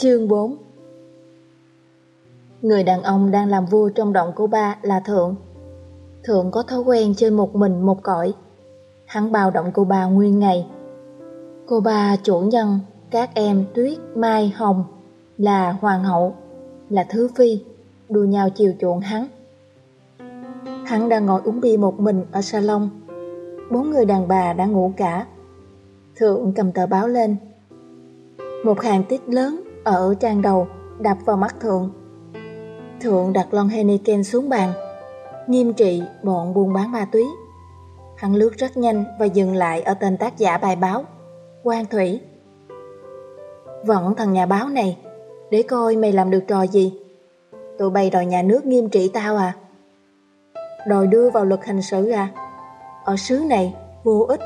Chương 4 Người đàn ông đang làm vua trong động của ba là Thượng. Thượng có thói quen chơi một mình một cõi. Hắn bao động cô ba nguyên ngày. Cô ba chủ nhân, các em Tuyết, Mai, Hồng là hoàng hậu, là thứ phi, đua nhau chiều chuộng hắn. Hắn đang ngồi uống bia một mình ở salon. Bốn người đàn bà đã ngủ cả. Thượng cầm tờ báo lên. Một hàng tích lớn ở trang đầu đập vào mắt Thượng. Thượng đặt lon Heineken xuống bàn, nghiêm trị bọn buôn bán ma túy. Hắn lướt rất nhanh và dừng lại ở tên tác giả bài báo, Quang Thủy. Vẫn thằng nhà báo này, để coi mày làm được trò gì. Tụi bay đòi nhà nước nghiêm trị tao à? Đòi đưa vào luật hình sự à? Ở xứ này, vô ích.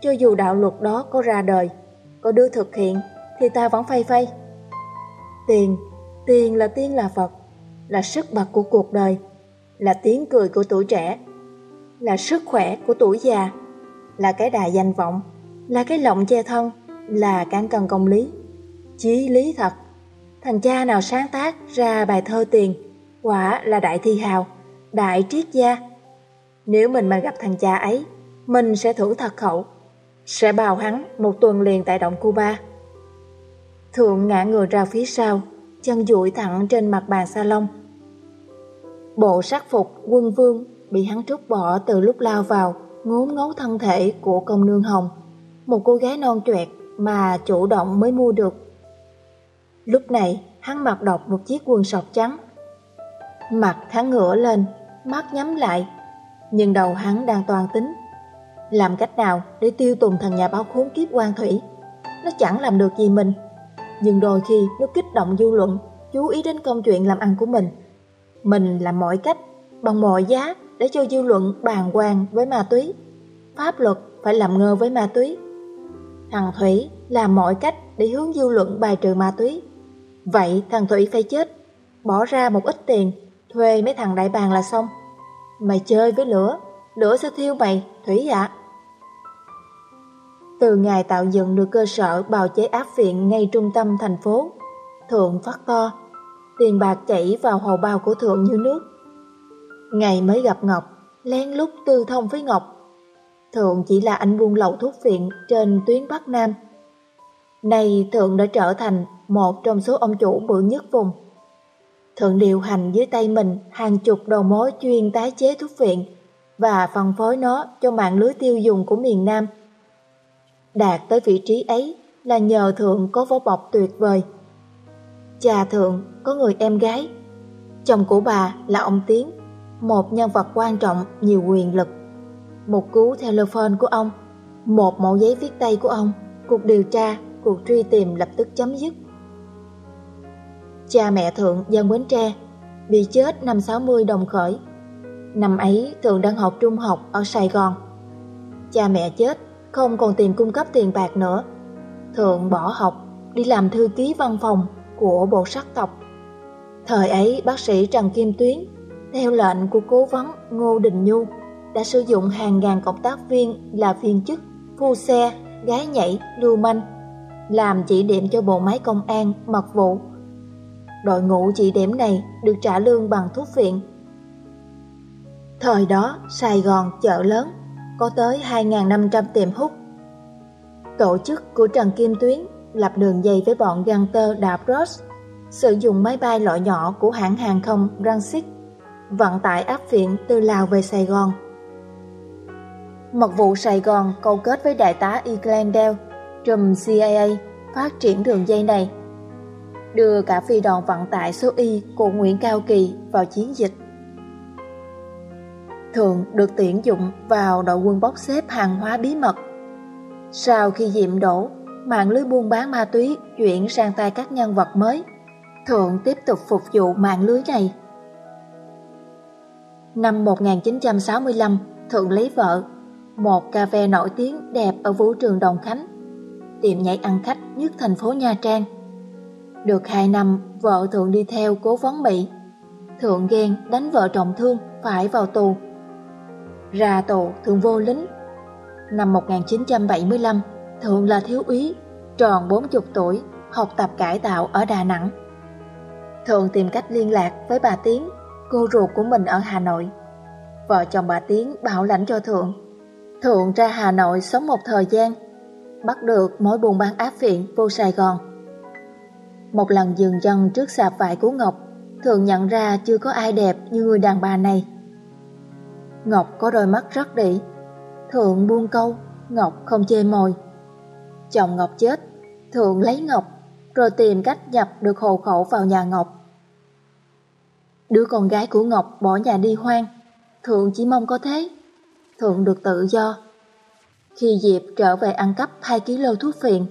Cho dù đạo luật đó có ra đời, có đưa thực hiện, thì ta vẫn phay phay. Tiền, tiền là tiên là Phật, là sức bật của cuộc đời, là tiếng cười của tuổi trẻ, là sức khỏe của tuổi già, là cái đà danh vọng, là cái lọng che thân, là cán cân công lý. Chí lý thật, thằng cha nào sáng tác ra bài thơ tiền, quả là đại thi hào, đại triết gia. Nếu mình mà gặp thằng cha ấy, mình sẽ thử thật khẩu, sẽ bào hắn một tuần liền tại động Cuba. Thượng ngã người ra phía sau, chân duỗi thẳng trên mặt bàn salon. Bộ sắc phục quân vương bị hắn trút bỏ từ lúc lao vào, ngốn ngấu thân thể của công nương hồng, một cô gái non tuẹt mà chủ động mới mua được. Lúc này, hắn mặc đọc một chiếc quần sọc trắng. Mặt hắn ngửa lên, mắt nhắm lại, nhưng đầu hắn đang toàn tính. Làm cách nào để tiêu tùng thằng nhà báo khốn kiếp quan thủy? Nó chẳng làm được gì mình nhưng đôi khi nó kích động dư luận, chú ý đến công chuyện làm ăn của mình. Mình làm mọi cách, bằng mọi giá để cho dư luận bàn quan với ma túy. Pháp luật phải làm ngơ với ma túy. Thằng Thủy làm mọi cách để hướng dư luận bài trừ ma túy. Vậy thằng Thủy phải chết, bỏ ra một ít tiền, thuê mấy thằng đại bàng là xong. Mày chơi với lửa, lửa sẽ thiêu mày, Thủy ạ. Từ ngày tạo dựng được cơ sở bào chế áp viện ngay trung tâm thành phố, Thượng phát to, tiền bạc chảy vào hồ bao của Thượng như nước. Ngày mới gặp Ngọc, lén lút tư thông với Ngọc. Thượng chỉ là anh buôn lậu thuốc viện trên tuyến Bắc Nam. Nay Thượng đã trở thành một trong số ông chủ bự nhất vùng. Thượng điều hành dưới tay mình hàng chục đầu mối chuyên tái chế thuốc viện và phân phối nó cho mạng lưới tiêu dùng của miền Nam. Đạt tới vị trí ấy là nhờ Thượng có vỏ bọc tuyệt vời. Cha Thượng có người em gái, chồng của bà là ông Tiến, một nhân vật quan trọng nhiều quyền lực. Một cú telephone của ông, một mẫu giấy viết tay của ông, cuộc điều tra, cuộc truy tìm lập tức chấm dứt. Cha mẹ Thượng dân Bến Tre, bị chết năm 60 đồng khởi. Năm ấy Thượng đang học trung học ở Sài Gòn. Cha mẹ chết không còn tiền cung cấp tiền bạc nữa. Thượng bỏ học, đi làm thư ký văn phòng của bộ sắc tộc. Thời ấy bác sĩ Trần Kim Tuyến, theo lệnh của cố vấn Ngô Đình Nhu, đã sử dụng hàng ngàn cộng tác viên là viên chức, phu xe, gái nhảy, lưu manh, làm chỉ điểm cho bộ máy công an, mật vụ. Đội ngũ chỉ điểm này được trả lương bằng thuốc viện. Thời đó, Sài Gòn chợ lớn, có tới 2.500 tiệm hút. Tổ chức của Trần Kim Tuyến lập đường dây với bọn gangster đạp Ross, sử dụng máy bay loại nhỏ của hãng hàng không Rancic, vận tải áp viện từ Lào về Sài Gòn. Mật vụ Sài Gòn câu kết với đại tá E. Glendale, trùm CIA, phát triển đường dây này, đưa cả phi đoàn vận tải số Y của Nguyễn Cao Kỳ vào chiến dịch thường được tuyển dụng vào đội quân bốc xếp hàng hóa bí mật. Sau khi diệm đổ, mạng lưới buôn bán ma túy chuyển sang tay các nhân vật mới. Thượng tiếp tục phục vụ mạng lưới này. Năm 1965, Thượng lấy vợ, một cà phê nổi tiếng đẹp ở vũ trường Đồng Khánh, tiệm nhảy ăn khách nhất thành phố Nha Trang. Được hai năm, vợ Thượng đi theo cố vấn Mỹ. Thượng ghen đánh vợ trọng thương, phải vào tù. Ra tù thường vô lính Năm 1975 thường là thiếu úy Tròn 40 tuổi học tập cải tạo ở Đà Nẵng. Thường tìm cách liên lạc với bà Tiến, cô ruột của mình ở Hà Nội. Vợ chồng bà Tiến bảo lãnh cho Thượng. Thượng ra Hà Nội sống một thời gian, bắt được mối buôn bán áp phiện vô Sài Gòn. Một lần dừng chân trước sạp vải của Ngọc, Thượng nhận ra chưa có ai đẹp như người đàn bà này. Ngọc có đôi mắt rất đỉ. Thượng buông câu, Ngọc không chê mồi. Chồng Ngọc chết, Thượng lấy Ngọc, rồi tìm cách nhập được hộ khẩu vào nhà Ngọc. Đứa con gái của Ngọc bỏ nhà đi hoang, Thượng chỉ mong có thế. Thượng được tự do. Khi Diệp trở về ăn cắp 2 kg thuốc phiện,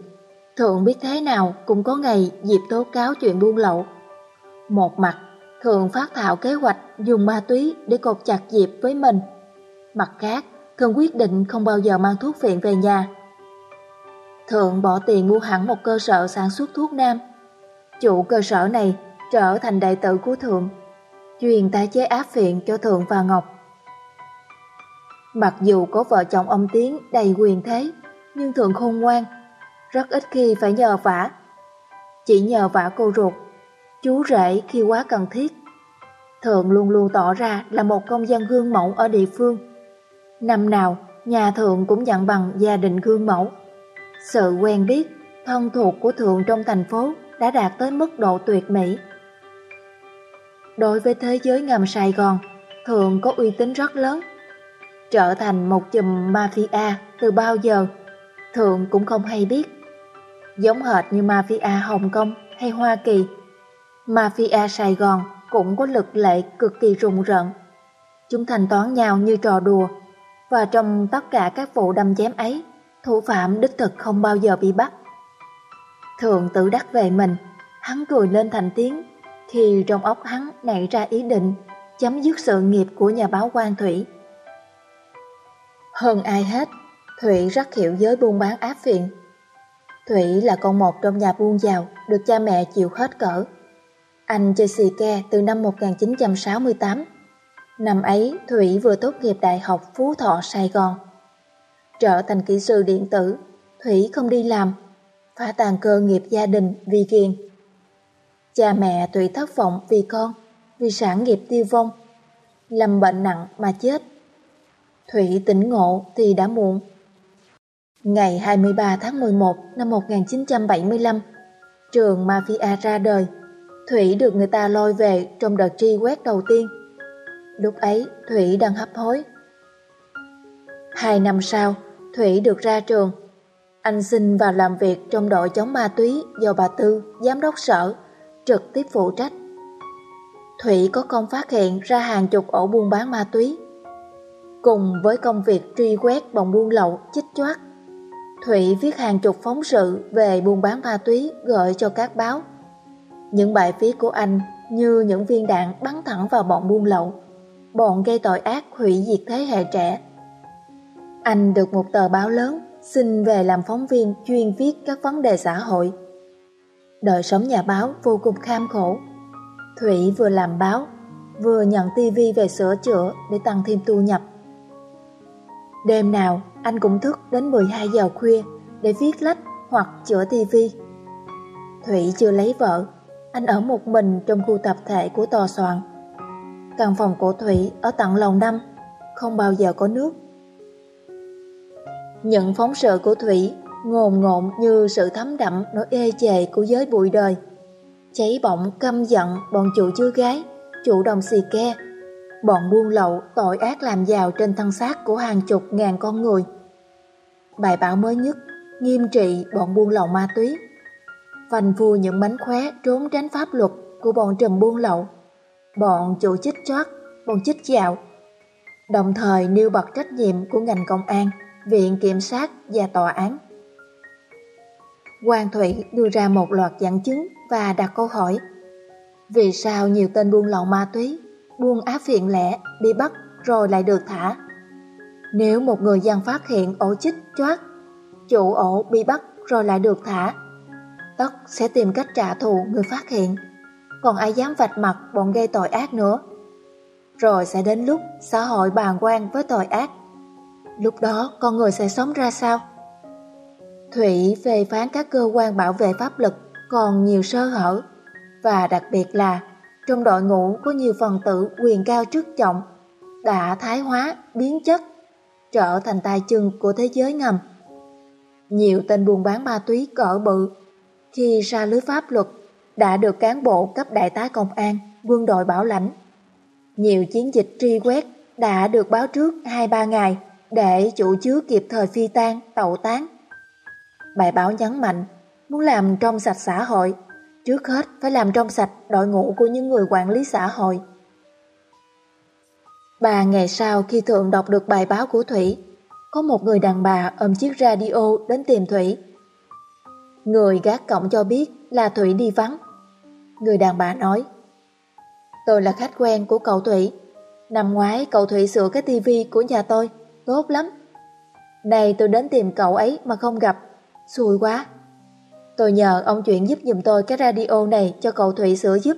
Thượng biết thế nào cũng có ngày Diệp tố cáo chuyện buôn lậu. Một mặt, Thượng phát thảo kế hoạch dùng ma túy để cột chặt Diệp với mình. Mặt khác, Thượng quyết định không bao giờ mang thuốc phiện về nhà. Thượng bỏ tiền mua hẳn một cơ sở sản xuất thuốc nam. Chủ cơ sở này trở thành đại tử của Thượng, truyền tái chế áp phiện cho Thượng và Ngọc. Mặc dù có vợ chồng ông Tiến đầy quyền thế, nhưng Thượng khôn ngoan, rất ít khi phải nhờ vả. Chỉ nhờ vả cô ruột, chú rể khi quá cần thiết. Thượng luôn luôn tỏ ra là một công dân gương mẫu ở địa phương. Năm nào, nhà Thượng cũng nhận bằng gia đình gương mẫu. Sự quen biết, thân thuộc của Thượng trong thành phố đã đạt tới mức độ tuyệt mỹ. Đối với thế giới ngầm Sài Gòn, Thượng có uy tín rất lớn. Trở thành một chùm mafia từ bao giờ, Thượng cũng không hay biết. Giống hệt như mafia Hồng Kông hay Hoa Kỳ, mafia Sài Gòn cũng có lực lệ cực kỳ rùng rợn. Chúng thanh toán nhau như trò đùa, và trong tất cả các vụ đâm chém ấy, thủ phạm đích thực không bao giờ bị bắt. Thượng tự đắc về mình, hắn cười lên thành tiếng khi trong óc hắn nảy ra ý định chấm dứt sự nghiệp của nhà báo quan Thủy. Hơn ai hết, Thủy rất hiểu giới buôn bán áp phiện. Thủy là con một trong nhà buôn giàu được cha mẹ chịu hết cỡ. Anh chơi xì ke từ năm 1968. Năm ấy, Thủy vừa tốt nghiệp Đại học Phú Thọ, Sài Gòn. Trở thành kỹ sư điện tử, Thủy không đi làm, phá tàn cơ nghiệp gia đình vì ghiền. Cha mẹ Thủy thất vọng vì con, vì sản nghiệp tiêu vong. Lâm bệnh nặng mà chết. Thủy tỉnh ngộ thì đã muộn. Ngày 23 tháng 11 năm 1975, trường Mafia ra đời. Thủy được người ta lôi về trong đợt truy quét đầu tiên. Lúc ấy, Thủy đang hấp hối. Hai năm sau, Thủy được ra trường. Anh xin vào làm việc trong đội chống ma túy do bà Tư, giám đốc sở, trực tiếp phụ trách. Thủy có công phát hiện ra hàng chục ổ buôn bán ma túy. Cùng với công việc truy quét bọn buôn lậu, chích choát, Thủy viết hàng chục phóng sự về buôn bán ma túy gửi cho các báo. Những bài viết của anh như những viên đạn bắn thẳng vào bọn buôn lậu, bọn gây tội ác hủy diệt thế hệ trẻ. Anh được một tờ báo lớn xin về làm phóng viên chuyên viết các vấn đề xã hội. Đời sống nhà báo vô cùng kham khổ. Thủy vừa làm báo, vừa nhận tivi về sửa chữa để tăng thêm thu nhập. Đêm nào anh cũng thức đến 12 giờ khuya để viết lách hoặc chữa tivi. Thủy chưa lấy vợ, anh ở một mình trong khu tập thể của tòa soạn. Căn phòng của Thủy ở tận lầu năm, không bao giờ có nước. Những phóng sự của Thủy ngồn ngộn như sự thấm đậm nỗi ê chề của giới bụi đời. Cháy bỏng căm giận bọn chủ chứa gái, chủ đồng xì ke, bọn buôn lậu tội ác làm giàu trên thân xác của hàng chục ngàn con người. Bài báo mới nhất, nghiêm trị bọn buôn lậu ma túy. Phanh phui những mánh khóe trốn tránh pháp luật của bọn trùm buôn lậu, bọn chủ chích chót, bọn chích dạo. Đồng thời nêu bật trách nhiệm của ngành công an, viện kiểm sát và tòa án. Quang Thủy đưa ra một loạt dẫn chứng và đặt câu hỏi Vì sao nhiều tên buôn lậu ma túy, buôn áp phiện lẻ bị bắt rồi lại được thả? Nếu một người dân phát hiện ổ chích choát, chủ ổ bị bắt rồi lại được thả, tất sẽ tìm cách trả thù người phát hiện. Còn ai dám vạch mặt bọn gây tội ác nữa? Rồi sẽ đến lúc xã hội bàn quan với tội ác. Lúc đó con người sẽ sống ra sao? Thủy phê phán các cơ quan bảo vệ pháp luật còn nhiều sơ hở, và đặc biệt là trong đội ngũ có nhiều phần tử quyền cao chức trọng đã thái hóa, biến chất, trở thành tài chân của thế giới ngầm. Nhiều tên buôn bán ma túy cỡ bự khi ra lưới pháp luật đã được cán bộ cấp đại tá công an, quân đội bảo lãnh. Nhiều chiến dịch truy quét đã được báo trước 2-3 ngày để chủ chứa kịp thời phi tan, tẩu tán. Bài báo nhấn mạnh, muốn làm trong sạch xã hội, trước hết phải làm trong sạch đội ngũ của những người quản lý xã hội. Ba ngày sau khi Thượng đọc được bài báo của Thủy, có một người đàn bà ôm chiếc radio đến tìm Thủy. Người gác cổng cho biết là Thủy đi vắng. Người đàn bà nói, Tôi là khách quen của cậu Thủy. Năm ngoái cậu Thủy sửa cái tivi của nhà tôi, tốt lắm. Này tôi đến tìm cậu ấy mà không gặp, xui quá. Tôi nhờ ông chuyện giúp giùm tôi cái radio này cho cậu Thủy sửa giúp.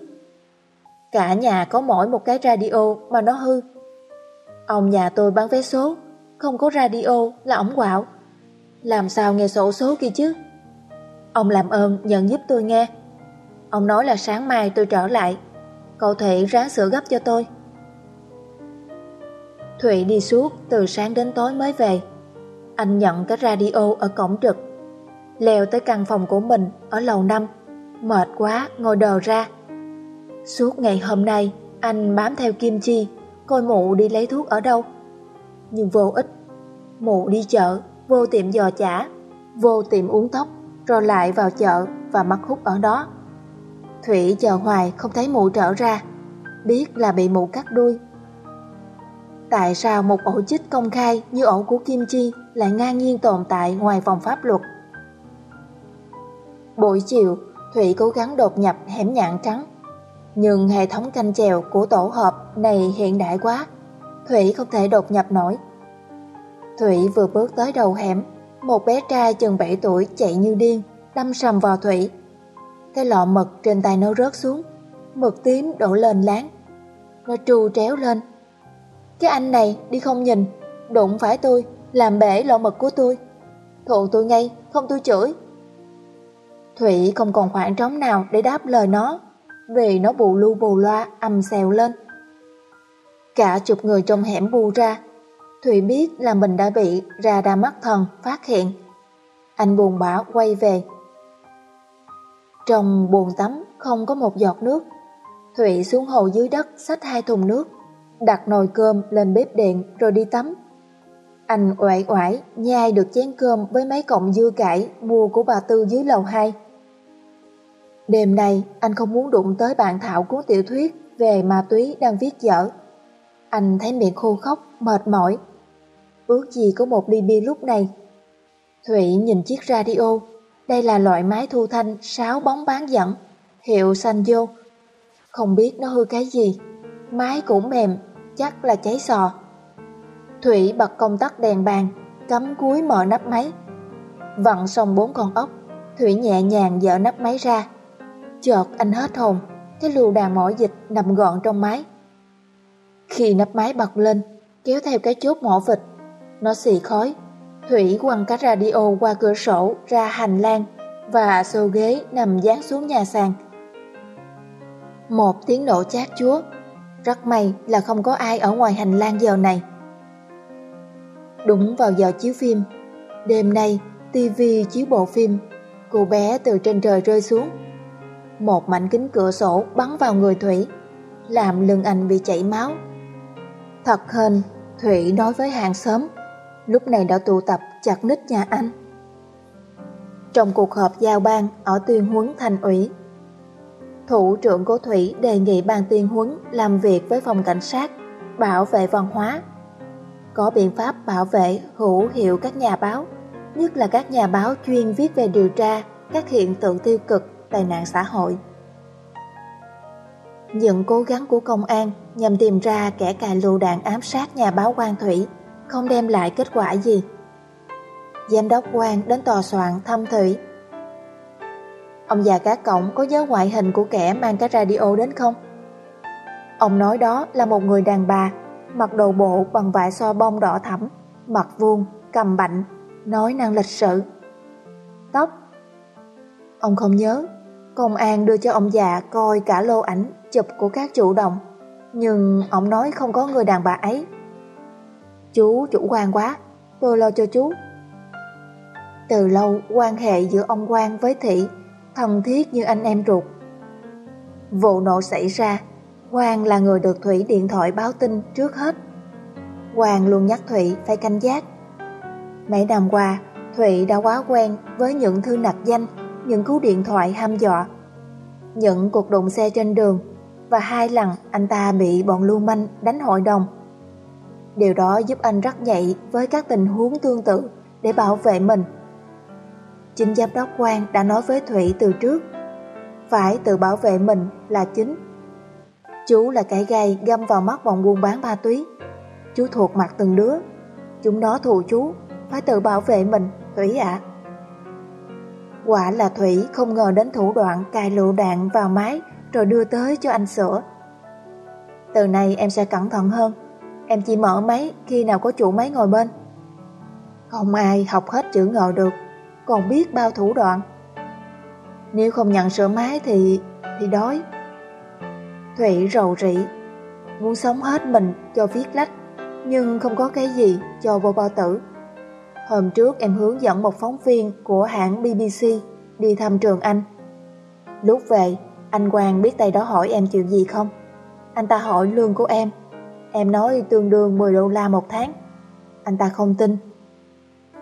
Cả nhà có mỗi một cái radio mà nó hư. Ông nhà tôi bán vé số, không có radio là ổng quạo. Làm sao nghe sổ số kia chứ? Ông làm ơn nhận giúp tôi nghe. Ông nói là sáng mai tôi trở lại. Cậu Thụy ráng sửa gấp cho tôi. Thụy đi suốt từ sáng đến tối mới về. Anh nhận cái radio ở cổng trực. Leo tới căn phòng của mình ở lầu 5. Mệt quá, ngồi đờ ra. Suốt ngày hôm nay, anh bám theo Kim Chi, coi mụ đi lấy thuốc ở đâu. Nhưng vô ích. Mụ đi chợ, vô tiệm giò chả, vô tiệm uống tóc, rồi lại vào chợ và mắc hút ở đó. Thủy chờ hoài không thấy mụ trở ra, biết là bị mụ cắt đuôi. Tại sao một ổ chích công khai như ổ của Kim Chi lại ngang nhiên tồn tại ngoài vòng pháp luật? Buổi chiều, Thủy cố gắng đột nhập hẻm nhạn trắng. Nhưng hệ thống canh chèo của tổ hợp này hiện đại quá, Thủy không thể đột nhập nổi. Thủy vừa bước tới đầu hẻm, một bé trai chừng 7 tuổi chạy như điên, đâm sầm vào Thủy. Cái lọ mực trên tay nó rớt xuống, mực tím đổ lên láng. Nó trù tréo lên. Cái anh này đi không nhìn, đụng phải tôi, làm bể lọ mực của tôi. Thụ tôi ngay, không tôi chửi. Thủy không còn khoảng trống nào để đáp lời nó, vì nó bù lu bù loa ầm xèo lên. Cả chục người trong hẻm bù ra, Thủy biết là mình đã bị ra đa mắt thần phát hiện. Anh buồn bã quay về. Trong buồn tắm không có một giọt nước. Thủy xuống hồ dưới đất xách hai thùng nước, đặt nồi cơm lên bếp điện rồi đi tắm. Anh oải oải nhai được chén cơm với mấy cọng dưa cải mua của bà Tư dưới lầu 2. Đêm nay anh không muốn đụng tới bạn Thảo cuốn tiểu thuyết về ma túy đang viết dở. Anh thấy miệng khô khóc, mệt mỏi. Ước gì có một ly bia lúc này. Thủy nhìn chiếc radio. Đây là loại máy thu thanh sáo bóng bán dẫn, hiệu Sanjo. Không biết nó hư cái gì. Máy cũng mềm, chắc là cháy sò. Thủy bật công tắc đèn bàn, cắm cuối mở nắp máy. Vặn xong bốn con ốc, Thủy nhẹ nhàng dở nắp máy ra. Chợt anh hết hồn, cái lù đàn mỏ dịch nằm gọn trong máy. Khi nắp máy bật lên, kéo theo cái chốt mỏ vịt, nó xì khói. Thủy quăng cái radio qua cửa sổ ra hành lang và xô ghế nằm dán xuống nhà sàn. Một tiếng nổ chát chúa, rất may là không có ai ở ngoài hành lang giờ này. Đúng vào giờ chiếu phim, đêm nay TV chiếu bộ phim, cô bé từ trên trời rơi xuống. Một mảnh kính cửa sổ bắn vào người Thủy, làm lưng anh bị chảy máu. Thật hên, Thủy nói với hàng xóm, lúc này đã tụ tập chặt nít nhà anh. Trong cuộc họp giao ban ở tuyên huấn thành ủy, thủ trưởng của Thủy đề nghị ban tuyên huấn làm việc với phòng cảnh sát, bảo vệ văn hóa. Có biện pháp bảo vệ hữu hiệu các nhà báo, nhất là các nhà báo chuyên viết về điều tra các hiện tượng tiêu cực, tai nạn xã hội. Những cố gắng của công an nhằm tìm ra kẻ cài lựu đạn ám sát nhà báo Quang Thủy không đem lại kết quả gì. Giám đốc quan đến tòa soạn thăm Thủy. Ông già cá cổng có nhớ ngoại hình của kẻ mang cái radio đến không? Ông nói đó là một người đàn bà, mặc đồ bộ bằng vải so bông đỏ thẫm, mặt vuông, cầm bạnh, nói năng lịch sự. Tóc? Ông không nhớ, Công an đưa cho ông già coi cả lô ảnh chụp của các chủ động, nhưng ông nói không có người đàn bà ấy. Chú chủ quan quá, tôi lo cho chú. Từ lâu quan hệ giữa ông Quang với Thị thân thiết như anh em ruột. Vụ nổ xảy ra, Quang là người được Thủy điện thoại báo tin trước hết. Quang luôn nhắc Thủy phải canh giác. Mấy năm qua, Thủy đã quá quen với những thư nặc danh, những cú điện thoại ham dọa, những cuộc đụng xe trên đường và hai lần anh ta bị bọn lưu manh đánh hội đồng. Điều đó giúp anh rất nhạy với các tình huống tương tự để bảo vệ mình. Chính giám đốc quan đã nói với Thủy từ trước, phải tự bảo vệ mình là chính. Chú là cái gai găm vào mắt bọn buôn bán ma túy. Chú thuộc mặt từng đứa, chúng nó thù chú, phải tự bảo vệ mình, Thủy ạ. Quả là Thủy không ngờ đến thủ đoạn cài lựu đạn vào máy rồi đưa tới cho anh sữa. Từ nay em sẽ cẩn thận hơn, em chỉ mở máy khi nào có chủ máy ngồi bên. Không ai học hết chữ ngờ được, còn biết bao thủ đoạn. Nếu không nhận sửa máy thì... thì đói. Thủy rầu rĩ, muốn sống hết mình cho viết lách, nhưng không có cái gì cho vô bao tử. Hôm trước em hướng dẫn một phóng viên của hãng BBC đi thăm trường anh. Lúc về, anh Quang biết tay đó hỏi em chuyện gì không? Anh ta hỏi lương của em. Em nói tương đương 10 đô la một tháng. Anh ta không tin.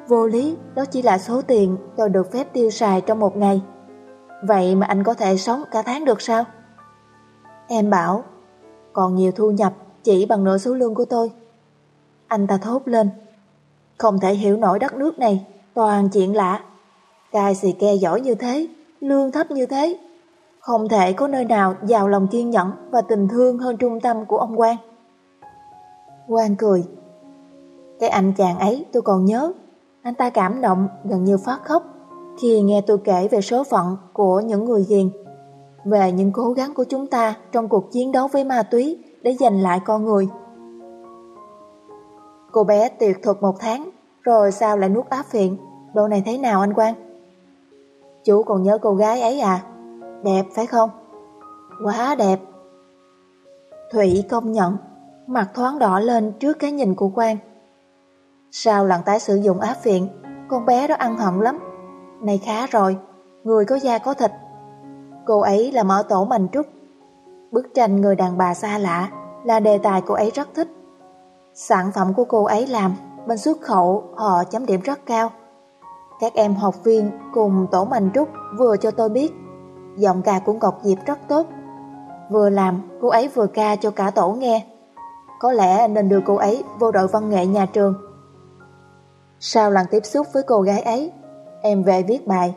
Vô lý, đó chỉ là số tiền tôi được phép tiêu xài trong một ngày. Vậy mà anh có thể sống cả tháng được sao? Em bảo, còn nhiều thu nhập chỉ bằng nửa số lương của tôi. Anh ta thốt lên. Không thể hiểu nổi đất nước này, toàn chuyện lạ. Cai xì ke giỏi như thế, lương thấp như thế. Không thể có nơi nào giàu lòng kiên nhẫn và tình thương hơn trung tâm của ông Quang. Quang cười. Cái anh chàng ấy tôi còn nhớ. Anh ta cảm động gần như phát khóc khi nghe tôi kể về số phận của những người hiền, về những cố gắng của chúng ta trong cuộc chiến đấu với ma túy để giành lại con người. Cô bé tuyệt thuật một tháng, rồi sao lại nuốt áp phiện? Đồ này thế nào anh Quang? Chú còn nhớ cô gái ấy à? Đẹp phải không? Quá đẹp. Thủy công nhận, mặt thoáng đỏ lên trước cái nhìn của Quang. Sau lần tái sử dụng áp phiện, con bé đó ăn hận lắm. Này khá rồi, người có da có thịt. Cô ấy là mở tổ mành trúc. Bức tranh người đàn bà xa lạ là đề tài cô ấy rất thích. Sản phẩm của cô ấy làm, bên xuất khẩu họ chấm điểm rất cao. Các em học viên cùng tổ mành trúc vừa cho tôi biết Giọng ca của Ngọc Diệp rất tốt Vừa làm cô ấy vừa ca cho cả tổ nghe có lẽ nên đưa cô ấy vô đội văn nghệ nhà trường. Sau lần tiếp xúc với cô gái ấy, Em về viết bài.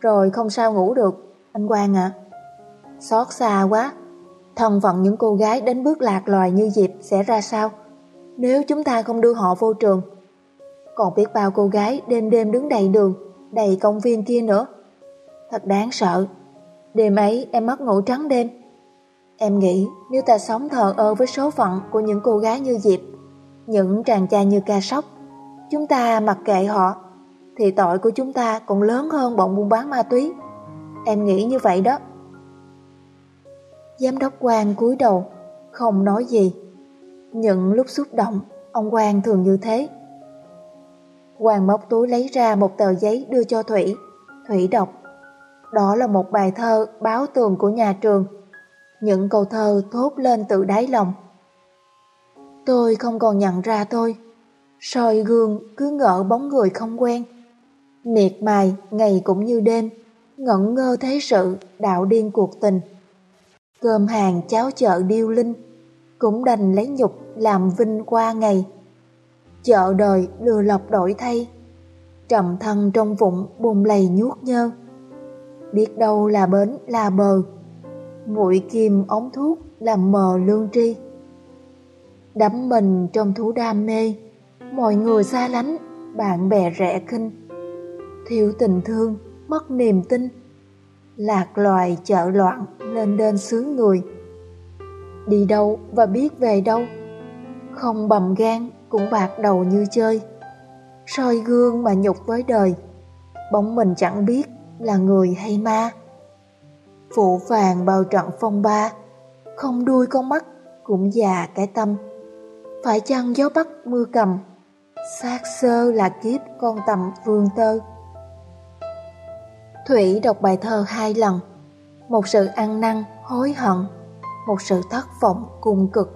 Rồi không sao ngủ được, Anh Quang ạ. Xót xa quá. Thân phận những cô gái đến bước lạc loài như Diệp sẽ ra sao? Nếu chúng ta không đưa họ vô trường, Còn biết bao cô gái đêm đêm đứng đầy đường, Đầy công viên kia nữa. Thật đáng sợ. Đêm ấy em mất ngủ trắng đêm. Em nghĩ nếu ta sống thờ ơ với số phận của những cô gái như Diệp, Những chàng trai như ca sóc. Chúng ta mặc kệ họ, Thì tội của chúng ta còn lớn hơn bọn buôn bán ma túy. Em nghĩ như vậy đó. Giám đốc Quang cúi đầu, Không nói gì. Những lúc xúc động, Ông Quang thường như thế. Quang móc túi lấy ra một tờ giấy đưa cho Thủy. Thủy đọc, đó là một bài thơ báo tường của nhà trường. Những câu thơ thốt lên từ đáy lòng. Tôi không còn nhận ra tôi. soi gương cứ ngỡ bóng người không quen. Miệt mài ngày cũng như đêm, ngẩn ngơ thế sự đạo điên cuộc tình. Cơm hàng cháo chợ điêu linh, cũng đành lấy nhục làm vinh qua ngày. Chợ đời lừa lọc đổi thay, trầm thân trong vụng bùng lầy nhuốc nhơ biết đâu là bến là bờ nguội kim ống thuốc làm mờ lương tri. Đắm mình trong thú đam mê, mọi người xa lánh, bạn bè rẻ khinh. Thiếu tình thương, mất niềm tin, lạc loài chợ loạn lên đên xứ người. Đi đâu và biết về đâu, không bầm gan cũng bạc đầu như chơi. Soi gương mà nhục với đời, bóng mình chẳng biết là người hay ma. Phụ vàng bao trận phong ba Không đuôi con mắt Cũng già cái tâm. Phải chăng gió bắc mưa cầm Sát sơ là kiếp con tầm vương tơ? Thủy đọc bài thơ hai lần Một sự ăn năn, hối hận Một sự thất vọng cùng cực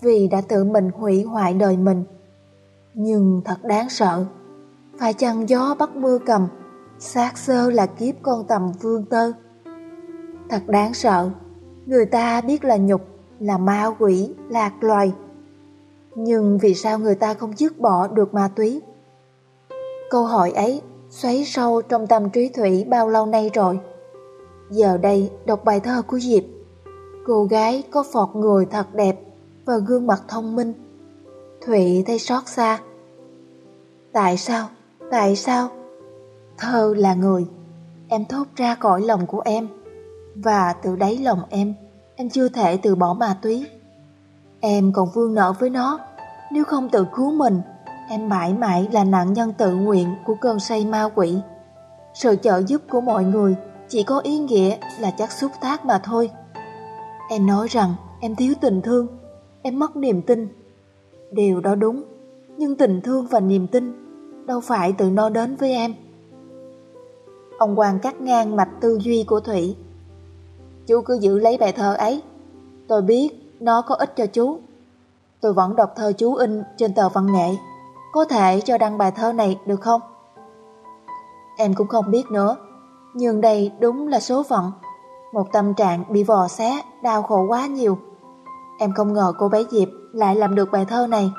Vì đã tự mình hủy hoại đời mình. Nhưng thật đáng sợ Phải chăng gió bắt mưa cầm Sát sơ là kiếp con tầm vương tơ? Thật đáng sợ. Người ta biết là nhục Là ma quỷ, lạc loài. Nhưng vì sao người ta không dứt bỏ được ma túy? Câu hỏi ấy xoáy sâu trong tâm trí Thủy bao lâu nay rồi? Giờ đây đọc bài thơ của Diệp Cô gái có phọt người thật đẹp Và gương mặt thông minh. Thủy thấy xót xa. Tại sao? Tại sao? Thơ là người. Em thốt ra cõi lòng của em. Và từ đáy lòng em Em chưa thể từ bỏ ma túy. Em còn vương nợ với nó. Nếu không tự cứu mình, Em mãi mãi là nạn nhân tự nguyện Của cơn say ma quỷ. Sự trợ giúp của mọi người Chỉ có ý nghĩa là chắc xúc tác mà thôi. Em nói rằng Em thiếu tình thương, Em mất niềm tin. Điều đó đúng, Nhưng tình thương và niềm tin Đâu phải tự nó đến với em. Ông Quang cắt ngang mạch tư duy của Thủy. Chú cứ giữ lấy bài thơ ấy. Tôi biết nó có ích cho chú. Tôi vẫn đọc thơ chú in trên tờ văn nghệ. Có thể cho đăng bài thơ này được không? Em cũng không biết nữa. Nhưng đây đúng là số phận. Một tâm trạng bị vò xé, đau khổ quá nhiều. Em không ngờ cô bé Diệp lại làm được bài thơ này.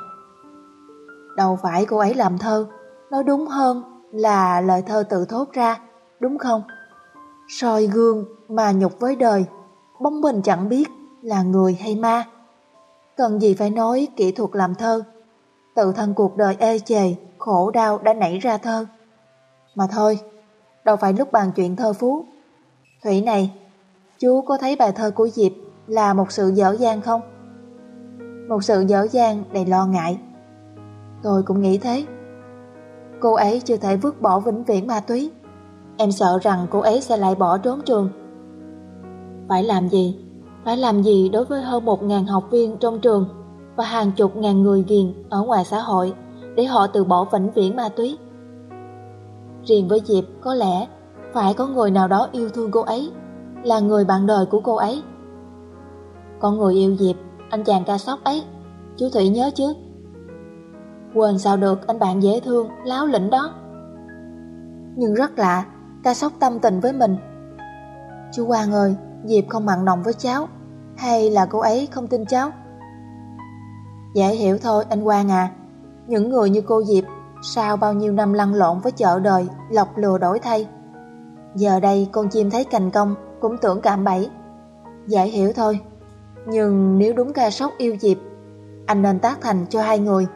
Đâu phải cô ấy làm thơ, nói đúng hơn là lời thơ tự thốt ra đúng không? Soi gương mà nhục với đời, bóng bình chẳng biết là người hay ma. Cần gì phải nói kỹ thuật làm thơ, tự thân cuộc đời ê chề, khổ đau đã nảy ra thơ. Mà thôi, đâu phải lúc bàn chuyện thơ phú. Thủy này, chú có thấy bài thơ của Diệp là một sự dở dang không? Một sự dở dang đầy lo ngại. Tôi cũng nghĩ thế. Cô ấy chưa thể vứt bỏ vĩnh viễn ma túy. Em sợ rằng cô ấy sẽ lại bỏ trốn trường. Phải làm gì? Phải làm gì đối với hơn một ngàn học viên trong trường và hàng chục ngàn người ghiền ở ngoài xã hội để họ từ bỏ vĩnh viễn ma túy? Riêng với Diệp có lẽ phải có người nào đó yêu thương cô ấy, là người bạn đời của cô ấy. Con người yêu Diệp, anh chàng ca sóc ấy, chú Thủy nhớ chứ? Quên sao được anh bạn dễ thương, láo lĩnh đó. Nhưng rất lạ, ca sốc tâm tình với mình. Chú Quang ơi, Diệp không mặn nồng với cháu, hay là cô ấy không tin cháu? Dễ hiểu thôi anh Quang à, những người như cô Diệp sao bao nhiêu năm lăn lộn với chợ đời, lọc lừa đổi thay. Giờ đây con chim thấy cành công cũng tưởng cạm bẫy. Dễ hiểu thôi, nhưng nếu đúng ca sốc yêu Diệp, anh nên tác thành cho hai người.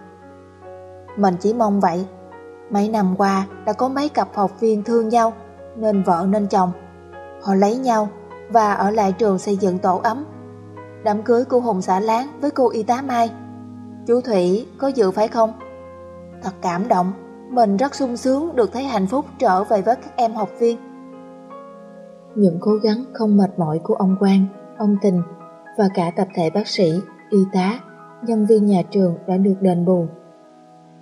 Mình chỉ mong vậy. Mấy năm qua đã có mấy cặp học viên thương nhau nên vợ nên chồng. Họ lấy nhau và ở lại trường xây dựng tổ ấm. Đám cưới cô Hùng xã Láng với cô y tá Mai. Chú Thủy có dự phải không? Thật cảm động, mình rất sung sướng được thấy hạnh phúc trở về với các em học viên. Những cố gắng không mệt mỏi của ông Quang, ông Tình và cả tập thể bác sĩ, y tá, nhân viên nhà trường đã được đền bù.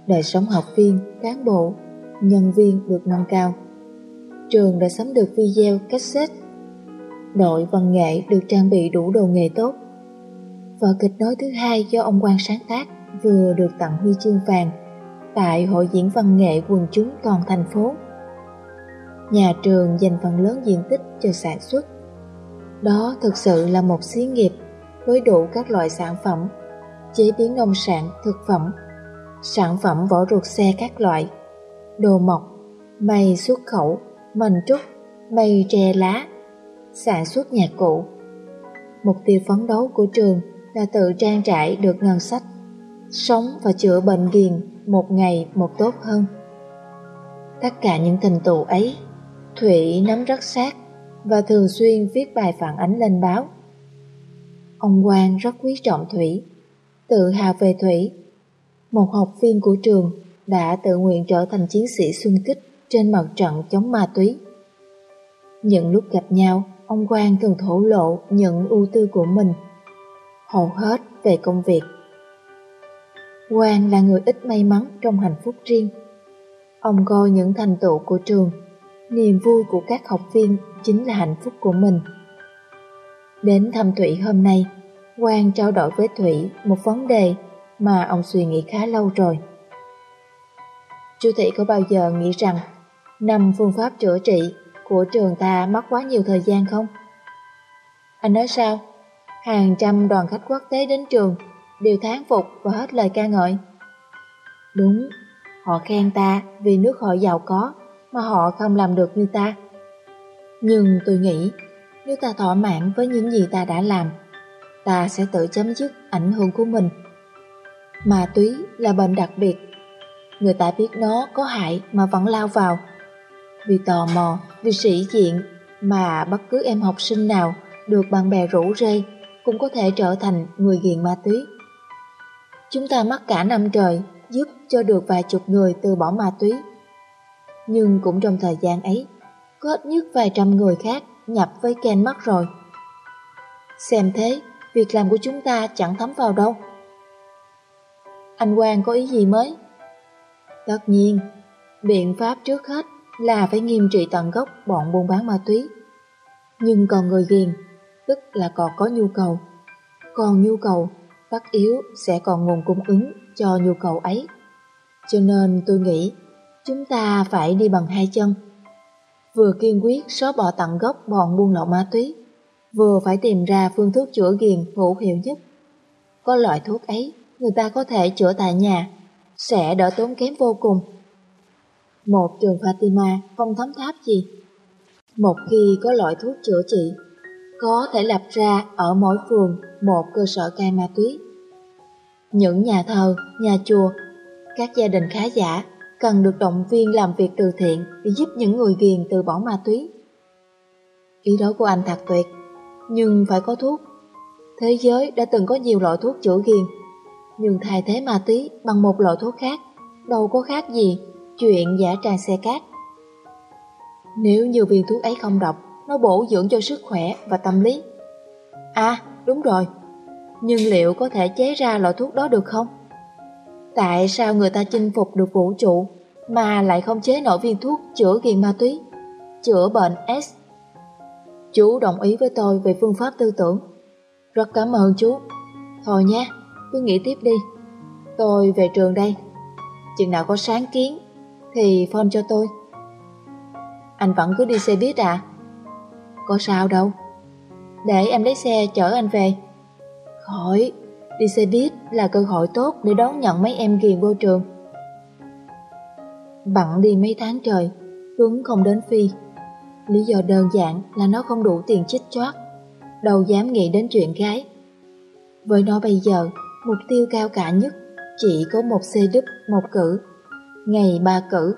Đời sống học viên, cán bộ, nhân viên được nâng cao trường đã sắm được video cassette. Đội văn nghệ được trang bị đủ đồ nghề tốt. Vở kịch nói thứ hai do ông Quang sáng tác vừa được tặng huy chương vàng tại Hội diễn văn nghệ quần chúng toàn thành phố. Nhà trường dành phần lớn diện tích cho sản xuất. Đó thực sự là một xí nghiệp với đủ các loại sản phẩm, chế biến nông sản, thực phẩm, sản phẩm vỏ ruột xe các loại, đồ mộc, may xuất khẩu, mình trúc, mây tre lá, sản xuất nhạc cụ. Mục tiêu phấn đấu của trường là tự trang trải được ngân sách, sống và chữa bệnh ghiền một ngày một tốt hơn. Tất cả những thành tựu ấy, Thủy nắm rất sát và thường xuyên viết bài phản ánh lên báo. Ông Quang rất quý trọng Thủy, tự hào về Thủy. Một học viên của trường đã tự nguyện trở thành chiến sĩ xung kích trên mặt trận chống ma túy. Những lúc gặp nhau, ông Quang thường thổ lộ những ưu tư của mình, hầu hết về công việc. Quang là người ít may mắn trong hạnh phúc riêng. Ông coi những thành tựu của trường, niềm vui của các học viên chính là hạnh phúc của mình. Đến thăm Thủy hôm nay, Quang trao đổi với Thủy một vấn đề mà ông suy nghĩ khá lâu rồi. Chú Thị có bao giờ nghĩ rằng năm phương pháp chữa trị của trường ta mất quá nhiều thời gian không? Anh nói sao? Hàng trăm đoàn khách quốc tế đến trường đều thán phục và hết lời ca ngợi. Đúng, họ khen ta vì nước họ giàu có mà họ không làm được như ta. Nhưng tôi nghĩ nếu ta thỏa mãn với những gì ta đã làm, ta sẽ tự chấm dứt ảnh hưởng của mình. Ma túy là bệnh đặc biệt. Người ta biết nó có hại mà vẫn lao vào. Vì tò mò, vì sĩ diện mà bất cứ em học sinh nào được bạn bè rủ rê cũng có thể trở thành người nghiện ma túy. Chúng ta mất cả năm trời giúp cho được vài chục người từ bỏ ma túy. Nhưng cũng trong thời gian ấy, có ít nhất vài trăm người khác nhập với Ken mất rồi. Xem thế, việc làm của chúng ta chẳng thấm vào đâu. Anh Quang có ý gì mới? Tất nhiên, biện pháp trước hết là phải nghiêm trị tận gốc bọn buôn bán ma túy. Nhưng còn người ghiền, tức là còn có nhu cầu. Còn nhu cầu, tất yếu sẽ còn nguồn cung ứng cho nhu cầu ấy. Cho nên tôi nghĩ chúng ta phải đi bằng hai chân. Vừa kiên quyết xóa bỏ tận gốc bọn buôn lậu ma túy, vừa phải tìm ra phương thuốc chữa ghiền hữu hiệu nhất. Có loại thuốc ấy, người ta có thể chữa tại nhà, sẽ đỡ tốn kém vô cùng. Một trường Fatima không thấm tháp gì. Một khi có loại thuốc chữa trị, có thể lập ra ở mỗi phường một cơ sở cai ma túy. Những nhà thờ, nhà chùa, các gia đình khá giả cần được động viên làm việc từ thiện để giúp những người ghiền từ bỏ ma túy. Ý đó của anh thật tuyệt, nhưng phải có thuốc. Thế giới đã từng có nhiều loại thuốc chữa ghiền, nhưng thay thế ma túy bằng một loại thuốc khác, đâu có khác gì chuyện giả trang xe cát. Nếu như viên thuốc ấy không độc, nó bổ dưỡng cho sức khỏe và tâm lý. À, đúng rồi, nhưng liệu có thể chế ra loại thuốc đó được không? Tại sao người ta chinh phục được vũ trụ mà lại không chế nổi viên thuốc chữa nghiện ma túy, chữa bệnh S? Chú đồng ý với tôi về phương pháp tư tưởng. Rất cảm ơn chú. Thôi nhé, cứ nghĩ tiếp đi. Tôi về trường đây. Chừng nào có sáng kiến thì phone cho tôi. Anh vẫn cứ đi xe buýt à? Có sao đâu. Để em lấy xe chở anh về. Khỏi, đi xe buýt là cơ hội tốt để đón nhận mấy em ghiền vô trường. Bận đi mấy tháng trời, Tuấn không đến Phi. Lý do đơn giản là nó không đủ tiền chích choát, đâu dám nghĩ đến chuyện gái. Với nó bây giờ, mục tiêu cao cả nhất chỉ có một xe đúp một cử, ngày ba cử.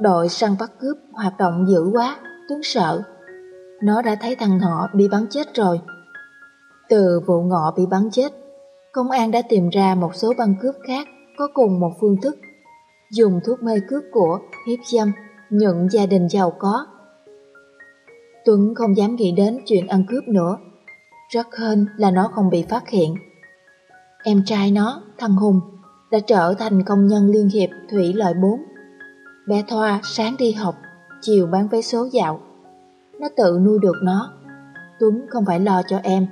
Đội săn bắt cướp hoạt động dữ quá, Tuấn sợ. Nó đã thấy thằng họ bị bắn chết rồi. Từ vụ ngọ bị bắn chết, công an đã tìm ra một số băng cướp khác có cùng một phương thức dùng thuốc mê cướp của, hiếp dâm, nhận gia đình giàu có. Tuấn không dám nghĩ đến chuyện ăn cướp nữa, rất hên là nó không bị phát hiện. Em trai nó, thằng Hùng, đã trở thành công nhân liên hiệp Thủy Lợi 4. Bé Thoa sáng đi học, chiều bán vé số dạo. Nó tự nuôi được nó. Tuấn không phải lo cho em.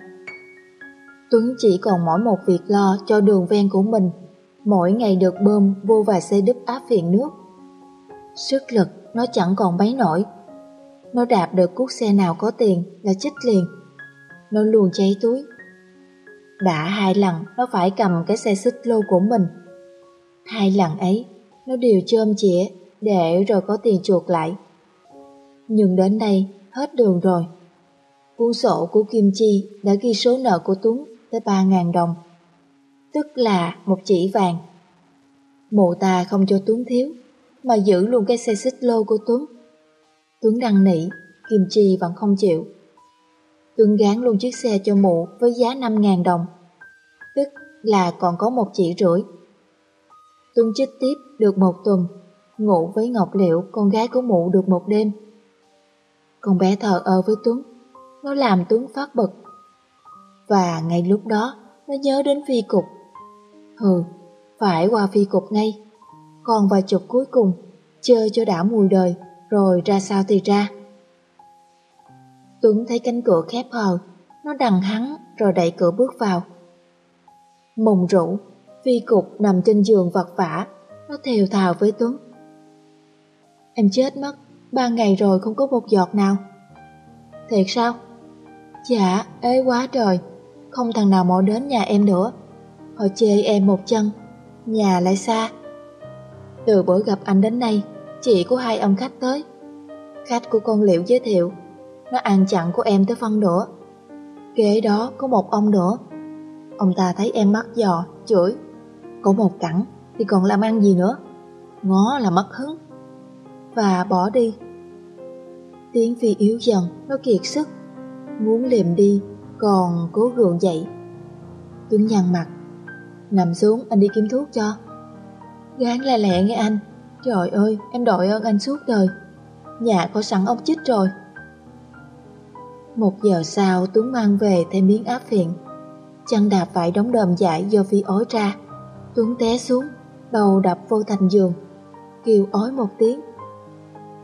Tuấn chỉ còn mỗi một việc lo cho đường ven của mình, mỗi ngày được bơm vô vài xe đúp áp phiền nước. Sức lực nó chẳng còn mấy nổi. Nó đạp được cuốc xe nào có tiền là chích liền. Nó luôn cháy túi. Đã hai lần nó phải cầm cái xe xích lô của mình. Hai lần ấy, nó đều chôm chĩa để rồi có tiền chuột lại. Nhưng đến đây, hết đường rồi. Cuốn sổ của Kim Chi đã ghi số nợ của Tuấn tới 3.000 đồng, tức là một chỉ vàng. Mụ ta không cho Tuấn thiếu, mà giữ luôn cái xe xích lô của Tuấn. Tuấn đăng nỉ, Kim Chi vẫn không chịu. Tuấn gán luôn chiếc xe cho mụ với giá 5.000 đồng, tức là còn có một chỉ rưỡi. Tuấn chích tiếp được một tuần, ngủ với Ngọc Liệu, con gái của mụ được một đêm. Con bé thờ ơ với Tuấn, nó làm Tuấn phát bực. Và ngay lúc đó, nó nhớ đến phi cục. Hừ, phải qua phi cục ngay. Còn vài chục cuối cùng, chơi cho đã mùi đời, rồi ra sao thì ra. Tuấn thấy cánh cửa khép hờ, nó đằng hắn rồi đẩy cửa bước vào. Mùng rũ, phi cục nằm trên giường vật vả, nó thều thào với Tuấn. Em chết mất, ba ngày rồi không có một giọt nào. Thiệt sao? Dạ, ế quá trời, không thằng nào mò đến nhà em nữa. Họ chê em một chân, nhà lại xa. Từ bữa gặp anh đến nay, chị có hai ông khách tới. Khách của con liệu giới thiệu, nó ăn chặn của em tới phân nữa. Kế đó có một ông nữa. Ông ta thấy em mắc giò, chửi. Có một cẳng thì còn làm ăn gì nữa. Ngó là mất hứng. Và bỏ đi. Tiếng phi yếu dần, nó kiệt sức. Muốn liềm đi, còn cố gượng dậy. Tuấn nhăn mặt. Nằm xuống, anh đi kiếm thuốc cho. Gán là lẹ nghe anh. Trời ơi, em đội ơn anh suốt đời. Nhà có sẵn ông chích rồi. Một giờ sau Tuấn mang về thêm miếng áp phiện Chăn đạp phải đóng đờm dại do phi ói ra Tuấn té xuống Đầu đập vô thành giường. Kêu ói một tiếng.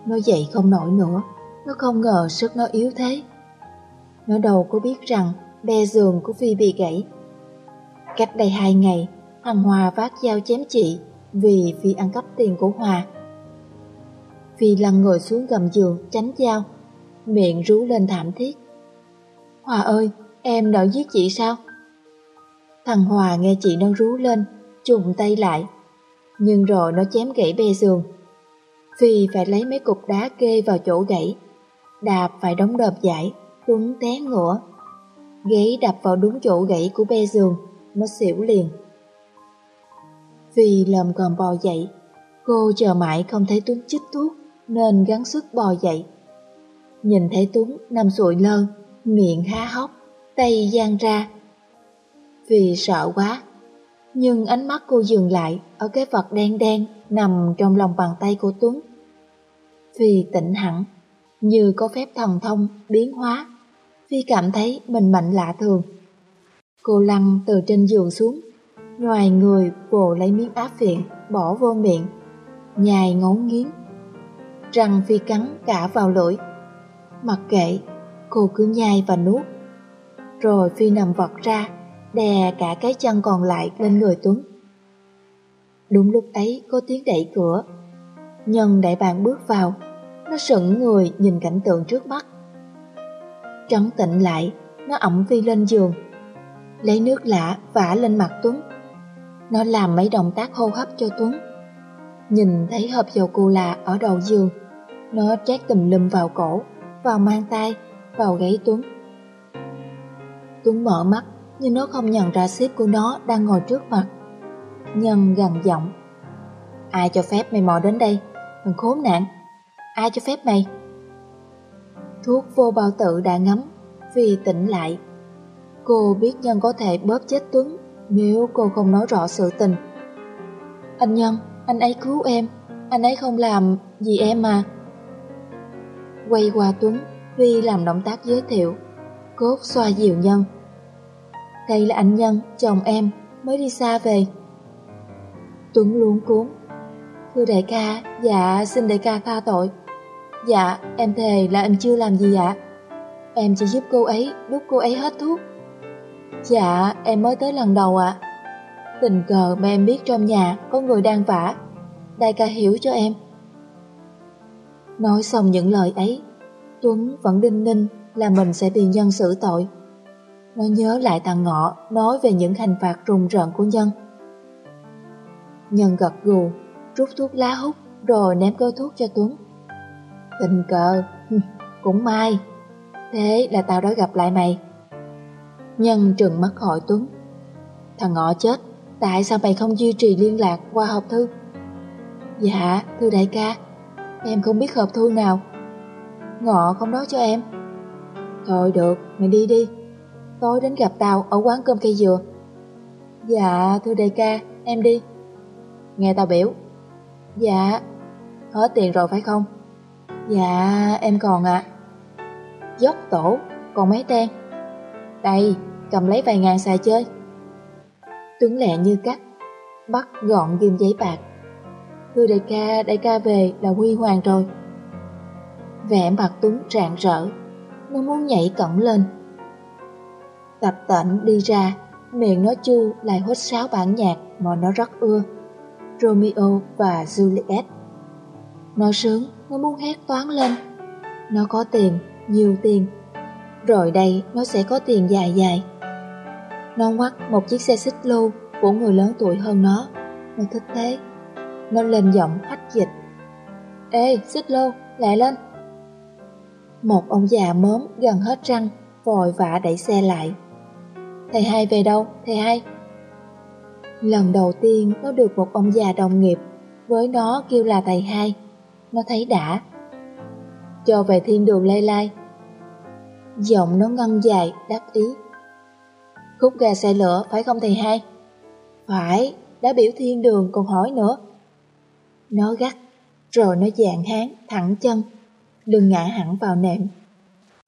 Nó dậy không nổi nữa. Nó không ngờ sức nó yếu thế. Nó đâu có biết rằng Be giường của Phi bị gãy. Cách đây hai ngày Thằng Hòa vác dao chém chị Vì Phi ăn cắp tiền của Hòa. Phi lăn ngồi xuống gầm giường tránh dao. Miệng rú lên thảm thiết. Hòa ơi, em đã giết chị sao? Thằng Hòa nghe chị nó rú lên, trùng tay lại. Nhưng rồi nó chém gãy bê giường. Phi phải lấy mấy cục đá kê vào chỗ gãy. Đạp phải đóng đợp giải, Tuấn té ngửa. ghế đập vào đúng chỗ gãy của bê giường, nó xỉu liền. Phi lầm còn bò dậy, cô chờ mãi không thấy Tuấn chích thuốc nên gắng sức bò dậy. Nhìn thấy Tuấn nằm sụi lơ, miệng há hốc, tay giang ra. Vì sợ quá, nhưng ánh mắt cô dừng lại ở cái vật đen đen nằm trong lòng bàn tay của Tuấn. Vì tỉnh hẳn, như có phép thần thông, biến hóa. Phi cảm thấy mình mạnh lạ thường. Cô lăn từ trên giường xuống, ngoài người vồ lấy miếng áp phiện, bỏ vô miệng, nhài ngấu nghiến. Răng Phi cắn cả vào lưỡi, Mặc kệ, cô cứ nhai và nuốt. Rồi Phi nằm vật ra, đè cả cái chân còn lại lên người Tuấn. Đúng lúc ấy có tiếng đẩy cửa. Nhân đại bạn bước vào, nó sững người nhìn cảnh tượng trước mắt. Trấn tịnh lại, nó ẩm Phi lên giường, lấy nước lạ vả lên mặt Tuấn. Nó làm mấy động tác hô hấp cho Tuấn. Nhìn thấy hộp dầu cù là ở đầu giường, nó trét tùm lum vào cổ vào mang tay, vào gáy Tuấn. Tuấn mở mắt, nhưng nó không nhận ra sếp của nó đang ngồi trước mặt. Nhân gần giọng. Ai cho phép mày mò đến đây? Thằng khốn nạn. Ai cho phép mày? Thuốc vô bao tử đã ngấm, vì tỉnh lại. Cô biết Nhân có thể bóp chết Tuấn nếu cô không nói rõ sự tình. Anh Nhân, anh ấy cứu em, anh ấy không làm gì em mà. Quay qua Tuấn, Vi làm động tác giới thiệu, cốt xoa dịu nhân. Đây là anh Nhân, chồng em, mới đi xa về. Tuấn luống cuốn. Thưa đại ca, dạ xin đại ca tha tội. Dạ, em thề là em chưa làm gì ạ. Em chỉ giúp cô ấy, đút cô ấy hết thuốc. Dạ, em mới tới lần đầu ạ. Tình cờ mà em biết trong nhà có người đang vả. Đại ca hiểu cho em. Nói xong những lời ấy, Tuấn vẫn đinh ninh là mình sẽ bị nhân xử tội. Nó nhớ lại thằng ngọ nói về những hành phạt rùng rợn của nhân. Nhân gật gù, rút thuốc lá hút rồi ném cơ thuốc cho Tuấn. Tình cờ, cũng may. Thế là tao đã gặp lại mày. Nhân trừng mắt hỏi Tuấn. Thằng ngọ chết, tại sao mày không duy trì liên lạc qua hộp thư? Dạ, thưa đại ca, Em không biết hộp thư nào Ngọ không nói cho em Thôi được, mày đi đi Tối đến gặp tao ở quán cơm cây dừa. Dạ, thưa đại ca, em đi. Nghe tao biểu. Dạ Hết tiền rồi phải không? Dạ, em còn ạ. Dốc tổ, còn mấy ten? Đây, cầm lấy vài ngàn xài chơi. Tuấn lẹ như cắt Bắt gọn ghim giấy bạc. Thưa đại ca, đại ca về là huy hoàng rồi. Vẻ mặt Tuấn rạng rỡ Nó muốn nhảy cẩn lên. Tập tệnh đi ra Miệng nó chu lại hút sáo bản nhạc mà nó rất ưa. Romeo và Juliet. Nó sướng, nó muốn hét toán lên. Nó có tiền, nhiều tiền. Rồi đây nó sẽ có tiền dài dài. Nó ngoắt một chiếc xe xích lô của người lớn tuổi hơn nó. Nó thích thế. Nó lên giọng hách dịch. Ê, xích lô, lại lên. Một ông già mớm gần hết răng Vội vã đẩy xe lại. Thầy hai về đâu, thầy hai? Lần đầu tiên nó được một ông già đồng nghiệp Với nó kêu là thầy hai. Nó thấy đã. Cho về thiên đường lây lai. Giọng nó ngân dài đáp ý. Khúc gà xe lửa phải không thầy hai? Phải, đã biểu thiên đường còn hỏi nữa. Nó gắt Rồi nó dạng hán thẳng chân lưng ngã hẳn vào nệm.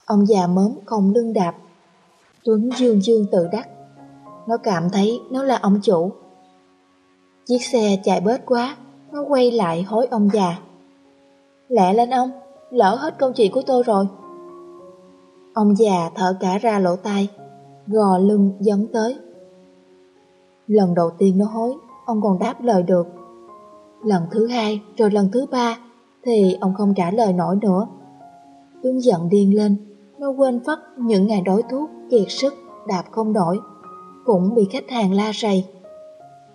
Ông già mớm không lưng đạp. Tuấn dương dương tự đắc. Nó cảm thấy nó là ông chủ. Chiếc xe chạy bớt quá, Nó quay lại hối ông già. Lẹ lên ông, Lỡ hết câu chuyện của tôi rồi. Ông già thở cả ra lỗ tai, Gò lưng dấn tới. Lần đầu tiên nó hối, Ông còn đáp lời được. Lần thứ hai, rồi lần thứ ba, Thì ông không trả lời nổi nữa. Tuấn giận điên lên. Nó quên phất những ngày đối thuốc Kiệt sức, đạp không nổi Cũng bị khách hàng la rầy.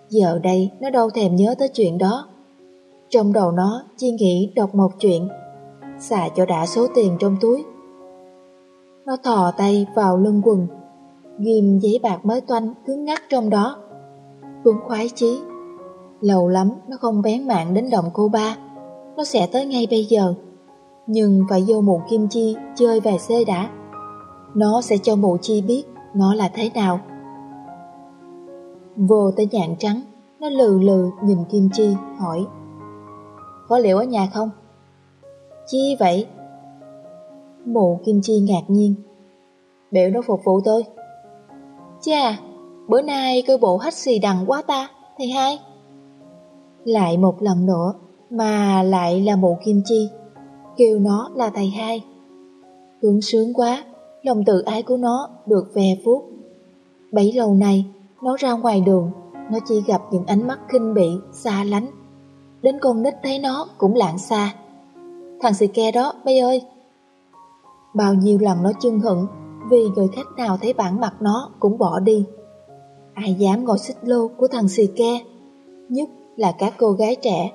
Giờ đây nó đâu thèm nhớ tới chuyện đó. Trong đầu nó chỉ nghĩ đọc một chuyện Xài cho đã số tiền trong túi. Nó thò tay vào lưng quần Ghim giấy bạc mới toanh cứng ngắt trong đó. Tuấn khoái chí Lâu lắm nó không bén mạng đến động cô ba. Nó sẽ tới ngay bây giờ. Nhưng phải vô mụ kim chi chơi vài xê đã. Nó sẽ cho mụ chi biết nó là thế nào. Vô tới nhạn trắng Nó lừ lừ nhìn Kim Chi hỏi. Có liệu ở nhà không? Chi vậy? Mụ Kim Chi ngạc nhiên. Biểu nó phục vụ tôi. Chà, bữa nay cơ bộ hết xì đằng quá ta, thầy hai. Lại một lần nữa Mà lại là mụ Kim Chi. Kêu nó là thầy hai. Tuấn sướng quá Lòng tự ái của nó được về phút Bấy lâu nay Nó ra ngoài đường Nó chỉ gặp những ánh mắt khinh bỉ, xa lánh. Đến con nít thấy nó cũng lạng xa. Thằng xì ke đó bây ơi! Bao nhiêu lần nó chưng hững Vì người khách nào thấy bản mặt nó cũng bỏ đi. Ai dám ngồi xích lô của thằng xì ke? Nhất là các cô gái trẻ.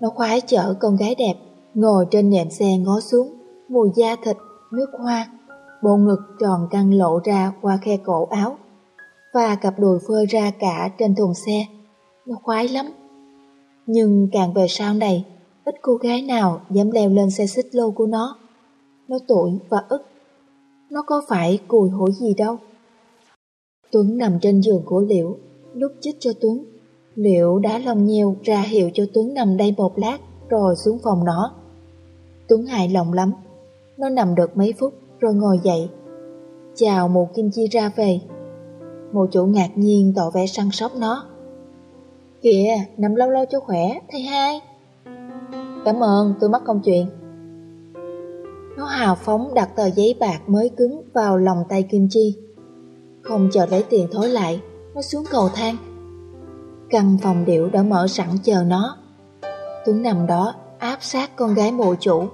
Nó khoái chở con gái đẹp Ngồi trên nệm xe ngó xuống Mùi da thịt, nước hoa Bộ ngực tròn căng lộ ra qua khe cổ áo và cặp đùi phơi ra cả trên thùng xe. Nó khoái lắm. Nhưng càng về sau này, ít cô gái nào dám leo lên xe xích lô của nó. Nó tuổi và ức. Nó có phải cùi hủi gì đâu. Tuấn nằm trên giường của Liễu, lúc chích cho Tuấn. Liễu đã lòng nhiều ra hiệu cho Tuấn nằm đây một lát rồi xuống phòng nó. Tuấn hài lòng lắm. Nó nằm được mấy phút rồi ngồi dậy. Chào một kim chi ra về. Mụ chủ ngạc nhiên tỏ vẻ săn sóc nó. Kìa, nằm lâu lâu cho khỏe, thầy hai Cảm ơn, tôi mất công chuyện. Nó hào phóng đặt tờ giấy bạc mới cứng vào lòng tay Kim Chi. Không chờ lấy tiền thối lại, nó xuống cầu thang. Căn phòng điệu đã mở sẵn chờ nó. Tuấn nằm đó áp sát con gái mộ chủ.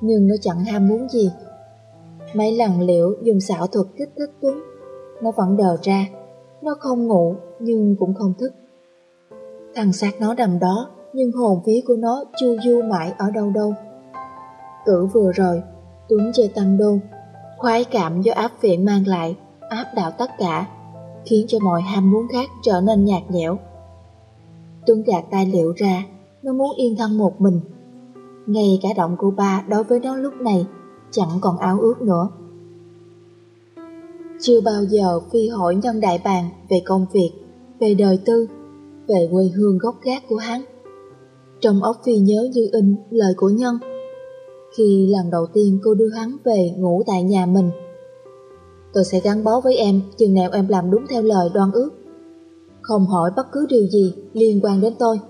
Nhưng nó chẳng ham muốn gì. Mấy lần liễu dùng xảo thuật kích thích Tuấn nó vẫn đờ ra. Nó không ngủ, nhưng cũng không thức. Thằng xác nó nằm đó, Nhưng hồn vía của nó chu du mãi ở đâu đâu. Cử vừa rồi, Tuấn chơi tăng đô, Khoái cảm do áp viện mang lại, Áp đảo tất cả, Khiến cho mọi ham muốn khác trở nên nhạt nhẽo. Tuấn gạt tay liệu ra nó muốn yên thân một mình Ngay cả động của ba đối với nó lúc này Chẳng còn áo ước nữa chưa bao giờ Phi hỏi nhân đại bàn về công việc, về đời tư, về quê hương gốc gác của hắn. Trong óc Phi nhớ như in lời của nhân. khi lần đầu tiên cô đưa hắn về ngủ tại nhà mình. Tôi sẽ gắn bó với em chừng nào em làm đúng theo lời đoan ước. Không hỏi bất cứ điều gì liên quan đến tôi.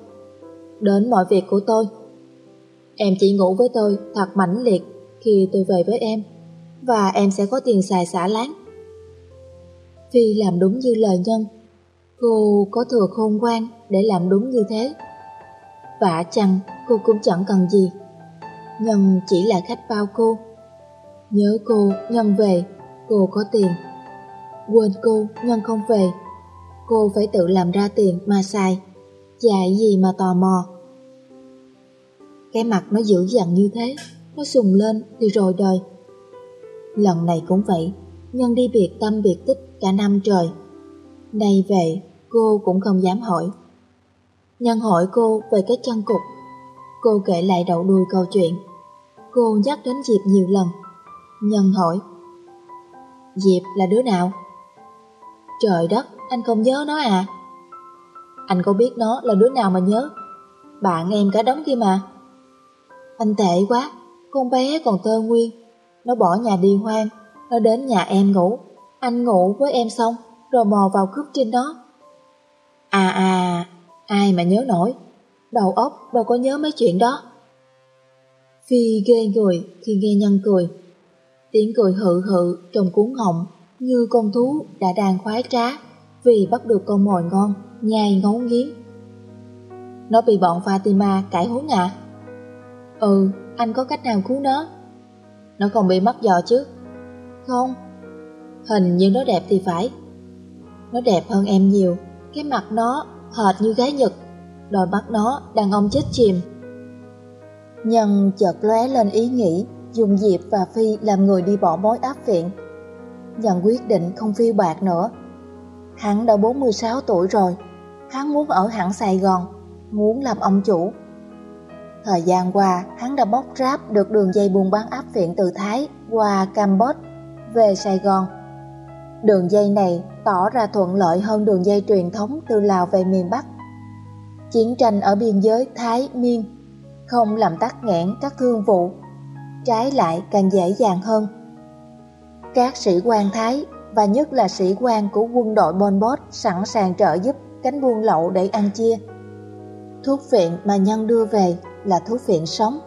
Đến mọi việc của tôi. Em chỉ ngủ với tôi thật mãnh liệt khi tôi về với em và em sẽ có tiền xài xả láng. Phi làm đúng như lời nhân. Cô có thừa khôn ngoan để làm đúng như thế. Vả chăng cô cũng chẳng cần gì. Nhân chỉ là khách bao cô. Nhớ cô, Nhân về, cô có tiền. Quên cô, Nhân không về. Cô phải tự làm ra tiền mà xài. Dạy gì mà tò mò. Cái mặt nó dữ dằn như thế, nó sùng lên thì rồi đời. Lần này cũng vậy, Nhân đi biệt tâm biệt tích cả năm trời. Nay về, cô cũng không dám hỏi. Nhân hỏi cô về cái chân cục. Cô kể lại đầu đuôi câu chuyện. Cô nhắc đến Diệp nhiều lần. Nhân hỏi. Diệp là đứa nào? Trời đất, anh không nhớ nó à? Anh có biết nó là đứa nào mà nhớ? Bạn em cả đống kia mà. Anh tệ quá, con bé còn tơ nguyên. Nó bỏ nhà đi hoang, nó đến nhà em ngủ. Anh ngủ với em xong, rồi mò vào cướp trên đó. À à, ai mà nhớ nổi, đầu óc đâu có nhớ mấy chuyện đó. Phi ghê người khi nghe nhân cười. Tiếng cười hự hự trong cuốn họng như con thú đã đang khoái trá vì bắt được con mồi ngon, nhai ngấu nghiến. Nó bị bọn Fatima cãi hốn à? Ừ, anh có cách nào cứu nó? Nó không bị mắc giò chứ? Không. Hình như nó đẹp thì phải. Nó đẹp hơn em nhiều, cái mặt nó hệt như gái Nhật, đôi mắt nó đàn ông chết chìm. Nhân chợt lóe lên ý nghĩ dùng Diệp và Phi làm người đi bỏ mối áp viện. Nhân quyết định không phiêu bạc nữa. Hắn đã 46 tuổi rồi, hắn muốn ở hẳn Sài Gòn, muốn làm ông chủ. Thời gian qua, hắn đã bóc ráp được đường dây buôn bán áp viện từ Thái qua Campuchia về Sài Gòn. Đường dây này tỏ ra thuận lợi hơn đường dây truyền thống từ Lào về miền Bắc. Chiến tranh ở biên giới Thái Miên không làm tắc nghẽn các thương vụ, trái lại càng dễ dàng hơn. Các sĩ quan Thái và nhất là sĩ quan của quân đội Pol sẵn sàng trợ giúp cánh buôn lậu để ăn chia. Thuốc viện mà Nhân đưa về là thuốc viện sống,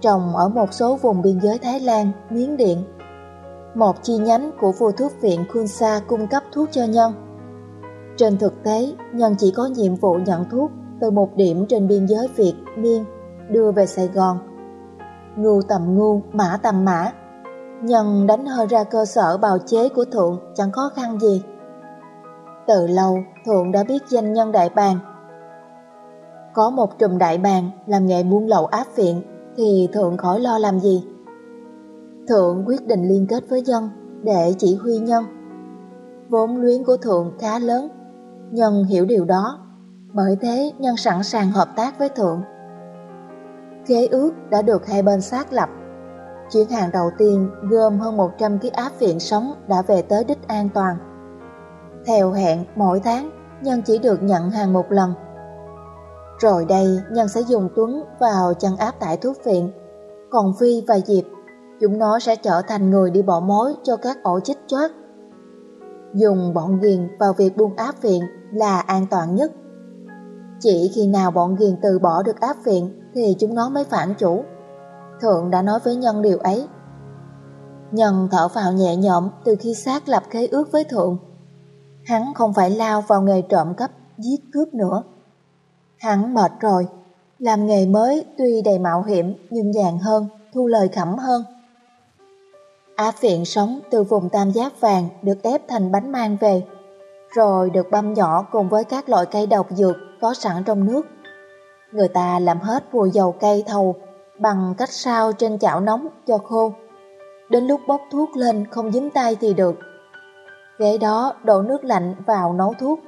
trồng ở một số vùng biên giới Thái Lan, Miến Điện. Một chi nhánh của vua thuốc viện Kunsa cung cấp thuốc cho Nhân. Trên thực tế, Nhân chỉ có nhiệm vụ nhận thuốc từ một điểm trên biên giới Việt, Miên, đưa về Sài Gòn. Ngu tầm ngu, mã tầm mã, Nhân đánh hơi ra cơ sở bào chế của Thượng chẳng khó khăn gì. Từ lâu, Thượng đã biết danh nhân đại bàng. Có một trùm đại bàng làm nghề buôn lậu áp viện thì Thượng khỏi lo làm gì. Thượng quyết định liên kết với Nhân để chỉ huy Nhân. Vốn luyến của Thượng khá lớn, Nhân hiểu điều đó, bởi thế Nhân sẵn sàng hợp tác với Thượng. Khế ước đã được hai bên xác lập Chuyến hàng đầu tiên gồm hơn 100 ký áp viện sống đã về tới đích an toàn. Theo hẹn, mỗi tháng, Nhân chỉ được nhận hàng một lần. Rồi đây, Nhân sẽ dùng Tuấn vào chân áp tại thuốc viện. Còn Phi và Diệp, chúng nó sẽ trở thành người đi bỏ mối cho các ổ chích chót. Dùng bọn ghiền vào việc buôn áp viện là an toàn nhất. Chỉ khi nào bọn ghiền từ bỏ được áp viện thì chúng nó mới phản chủ. Thượng đã nói với Nhân điều ấy. Nhân thở vào nhẹ nhõm từ khi xác lập khế ước với Thượng. Hắn không phải lao vào nghề trộm cắp, giết cướp nữa. Hắn mệt rồi, làm nghề mới tuy đầy mạo hiểm nhưng dàn hơn, thu lời khẩm hơn. Á phiện sống từ vùng tam giác vàng được ép thành bánh mang về, rồi được băm nhỏ cùng với các loại cây độc dược có sẵn trong nước. Người ta làm hết vùi dầu cây thầu bằng cách sao trên chảo nóng cho khô. Đến lúc bốc thuốc lên không dính tay thì được. Ghế đó đổ nước lạnh vào nấu thuốc.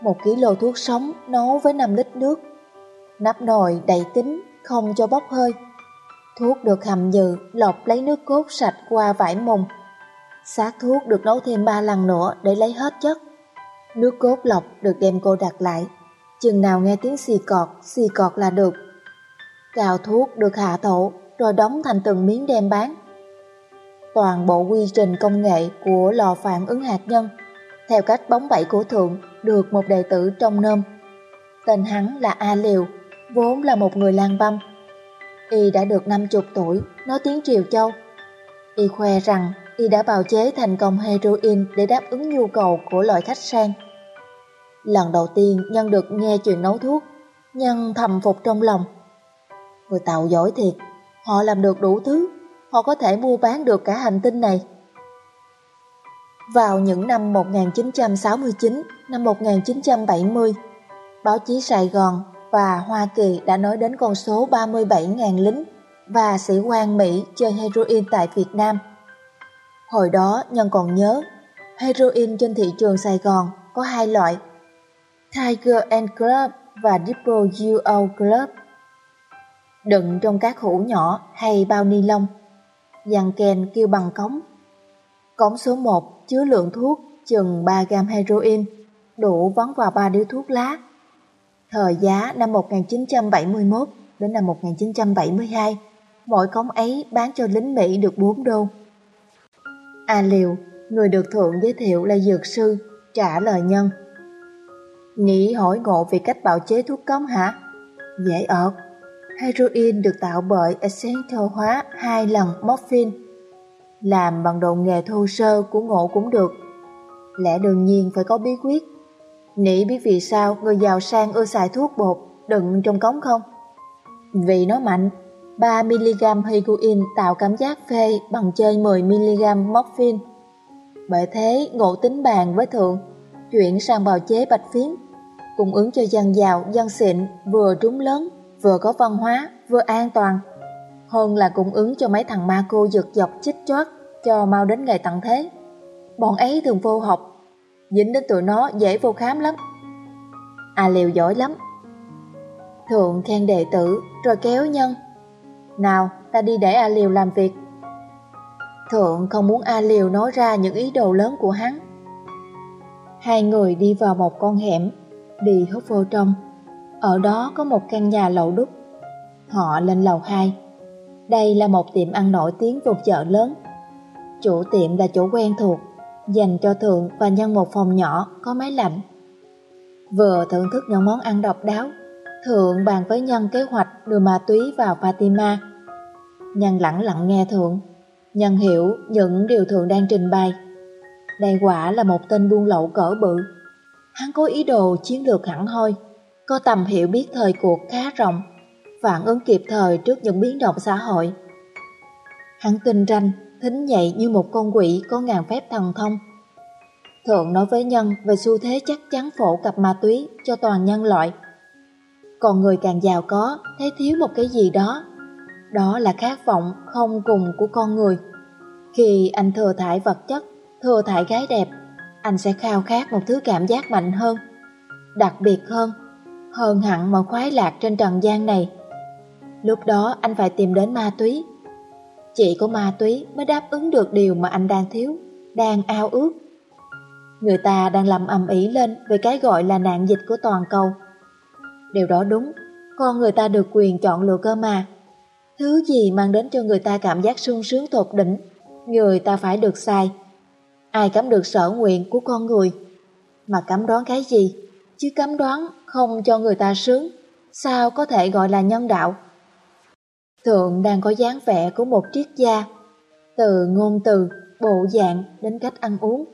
Một kg thuốc sống nấu với 5 lít nước. Nắp nồi đầy kín, không cho bốc hơi. Thuốc được hầm nhừ, lọc lấy nước cốt sạch qua vải mùng. Xác thuốc được nấu thêm 3 lần nữa để lấy hết chất. Nước cốt lọc được đem cô đặt lại. Chừng nào nghe tiếng xì cọt, xì cọt là được. Cào thuốc được hạ thổ, rồi đóng thành từng miếng đem bán. Toàn bộ quy trình công nghệ của lò phản ứng hạt nhân, theo cách bóng bẩy của Thượng, được một đệ tử trong nôm. Tên hắn là A Liều, vốn là một người lang băm. Y đã được 50 tuổi, nói tiếng Triều Châu. Y khoe rằng y đã bào chế thành công heroin để đáp ứng nhu cầu của loại khách sang. Lần đầu tiên Nhân được nghe chuyện nấu thuốc, Nhân thầm phục trong lòng. Người tạo giỏi thiệt, họ làm được đủ thứ, họ có thể mua bán được cả hành tinh này. Vào những năm 1969, năm 1970, báo chí Sài Gòn và Hoa Kỳ đã nói đến con số 37.000 lính và sĩ quan Mỹ chơi heroin tại Việt Nam. Hồi đó Nhân còn nhớ, heroin trên thị trường Sài Gòn có hai loại, Tiger and Club và Diplo UO Club. Đựng trong các hũ nhỏ hay bao ni lông, dàn kèn kêu bằng cống. Cống số 1 chứa lượng thuốc chừng 3 gram heroin, đủ vắng vào 3 điếu thuốc lá. Thời giá năm 1971 đến năm 1972, mỗi cống ấy bán cho lính Mỹ được 4 đô. A Liều, người được thượng giới thiệu là dược sư, trả lời nhân. Nghĩ hỏi ngộ về cách bào chế thuốc cống hả? Dễ ợt. Heroin được tạo bởi essential hóa hai lần morphine. Làm bằng đồ nghề thô sơ của ngộ cũng được. Lẽ đương nhiên phải có bí quyết. Nỉ biết vì sao người giàu sang ưa xài thuốc bột đựng trong cống không? Vì nó mạnh, 3mg heroin tạo cảm giác phê bằng chơi 10mg morphine. Bởi thế, ngộ tính bàn với thượng, chuyển sang bào chế bạch phiến, cung ứng cho dân giàu, dân xịn, vừa trúng lớn, vừa có văn hóa, vừa an toàn. Hơn là cung ứng cho mấy thằng ma cô giật dọc chích chót cho mau đến ngày tận thế. Bọn ấy thường vô học, dính đến tụi nó dễ vô khám lắm. À liều giỏi lắm. Thượng khen đệ tử rồi kéo nhân nào, ta đi để A Liều làm việc. Thượng không muốn A Liều nói ra những ý đồ lớn của hắn. Hai người đi vào một con hẻm, đi hút vô trong. Ở đó có một căn nhà lậu đúc. Họ lên lầu 2. Đây là một tiệm ăn nổi tiếng vùng chợ lớn. Chủ tiệm là chủ quen thuộc, dành cho Thượng và nhân một phòng nhỏ có máy lạnh. Vừa thưởng thức những món ăn độc đáo, Thượng bàn với Nhân kế hoạch đưa ma túy vào Fatima. Nhân lặng lặng nghe Thượng. Nhân hiểu những điều Thượng đang trình bày. Đây quả là một tên buôn lậu cỡ bự. Hắn có ý đồ chiến lược hẳn hoi, có tầm hiểu biết thời cuộc khá rộng, phản ứng kịp thời trước những biến động xã hội. Hắn tinh ranh, thính nhạy như một con quỷ có ngàn phép thần thông. Thượng nói với Nhân về xu thế chắc chắn phổ cập ma túy cho toàn nhân loại. Còn người càng giàu có thấy thiếu một cái gì đó Đó là khát vọng không cùng của con người Khi anh thừa thải vật chất, thừa thải gái đẹp Anh sẽ khao khát một thứ cảm giác mạnh hơn Đặc biệt hơn hơn hẳn mọi khoái lạc trên trần gian này Lúc đó anh phải tìm đến ma túy Chỉ có ma túy mới đáp ứng được điều mà anh đang thiếu Đang ao ước Người ta đang làm ầm ĩ lên về cái gọi là nạn dịch của toàn cầu Điều đó đúng, con người ta được quyền chọn lựa cơ mà. Thứ gì mang đến cho người ta cảm giác sung sướng tột đỉnh, người ta phải được xài. Ai cấm được sở nguyện của con người? Mà cấm đoán cái gì? Chứ cấm đoán không cho người ta sướng, sao có thể gọi là nhân đạo? Thượng đang có dáng vẻ của một triết gia, từ ngôn từ, bộ dạng đến cách ăn uống.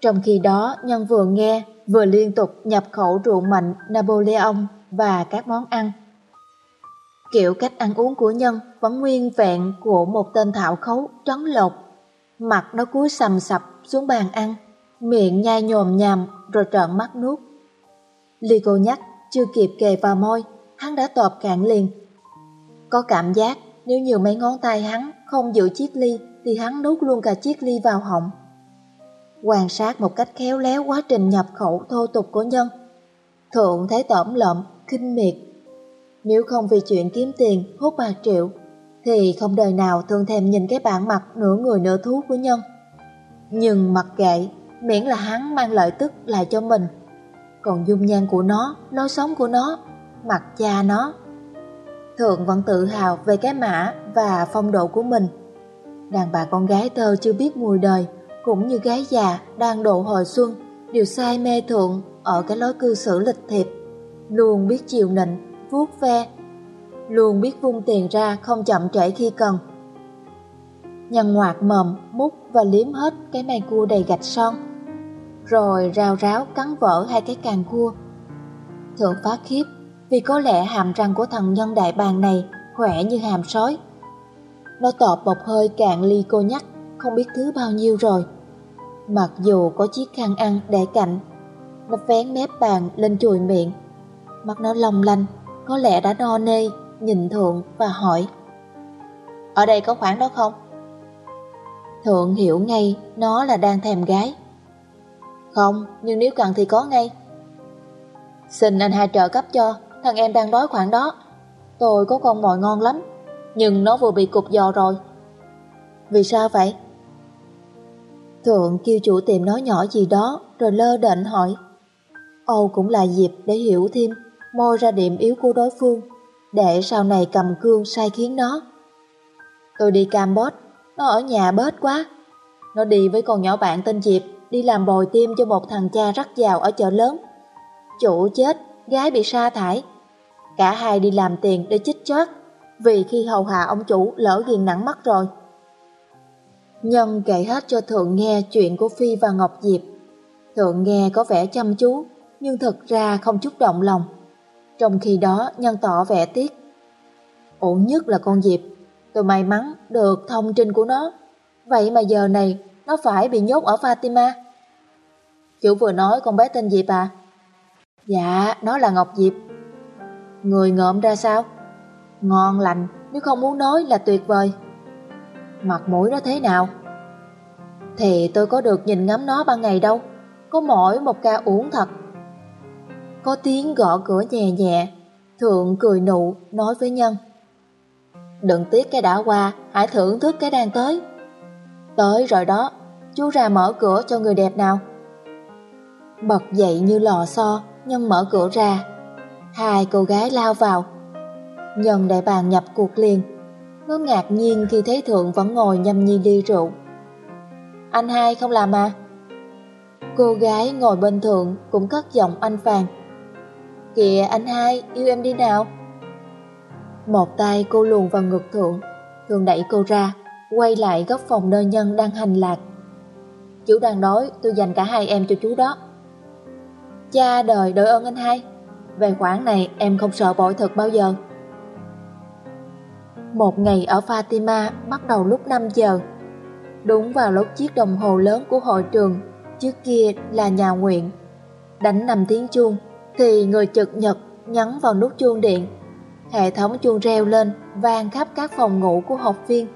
Trong khi đó, nhân vừa nghe vừa liên tục nhập khẩu rượu mạnh Napoleon và các món ăn. Kiểu cách ăn uống của nhân vẫn nguyên vẹn của một tên thạo khấu trấn lột. Mặt nó cúi sầm sập xuống bàn ăn, miệng nhai nhồm nhàm rồi trợn mắt nuốt. Ly cô nhắc, chưa kịp kề vào môi, hắn đã tọp cạn liền. Có cảm giác nếu như mấy ngón tay hắn không giữ chiếc ly thì hắn nuốt luôn cả chiếc ly vào họng quan sát một cách khéo léo quá trình nhập khẩu thô tục của nhân. Thượng thấy tẩm lợm, kinh miệt. Nếu không vì chuyện kiếm tiền, hút bạc triệu, thì không đời nào thường thèm nhìn cái bản mặt nửa người nửa thú của nhân. Nhưng mặc kệ, miễn là hắn mang lợi tức lại cho mình. Còn dung nhan của nó, lối sống của nó, mặt cha nó. Thượng vẫn tự hào về cái mã và phong độ của mình. Đàn bà con gái tơ chưa biết mùi đời, cũng như gái già đang độ hồi xuân, đều say mê Thượng ở cái lối cư xử lịch thiệp, luôn biết chiều nịnh, vuốt ve, luôn biết vung tiền ra không chậm trễ khi cần. Nhân ngoạc mầm, mút và liếm hết cái mây cua đầy gạch son, rồi rào ráo cắn vỡ hai cái càng cua. Thượng phá khiếp vì có lẽ hàm răng của thằng nhân đại bàng này khỏe như hàm sói. Nó tọt một hơi cạn ly cô nhắc, không biết thứ bao nhiêu rồi. Mặc dù có chiếc khăn ăn để cạnh, nó vén mép bàn lên chùi miệng. Mắt nó long lanh, có lẽ đã no nê, nhìn Thượng và hỏi. Ở đây có khoảng đó không? Thượng hiểu ngay nó là đang thèm gái. Không, nhưng nếu cần thì có ngay. Xin anh hai trợ cấp cho, thằng em đang đói khoảng đó. Tôi có con mồi ngon lắm, nhưng nó vừa bị cục giò rồi. Vì sao vậy? Thượng kêu chủ tiệm nói nhỏ gì đó rồi lơ đệnh hỏi. Âu cũng là dịp để hiểu thêm, môi ra điểm yếu của đối phương, để sau này cầm cương sai khiến nó. Tôi đi Campuchia, nó ở nhà bớt quá. Nó đi với con nhỏ bạn tên Diệp, đi làm bồi tim cho một thằng cha rắc giàu ở chợ lớn. Chủ chết, gái bị sa thải. Cả hai đi làm tiền để chích chót, vì khi hầu hạ ông chủ lỡ ghiền nặng mắt rồi. Nhân kể hết cho Thượng nghe chuyện của Phi và Ngọc Diệp. Thượng nghe có vẻ chăm chú, nhưng thật ra không chút động lòng. Trong khi đó Nhân tỏ vẻ tiếc. Ổn nhất là con Diệp, tôi may mắn được thông tin của nó. Vậy mà giờ này nó phải bị nhốt ở Fatima. Chủ vừa nói con bé tên Diệp à? Dạ, nó là Ngọc Diệp. Người ngợm ra sao? Ngon lành, nếu không muốn nói là tuyệt vời. Mặt mũi nó thế nào? Thì tôi có được nhìn ngắm nó ban ngày đâu, có mỗi một ca uống thật. Có tiếng gõ cửa nhẹ nhẹ, Thượng cười nụ nói với Nhân. Đừng tiếc cái đã qua, hãy thưởng thức cái đang tới. Tới rồi đó, chú ra mở cửa cho người đẹp nào. Bật dậy như lò xo, Nhân mở cửa ra. Hai cô gái lao vào. Nhân đại bàng nhập cuộc liền. Nó ngạc nhiên khi thấy Thượng vẫn ngồi nhâm nhi ly rượu. Anh hai không làm à? Cô gái ngồi bên Thượng cũng cất giọng anh Phàn. Kìa anh hai, yêu em đi nào. Một tay cô luồn vào ngực Thượng, Thượng đẩy cô ra, quay lại góc phòng nơi nhân đang hành lạc. Chú đang đói, tôi dành cả hai em cho chú đó. Cha đời đội ơn anh hai, về khoản này em không sợ bội thực bao giờ. Một ngày ở Fatima bắt đầu lúc 5 giờ. Đúng vào lúc chiếc đồng hồ lớn của hội trường, trước kia là nhà nguyện. Đánh 5 tiếng chuông, thì người trực nhật nhấn vào nút chuông điện. Hệ thống chuông reo lên, vang khắp các phòng ngủ của học viên.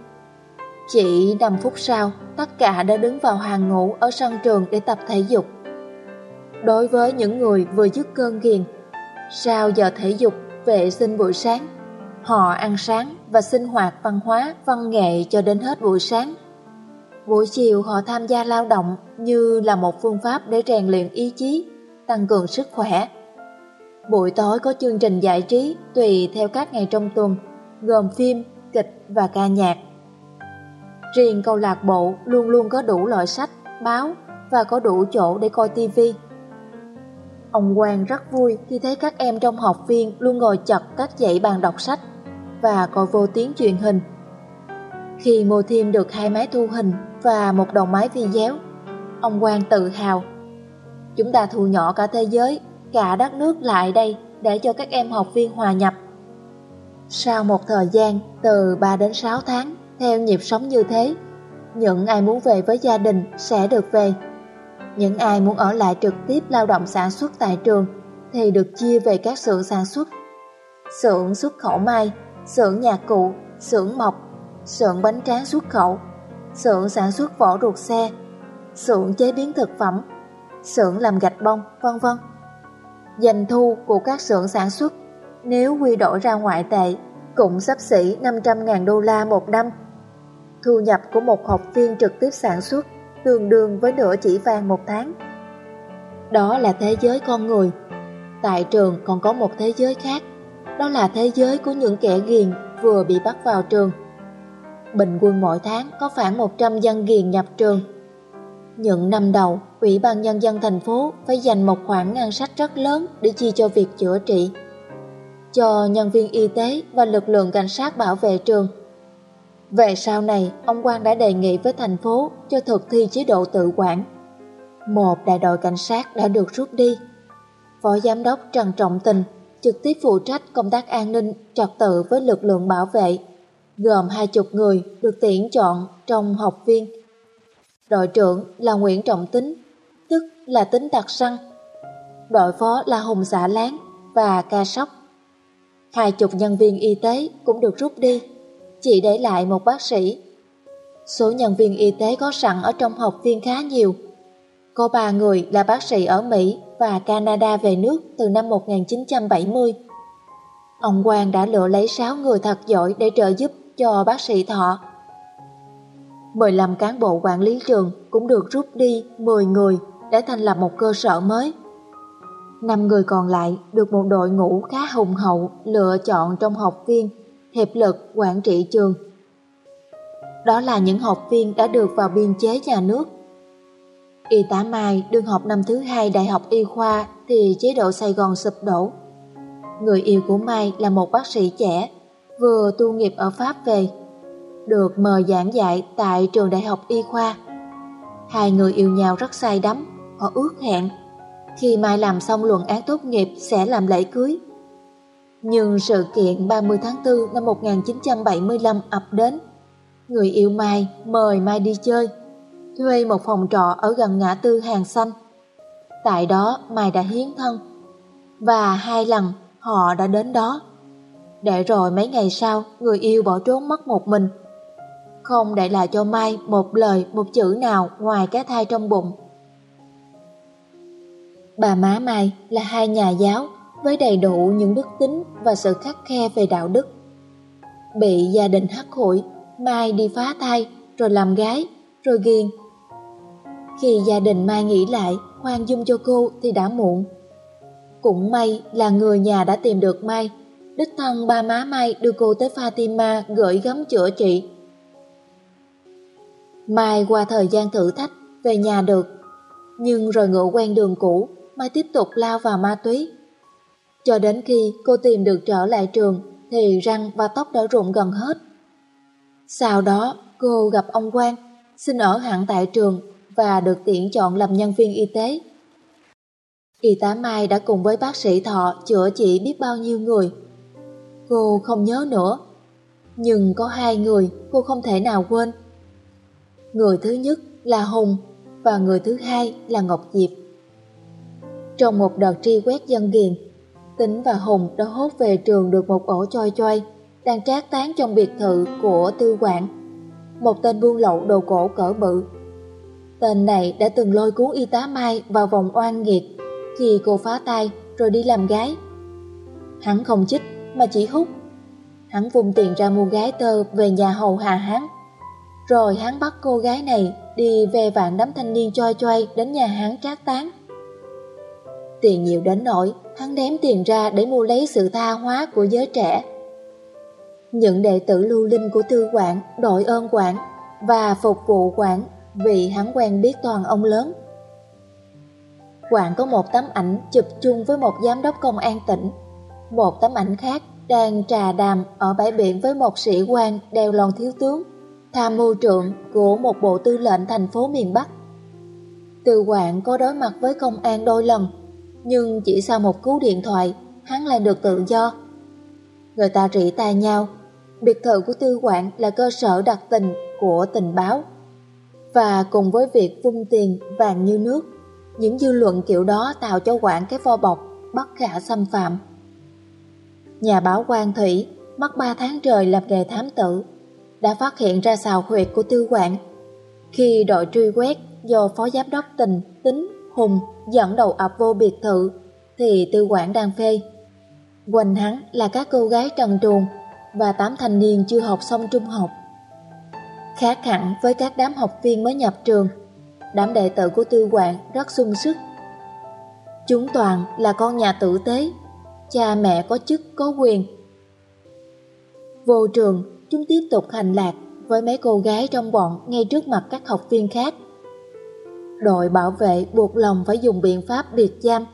Chỉ 5 phút sau, tất cả đã đứng vào hàng ngũ ở sân trường để tập thể dục. Đối với những người vừa dứt cơn ghiền, sau giờ thể dục, vệ sinh buổi sáng, họ ăn sáng và sinh hoạt văn hóa, văn nghệ cho đến hết buổi sáng. Buổi chiều họ tham gia lao động như là một phương pháp để rèn luyện ý chí, tăng cường sức khỏe. Buổi tối có chương trình giải trí tùy theo các ngày trong tuần, gồm phim, kịch và ca nhạc. Riêng câu lạc bộ luôn luôn có đủ loại sách, báo và có đủ chỗ để coi tivi. Ông Quang rất vui khi thấy các em trong học viên luôn ngồi chặt các dãy bàn đọc sách và coi vô tiếng truyền hình. Khi mua thêm được hai máy thu hình và một đầu máy video, ông Quang tự hào. Chúng ta thu nhỏ cả thế giới, cả đất nước lại đây để cho các em học viên hòa nhập. Sau một thời gian từ 3 đến 6 tháng, theo nhịp sống như thế, những ai muốn về với gia đình sẽ được về. Những ai muốn ở lại trực tiếp lao động sản xuất tại trường thì được chia về các xưởng sản xuất. Xưởng xuất khẩu mai, xưởng nhà cụ, xưởng mộc, xưởng bánh tráng xuất khẩu, xưởng sản xuất vỏ ruột xe, xưởng chế biến thực phẩm, xưởng làm gạch bông, vân vân. Doanh thu của các xưởng sản xuất nếu quy đổi ra ngoại tệ cũng sắp xỉ 500.000 đô la một năm. Thu nhập của một học viên trực tiếp sản xuất tương đương với nửa chỉ vàng một tháng. Đó là thế giới con người. Tại trường còn có một thế giới khác, đó là thế giới của những kẻ ghiền vừa bị bắt vào trường. Bình quân mỗi tháng có khoảng 100 dân ghiền nhập trường. Những năm đầu, Ủy ban Nhân dân thành phố phải dành một khoản ngân sách rất lớn để chi cho việc chữa trị, cho nhân viên y tế và lực lượng cảnh sát bảo vệ trường. Về sau này, ông Quang đã đề nghị với thành phố cho thực thi chế độ tự quản. Một đại đội cảnh sát đã được rút đi. Phó Giám đốc Trần Trọng Tình trực tiếp phụ trách công tác an ninh trật tự với lực lượng bảo vệ, gồm hai chục người được tuyển chọn trong học viên. Đội trưởng là Nguyễn Trọng Tính, tức là Tính Đặc Săn. Đội phó là Hùng Xã Láng và Ca Sóc. Hai chục nhân viên y tế cũng được rút đi, chỉ để lại một bác sĩ. Số nhân viên y tế có sẵn ở trong học viên khá nhiều. Có ba người là bác sĩ ở Mỹ và Canada về nước từ năm 1970. Ông Quang đã lựa lấy 6 người thật giỏi để trợ giúp cho bác sĩ Thọ. 15 cán bộ quản lý trường cũng được rút đi 10 người để thành lập một cơ sở mới. Năm người còn lại được một đội ngũ khá hùng hậu lựa chọn trong học viên, hiệp lực quản trị trường. Đó là những học viên đã được vào biên chế nhà nước Y tá Mai đương học năm thứ hai đại học y khoa thì chế độ Sài Gòn sụp đổ. Người yêu của Mai là một bác sĩ trẻ, vừa tu nghiệp ở Pháp về, được mời giảng dạy tại trường đại học y khoa. Hai người yêu nhau rất say đắm, họ ước hẹn. Khi Mai làm xong luận án tốt nghiệp sẽ làm lễ cưới. Nhưng sự kiện 30 tháng 4 năm 1975 ập đến. Người yêu Mai mời Mai đi chơi thuê một phòng trọ ở gần ngã tư hàng xanh. Tại đó Mai đã hiến thân, và hai lần họ đã đến đó. Để rồi mấy ngày sau, người yêu bỏ trốn mất một mình. Không để lại cho Mai một lời, một chữ nào ngoài cái thai trong bụng. Bà má Mai là hai nhà giáo với đầy đủ những đức tính và sự khắc khe về đạo đức. Bị gia đình hắt hủi, Mai đi phá thai, rồi làm gái, rồi ghiền, khi gia đình Mai nghĩ lại, khoan dung cho cô thì đã muộn. Cũng may là người nhà đã tìm được Mai, đích thân ba má Mai đưa cô tới Fatima gửi gắm chữa trị. Mai qua thời gian thử thách, về nhà được, nhưng rồi ngựa quen đường cũ, Mai tiếp tục lao vào ma túy. Cho đến khi cô tìm được trở lại trường thì răng và tóc đã rụng gần hết. Sau đó cô gặp ông Quang, xin ở hẳn tại trường và được tiện chọn làm nhân viên y tế. Y tá Mai đã cùng với bác sĩ Thọ chữa trị biết bao nhiêu người. Cô không nhớ nữa, nhưng có hai người cô không thể nào quên. Người thứ nhất là Hùng và người thứ hai là Ngọc Diệp. Trong một đợt tri quét dân ghiền, Tính và Hùng đã hốt về trường được một ổ choi choi, đang trát tán trong biệt thự của tư quản. Một tên buôn lậu đồ cổ cỡ bự Tên này đã từng lôi cuốn y tá Mai vào vòng oan nghiệt, khi cô phá tay rồi đi làm gái. Hắn không chích mà chỉ hút. Hắn vùng tiền ra mua gái tơ về nhà hầu hạ hắn. Rồi hắn bắt cô gái này đi về vạn đám thanh niên choi choi đến nhà hắn trát tán. Tiền nhiều đến nỗi hắn đếm tiền ra để mua lấy sự tha hóa của giới trẻ. Những đệ tử lưu linh của tư quản đội ơn quản và phục vụ quản vì hắn quen biết toàn ông lớn. quản có một tấm ảnh chụp chung với một giám đốc công an tỉnh, một tấm ảnh khác đang trà đàm ở bãi biển với một sĩ quan đeo lon thiếu tướng, tham mưu trưởng của một bộ tư lệnh thành phố miền Bắc. Từ quản có đối mặt với công an đôi lần, nhưng chỉ sau một cú điện thoại, hắn lại được tự do. Người ta rỉ tai nhau, biệt thự của Tư Quảng là cơ sở đặc tình của tình báo và cùng với việc vung tiền vàng như nước, những dư luận kiểu đó tạo cho quản cái vo bọc bất khả xâm phạm. Nhà báo Quang Thủy mất 3 tháng trời làm nghề thám tử, đã phát hiện ra xào huyệt của tư quản. Khi đội truy quét do phó giám đốc tình, tính, hùng dẫn đầu ập vô biệt thự, thì tư quản đang phê. Quanh hắn là các cô gái trần truồng và tám thanh niên chưa học xong trung học. Khác hẳn với các đám học viên mới nhập trường, đám đệ tử của tư quản rất sung sức. Chúng toàn là con nhà tử tế, cha mẹ có chức có quyền. Vô trường, chúng tiếp tục hành lạc với mấy cô gái trong bọn ngay trước mặt các học viên khác. Đội bảo vệ buộc lòng phải dùng biện pháp biệt giam.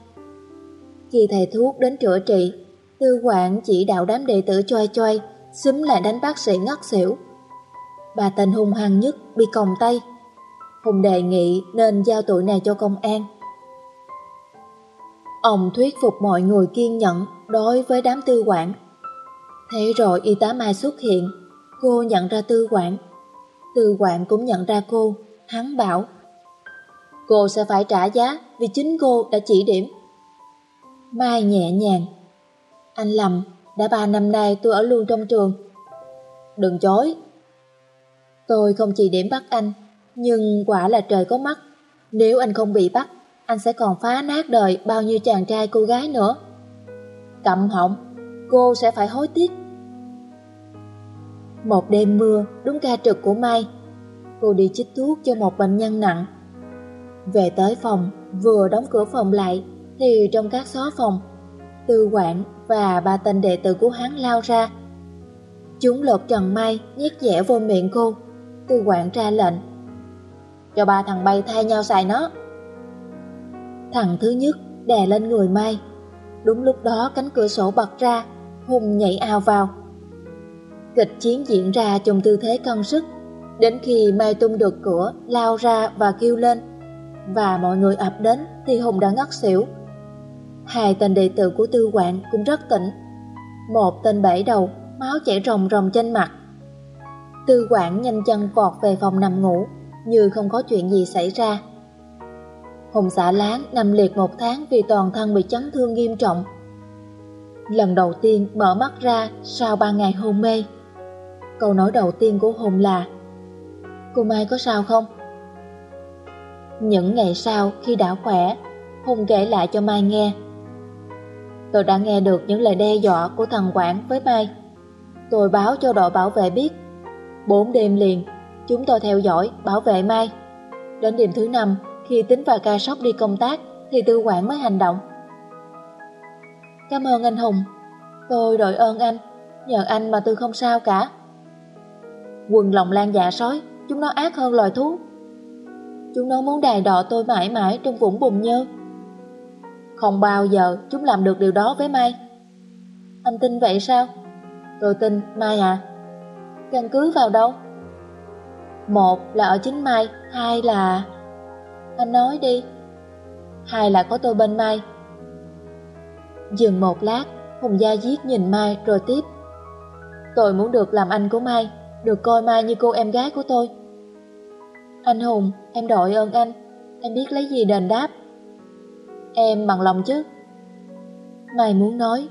Khi thầy thuốc đến chữa trị, tư quản chỉ đạo đám đệ tử choi choi xúm lại đánh bác sĩ ngất xỉu. Bà tên hung hăng nhất bị còng tay. Hùng đề nghị nên giao tội này cho công an. Ông thuyết phục mọi người kiên nhẫn đối với đám tư quản. Thế rồi y tá Mai xuất hiện, cô nhận ra tư quản. Tư quản cũng nhận ra cô, hắn bảo. Cô sẽ phải trả giá vì chính cô đã chỉ điểm. Mai nhẹ nhàng. Anh lầm, đã ba năm nay tôi ở luôn trong trường. Đừng chối. Tôi không chỉ điểm bắt anh, nhưng quả là trời có mắt. Nếu anh không bị bắt, anh sẽ còn phá nát đời bao nhiêu chàng trai cô gái nữa. Cậm họng, cô sẽ phải hối tiếc. Một đêm mưa, đúng ca trực của Mai, cô đi chích thuốc cho một bệnh nhân nặng. Về tới phòng, vừa đóng cửa phòng lại, thì trong các xó phòng, Tư quản và ba tên đệ tử của hắn lao ra. Chúng lột trần Mai, nhét dẻ vô miệng cô. Tư quản ra lệnh. Cho ba thằng bay thay nhau xài nó. Thằng thứ nhất đè lên người Mai. Đúng lúc đó cánh cửa sổ bật ra, Hùng nhảy ao vào. Kịch chiến diễn ra trong tư thế cân sức, đến khi Mai tung được cửa, lao ra và kêu lên. Và mọi người ập đến thì Hùng đã ngất xỉu. Hai tên đệ tử của tư quản cũng rất tỉnh. Một tên bể đầu, máu chảy ròng ròng trên mặt. Tư quản nhanh chân vọt về phòng nằm ngủ, như không có chuyện gì xảy ra. Hùng xã láng nằm liệt một tháng vì toàn thân bị chấn thương nghiêm trọng. Lần đầu tiên mở mắt ra sau ba ngày hôn mê. Câu nói đầu tiên của Hùng là Cô Mai có sao không? Những ngày sau khi đã khỏe, Hùng kể lại cho Mai nghe. Tôi đã nghe được những lời đe dọa của thằng Quảng với Mai. Tôi báo cho đội bảo vệ biết. Bốn đêm liền, chúng tôi theo dõi, bảo vệ Mai. Đến đêm thứ năm, khi tính và ca sóc đi công tác, thì tư quản mới hành động. Cảm ơn anh Hùng. Tôi đội ơn anh. Nhờ anh mà tôi không sao cả. Quần lòng lan dạ sói, chúng nó ác hơn loài thú. Chúng nó muốn đài đọ tôi mãi mãi trong vũng bùn nhơ. Không bao giờ chúng làm được điều đó với Mai. Anh tin vậy sao? Tôi tin, Mai à. Căn cứ vào đâu? Một là ở chính Mai, hai là... Anh nói đi. Hai là có tôi bên Mai. Dừng một lát, Hùng Gia Diết nhìn Mai rồi tiếp. Tôi muốn được làm anh của Mai, được coi Mai như cô em gái của tôi. Anh Hùng, em đội ơn anh, em biết lấy gì đền đáp. Em bằng lòng chứ? Mày muốn nói,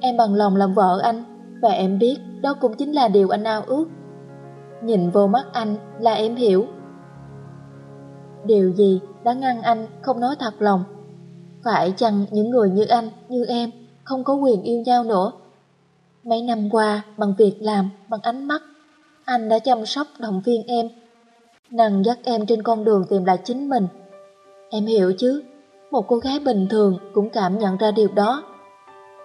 em bằng lòng làm vợ anh, và em biết đó cũng chính là điều anh ao ước. Nhìn vô mắt anh là em hiểu. Điều gì đã ngăn anh không nói thật lòng? Phải chăng những người như anh, như em không có quyền yêu nhau nữa? Mấy năm qua, bằng việc làm, bằng ánh mắt, anh đã chăm sóc động viên em, nâng dắt em trên con đường tìm lại chính mình. Em hiểu chứ? Một cô gái bình thường cũng cảm nhận ra điều đó.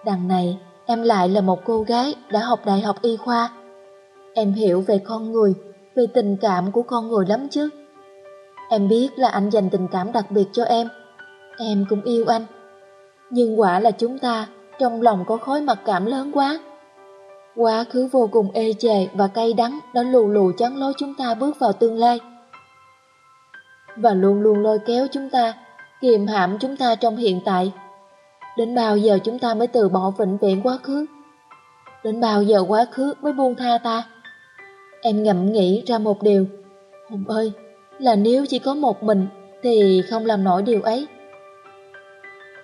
Đằng này, em lại là một cô gái đã học đại học y khoa. Em hiểu về con người, về tình cảm của con người lắm chứ. Em biết là anh dành tình cảm đặc biệt cho em. Em cũng yêu anh. Nhưng quả là chúng ta trong lòng có khối mặc cảm lớn quá. Quá khứ vô cùng ê chề và cay đắng đã lù lù chắn lối chúng ta bước vào tương lai. Và luôn luôn lôi kéo chúng ta kiềm hãm chúng ta trong hiện tại. Đến bao giờ chúng ta mới từ bỏ vĩnh viễn quá khứ? Đến bao giờ quá khứ mới buông tha ta? Em ngẫm nghĩ ra một điều. Hùng ơi, là nếu chỉ có một mình thì không làm nổi điều ấy.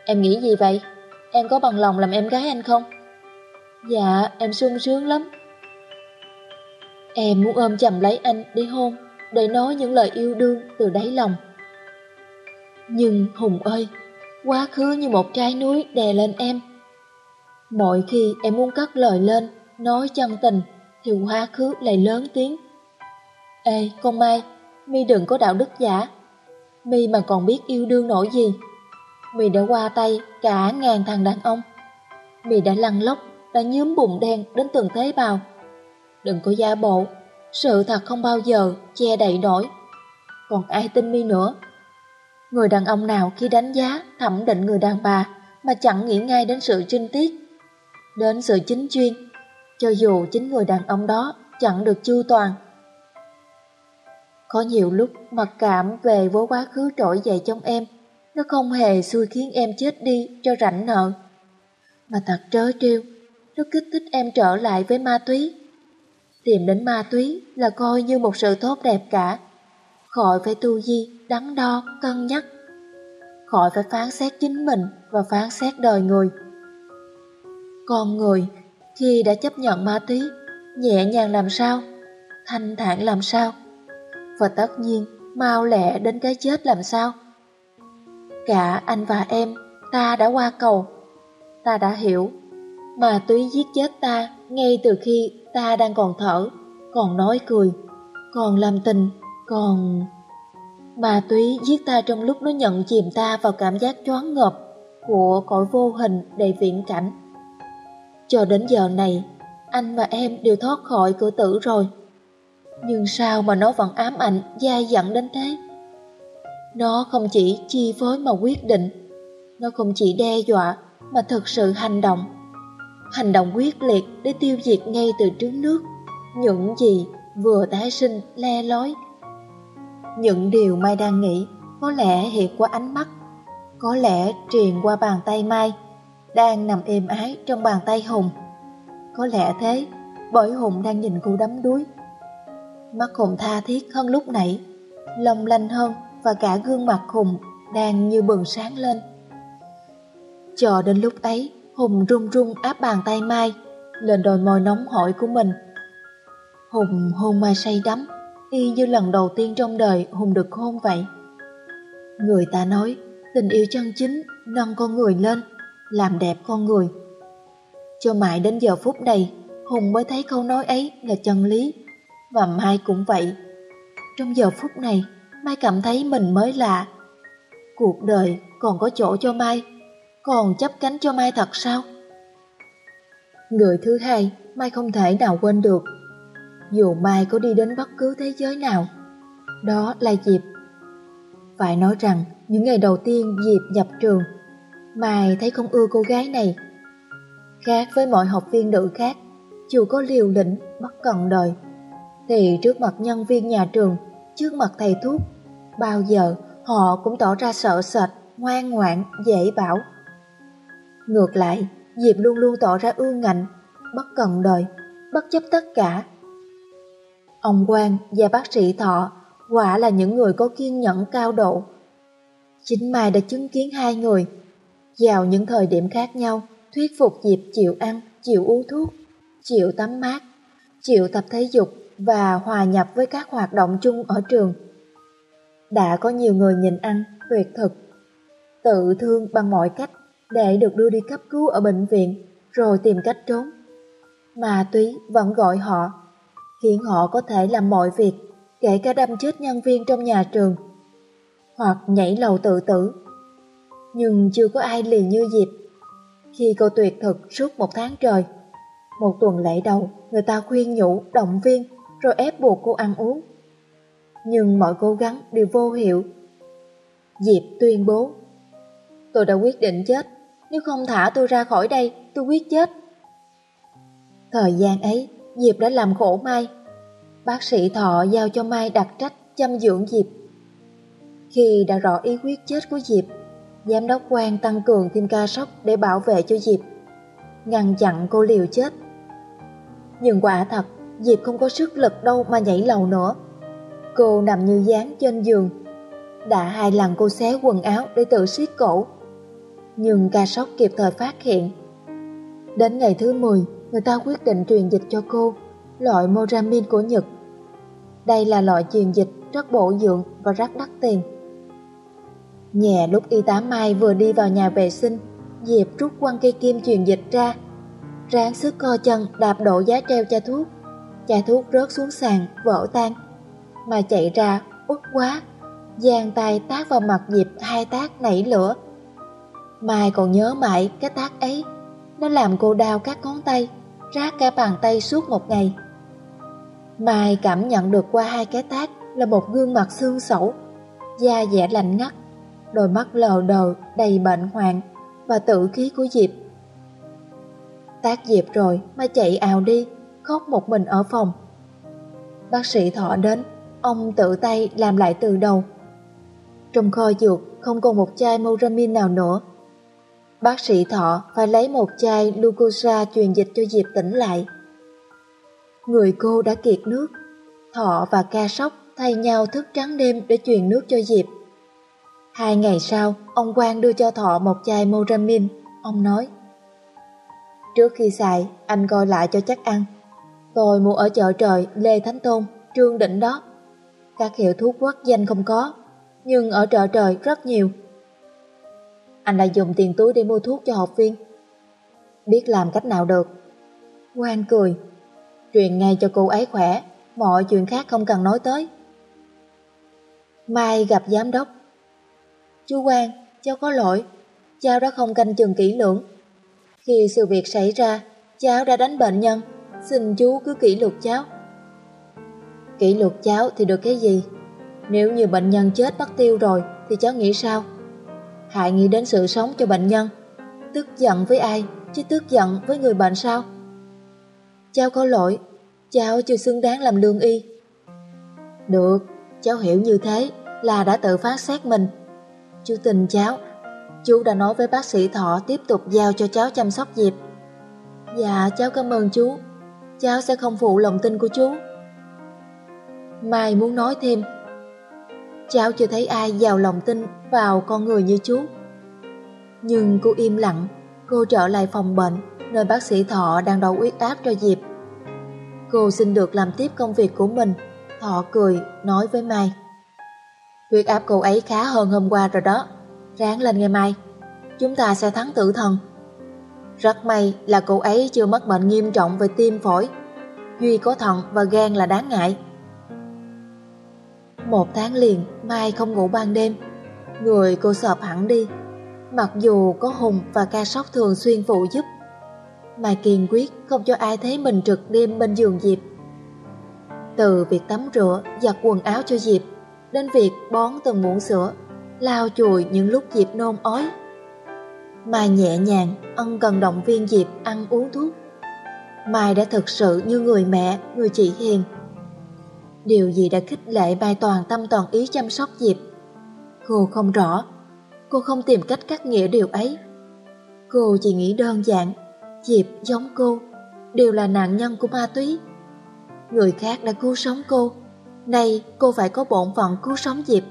Em nghĩ gì vậy? Em có bằng lòng làm em gái anh không? Dạ, em sung sướng lắm. Em muốn ôm chầm lấy anh để hôn, để nói những lời yêu đương từ đáy lòng. Nhưng Hùng ơi, quá khứ như một trái núi đè lên em. Mỗi khi em muốn cất lời lên, nói chân tình, thì quá khứ lại lớn tiếng. Ê, con Mai, mi đừng có đạo đức giả. mi mà còn biết yêu đương nổi gì. mi đã qua tay cả ngàn thằng đàn ông. Mì đã lăn lóc, đã nhướm bụng đen đến từng tế bào. Đừng có giả bộ, sự thật không bao giờ che đậy nổi. Còn ai tin mi nữa? Người đàn ông nào khi đánh giá, thẩm định người đàn bà mà chẳng nghĩ ngay đến sự trinh tiết, đến sự chính chuyên, cho dù chính người đàn ông đó chẳng được chu toàn. Có nhiều lúc mặc cảm về với quá khứ trỗi dậy trong em, nó không hề xui khiến em chết đi cho rảnh nợ. Mà thật trớ trêu, nó kích thích em trở lại với ma túy. Tìm đến ma túy là coi như một sự tốt đẹp cả. Khỏi phải tu di, đắn đo, cân nhắc. Khỏi phải phán xét chính mình và phán xét đời người. Con người, khi đã chấp nhận ma túy, nhẹ nhàng làm sao, thanh thản làm sao, và tất nhiên mau lẹ đến cái chết làm sao. Cả anh và em, ta đã qua cầu, ta đã hiểu, ma túy giết chết ta ngay từ khi ta đang còn thở, còn nói cười, còn làm tình, còn... Ma túy giết ta trong lúc nó nhận chìm ta vào cảm giác choáng ngợp của cõi vô hình đầy viễn cảnh. Cho đến giờ này, anh và em đều thoát khỏi cửa tử rồi. Nhưng sao mà nó vẫn ám ảnh, dai dẳng đến thế? Nó không chỉ chi phối mà quyết định, nó không chỉ đe dọa mà thực sự hành động. Hành động quyết liệt để tiêu diệt ngay từ trước nước những gì vừa tái sinh le lói. Những điều Mai đang nghĩ có lẽ hiện qua ánh mắt, có lẽ truyền qua bàn tay Mai, đang nằm êm ái trong bàn tay Hùng. Có lẽ thế, bởi Hùng đang nhìn cô đắm đuối. Mắt Hùng tha thiết hơn lúc nãy, long lanh hơn và cả gương mặt Hùng đang như bừng sáng lên. Cho đến lúc ấy, Hùng run run áp bàn tay Mai lên đôi môi nóng hổi của mình. Hùng hôn Mai say đắm, y như lần đầu tiên trong đời Hùng được hôn vậy. Người ta nói, tình yêu chân chính nâng con người lên, làm đẹp con người. Cho mãi đến giờ phút này, Hùng mới thấy câu nói ấy là chân lý, và Mai cũng vậy. Trong giờ phút này, Mai cảm thấy mình mới lạ. Cuộc đời còn có chỗ cho Mai, còn chấp cánh cho Mai thật sao? Người thứ hai, Mai không thể nào quên được. Dù Mai có đi đến bất cứ thế giới nào, đó là Diệp. Phải nói rằng, những ngày đầu tiên Diệp nhập trường, Mai thấy không ưa cô gái này. Khác với mọi học viên nữ khác, dù có liều lĩnh, bất cần đời, thì trước mặt nhân viên nhà trường, trước mặt thầy thuốc, bao giờ họ cũng tỏ ra sợ sệt, ngoan ngoãn, dễ bảo. Ngược lại, Diệp luôn luôn tỏ ra ương ngạnh, bất cần đời, bất chấp tất cả. Ông Quang và bác sĩ Thọ quả là những người có kiên nhẫn cao độ. Chính Mai đã chứng kiến hai người vào những thời điểm khác nhau thuyết phục Diệp chịu ăn, chịu uống thuốc, chịu tắm mát, chịu tập thể dục và hòa nhập với các hoạt động chung ở trường. Đã có nhiều người nhìn ăn tuyệt thực, tự thương bằng mọi cách để được đưa đi cấp cứu ở bệnh viện rồi tìm cách trốn. Mà túy vẫn gọi họ, khiến họ có thể làm mọi việc, kể cả đâm chết nhân viên trong nhà trường, hoặc nhảy lầu tự tử. Nhưng chưa có ai liền như Diệp. Khi cô tuyệt thực suốt một tháng trời, một tuần lễ đầu, người ta khuyên nhủ, động viên, rồi ép buộc cô ăn uống. Nhưng mọi cố gắng đều vô hiệu. Diệp tuyên bố, tôi đã quyết định chết, nếu không thả tôi ra khỏi đây, tôi quyết chết. Thời gian ấy, Diệp đã làm khổ Mai. Bác sĩ Thọ giao cho Mai đặt trách chăm dưỡng Diệp. Khi đã rõ ý quyết chết của Diệp, Giám đốc quan tăng cường thêm ca sốc để bảo vệ cho Diệp, ngăn chặn cô liều chết. Nhưng quả thật, Diệp không có sức lực đâu mà nhảy lầu nữa. Cô nằm như dán trên giường. Đã hai lần cô xé quần áo để tự siết cổ. Nhưng ca sốc kịp thời phát hiện. Đến ngày thứ 10, người ta quyết định truyền dịch cho cô loại Moramin của Nhật. Đây là loại truyền dịch rất bổ dưỡng và rất đắt tiền. nhẹ lúc y tá Mai vừa đi vào nhà vệ sinh, Diệp rút quăng cây kim truyền dịch ra, ráng sức co chân đạp đổ giá treo cha thuốc. Chai thuốc rớt xuống sàn, vỡ tan. Mà chạy ra, út quá, giang tay tác vào mặt Diệp hai tác nảy lửa. Mai còn nhớ mãi cái tác ấy, Nó làm cô đau các ngón tay, rát cả bàn tay suốt một ngày. Mai cảm nhận được qua hai cái tác là một gương mặt xương sẩu, da dẻ lạnh ngắt, đôi mắt lờ đờ đầy bệnh hoạn và tự khí của Diệp. Tác Diệp rồi mai chạy ào đi, khóc một mình ở phòng. Bác sĩ thọ đến, ông tự tay làm lại từ đầu. Trong kho dược không còn một chai Moramin nào nữa. Bác sĩ thọ phải lấy một chai Lucosa truyền dịch cho Diệp tỉnh lại. Người cô đã kiệt nước, thọ và ca sóc thay nhau thức trắng đêm để truyền nước cho Diệp. Hai ngày sau, ông Quang đưa cho Thọ một chai Moramin. Ông nói, Trước khi xài, anh coi lại cho chắc ăn. Tôi mua ở chợ trời Lê Thánh Tôn, Trương Định đó. Các hiệu thuốc quốc danh không có, nhưng ở chợ trời rất nhiều. Anh đã dùng tiền túi để mua thuốc cho học viên. Biết làm cách nào được. Quang cười, truyền ngay cho cô ấy khỏe, mọi chuyện khác không cần nói tới. Mai gặp giám đốc. Chú Quang, cháu có lỗi, cháu đã không canh chừng kỹ lưỡng. Khi sự việc xảy ra, cháu đã đánh bệnh nhân, xin chú cứ kỷ luật cháu. Kỷ luật cháu thì được cái gì? Nếu như bệnh nhân chết bắt tiêu rồi thì cháu nghĩ sao? Hại nghĩ đến sự sống cho bệnh nhân. Tức giận với ai, chứ tức giận với người bệnh sao? Cháu có lỗi, cháu chưa xứng đáng làm lương y. Được, cháu hiểu như thế là đã tự phát xét mình. Chú tình cháu, chú đã nói với bác sĩ Thọ tiếp tục giao cho cháu chăm sóc dịp. Dạ, cháu cảm ơn chú. Cháu sẽ không phụ lòng tin của chú. Mai muốn nói thêm. Cháu chưa thấy ai giàu lòng tin vào con người như chú. Nhưng cô im lặng, cô trở lại phòng bệnh, nơi bác sĩ Thọ đang đo huyết áp cho Diệp. Cô xin được làm tiếp công việc của mình. Thọ cười, nói với Mai. Huyết áp cô ấy khá hơn hôm qua rồi đó. Ráng lên ngày mai, chúng ta sẽ thắng tử thần. Rất may là cô ấy chưa mất bệnh nghiêm trọng về tim phổi. Duy có thận và gan là đáng ngại. Một tháng liền, Mai không ngủ ban đêm. Người cô sợp hẳn đi. Mặc dù có Hùng và ca sóc thường xuyên phụ giúp. Mai kiên quyết không cho ai thấy mình trực đêm bên giường Diệp. Từ việc tắm rửa, giặt quần áo cho Diệp, đến việc bón từng muỗng sữa, lao chùi những lúc Diệp nôn ói. Mai nhẹ nhàng, ân cần động viên Diệp ăn uống thuốc. Mai đã thực sự như người mẹ, người chị hiền. Điều gì đã khích lệ bài toàn tâm toàn ý chăm sóc Diệp? Cô không rõ, cô không tìm cách cắt nghĩa điều ấy. Cô chỉ nghĩ đơn giản, Diệp giống cô, đều là nạn nhân của ma túy. Người khác đã cứu sống cô, nay cô phải có bổn phận cứu sống Diệp.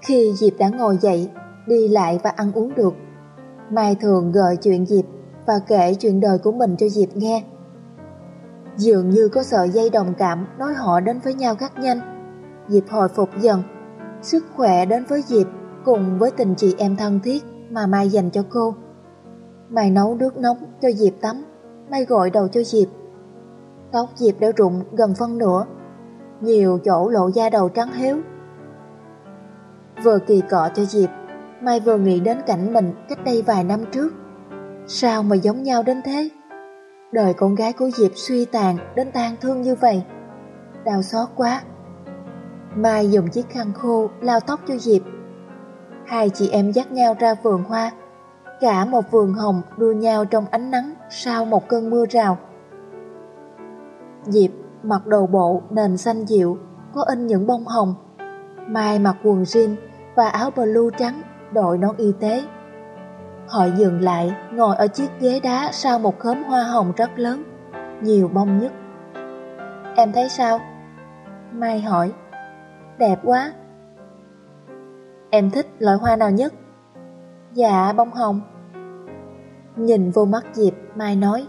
Khi Diệp đã ngồi dậy, đi lại và ăn uống được, Mai thường gợi chuyện Diệp và kể chuyện đời của mình cho Diệp nghe. Dường như có sợi dây đồng cảm nói họ đến với nhau rất nhanh. Diệp hồi phục dần, sức khỏe đến với Diệp cùng với tình chị em thân thiết mà Mai dành cho cô. Mai nấu nước nóng cho Diệp tắm, Mai gội đầu cho Diệp. Tóc Diệp đã rụng gần phân nửa, nhiều chỗ lộ da đầu trắng héo. Vừa kỳ cọ cho Diệp, Mai vừa nghĩ đến cảnh mình cách đây vài năm trước. Sao mà giống nhau đến thế? Đời con gái của Diệp suy tàn đến tan thương như vậy. Đau xót quá. Mai dùng chiếc khăn khô lau tóc cho Diệp. Hai chị em dắt nhau ra vườn hoa. Cả một vườn hồng đua nhau trong ánh nắng sau một cơn mưa rào. Diệp mặc đồ bộ nền xanh dịu, có in những bông hồng. Mai mặc quần jean và áo blue trắng đội nón y tế. Họ dừng lại, ngồi ở chiếc ghế đá sau một khóm hoa hồng rất lớn, nhiều bông nhất. Em thấy sao? Mai hỏi. Đẹp quá. Em thích loại hoa nào nhất? Dạ, bông hồng. Nhìn vô mắt Diệp, Mai nói.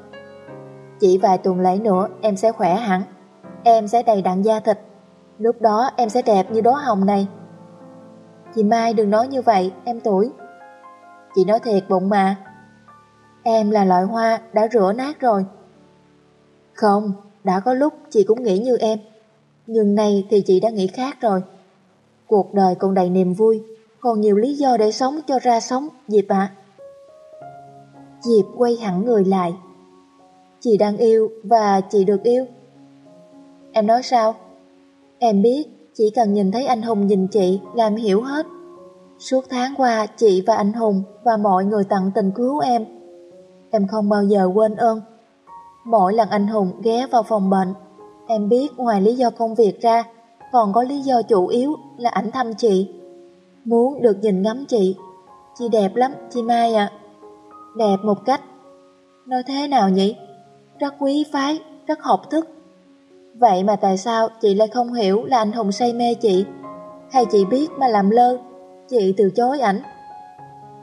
Chỉ vài tuần lễ nữa em sẽ khỏe hẳn. Em sẽ đầy đặn da thịt. Lúc đó em sẽ đẹp như đóa hồng này. Chị Mai đừng nói như vậy, em tuổi. Chị nói thiệt bụng mà. Em là loại hoa đã rửa nát rồi. Không, đã có lúc chị cũng nghĩ như em. Nhưng nay thì chị đã nghĩ khác rồi. Cuộc đời còn đầy niềm vui, còn nhiều lý do để sống cho ra sống, Diệp ạ. Diệp quay hẳn người lại. Chị đang yêu và chị được yêu. Em nói sao? Em biết chỉ cần nhìn thấy anh Hùng nhìn chị làm hiểu hết. Suốt tháng qua chị và anh Hùng và mọi người tặng tình cứu em. Em không bao giờ quên ơn. Mỗi lần anh Hùng ghé vào phòng bệnh, em biết ngoài lý do công việc ra, còn có lý do chủ yếu là ảnh thăm chị. Muốn được nhìn ngắm chị. Chị đẹp lắm, chị Mai ạ. Đẹp một cách. Nói thế nào nhỉ? Rất quý phái, rất học thức. Vậy mà tại sao chị lại không hiểu là anh Hùng say mê chị? Hay chị biết mà làm lơ, chị từ chối ảnh?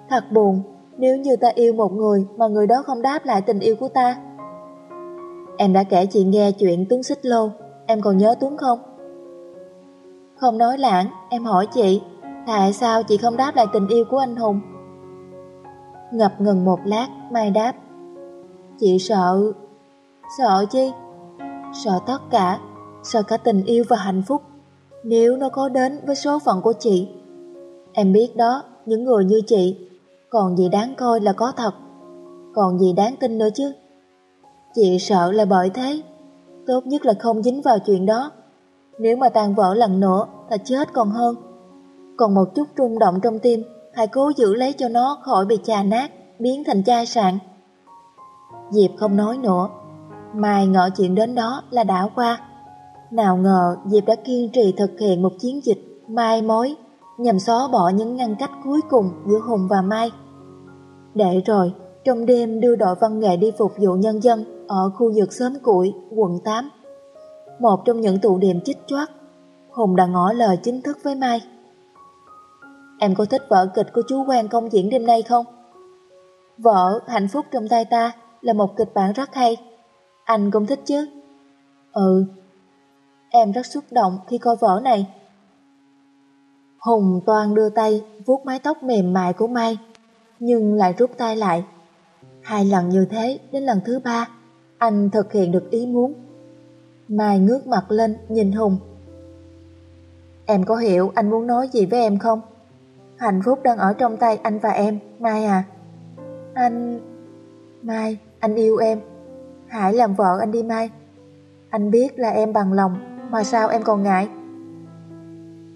Thật buồn, nếu như ta yêu một người mà người đó không đáp lại tình yêu của ta. Em đã kể chị nghe chuyện Tuấn Xích Lô, em còn nhớ Tuấn không? Không nói lãng, em hỏi chị, tại sao chị không đáp lại tình yêu của anh Hùng? Ngập ngừng một lát, Mai đáp. Chị sợ... Sợ chi? Sợ tất cả, sợ cả tình yêu và hạnh phúc. Nếu nó có đến với số phận của chị. Em biết đó, những người như chị, còn gì đáng coi là có thật. Còn gì đáng tin nữa chứ? Chị sợ là bởi thế. Tốt nhất là không dính vào chuyện đó. Nếu mà tan vỡ lần nữa, ta chết còn hơn. Còn một chút rung động trong tim, hãy cố giữ lấy cho nó khỏi bị chà nát, biến thành chai sạn. Diệp không nói nữa. Mai ngỡ chuyện đến đó là đã qua. Nào ngờ Diệp đã kiên trì thực hiện một chiến dịch mai mối nhằm xóa bỏ những ngăn cách cuối cùng giữa Hùng và Mai. Để rồi, trong đêm đưa đội văn nghệ đi phục vụ nhân dân ở khu vực xóm củi, quận 8. Một trong những tụ điểm chích choát, Hùng đã ngỏ lời chính thức với Mai. Em có thích vở kịch của chú Quang công diễn đêm nay không? Vợ Hạnh phúc trong tay ta là một kịch bản rất hay. Anh cũng thích chứ? Ừ. Em rất xúc động khi coi vở này. Hùng toan đưa tay vuốt mái tóc mềm mại của Mai, nhưng lại rút tay lại. Hai lần như thế đến lần thứ ba, anh thực hiện được ý muốn. Mai ngước mặt lên nhìn Hùng. Em có hiểu anh muốn nói gì với em không? Hạnh phúc đang ở trong tay anh và em, Mai à. Anh... Mai, anh yêu em. Hãy làm vợ anh đi Mai. Anh biết là em bằng lòng, mà sao em còn ngại?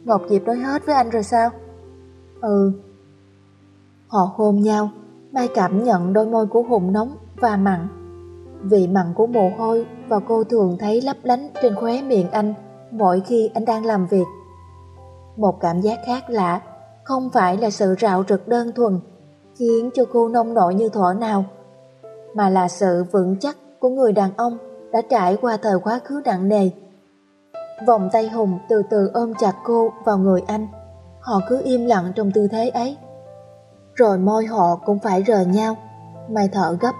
Ngọc Diệp nói hết với anh rồi sao? Ừ. Họ hôn nhau, Mai cảm nhận đôi môi của Hùng nóng và mặn. Vị mặn của mồ hôi và cô thường thấy lấp lánh trên khóe miệng anh mỗi khi anh đang làm việc. Một cảm giác khác lạ, không phải là sự rạo rực đơn thuần, khiến cho cô nông nổi như thỏa nào, mà là sự vững chắc của người đàn ông đã trải qua thời quá khứ nặng nề. Vòng tay Hùng từ từ ôm chặt cô vào người anh, họ cứ im lặng trong tư thế ấy. Rồi môi họ cũng phải rời nhau, mày thở gấp.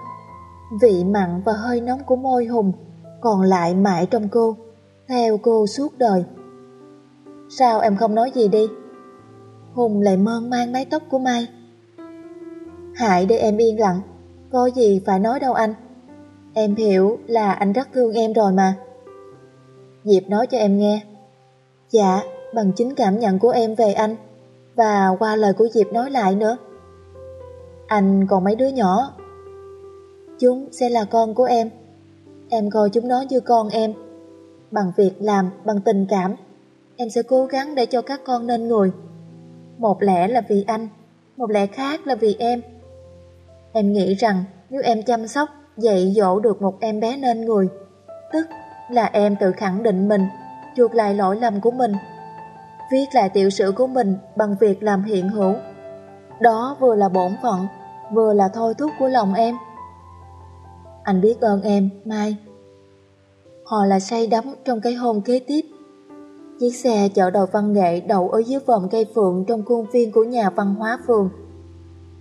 Vị mặn và hơi nóng của môi Hùng còn lại mãi trong cô, theo cô suốt đời. Sao em không nói gì đi? Hùng lại mơn mang mái tóc của Mai. Hãy để em yên lặng, có gì phải nói đâu anh. Em hiểu là anh rất thương em rồi mà. Diệp nói cho em nghe. Dạ, bằng chính cảm nhận của em về anh và qua lời của Diệp nói lại nữa. Anh còn mấy đứa nhỏ. Chúng sẽ là con của em. Em coi chúng nó như con em. Bằng việc làm, bằng tình cảm, em sẽ cố gắng để cho các con nên người. Một lẽ là vì anh, một lẽ khác là vì em. Em nghĩ rằng nếu em chăm sóc, dạy dỗ được một em bé nên người, tức là em tự khẳng định mình, chuộc lại lỗi lầm của mình, viết lại tiểu sử của mình bằng việc làm hiện hữu. Đó vừa là bổn phận, vừa là thôi thúc của lòng em. Anh biết ơn em, Mai. Họ là say đắm trong cái hôn kế tiếp. Chiếc xe chở đầu văn nghệ đậu ở dưới vòng cây phượng trong khuôn viên của nhà văn hóa phường.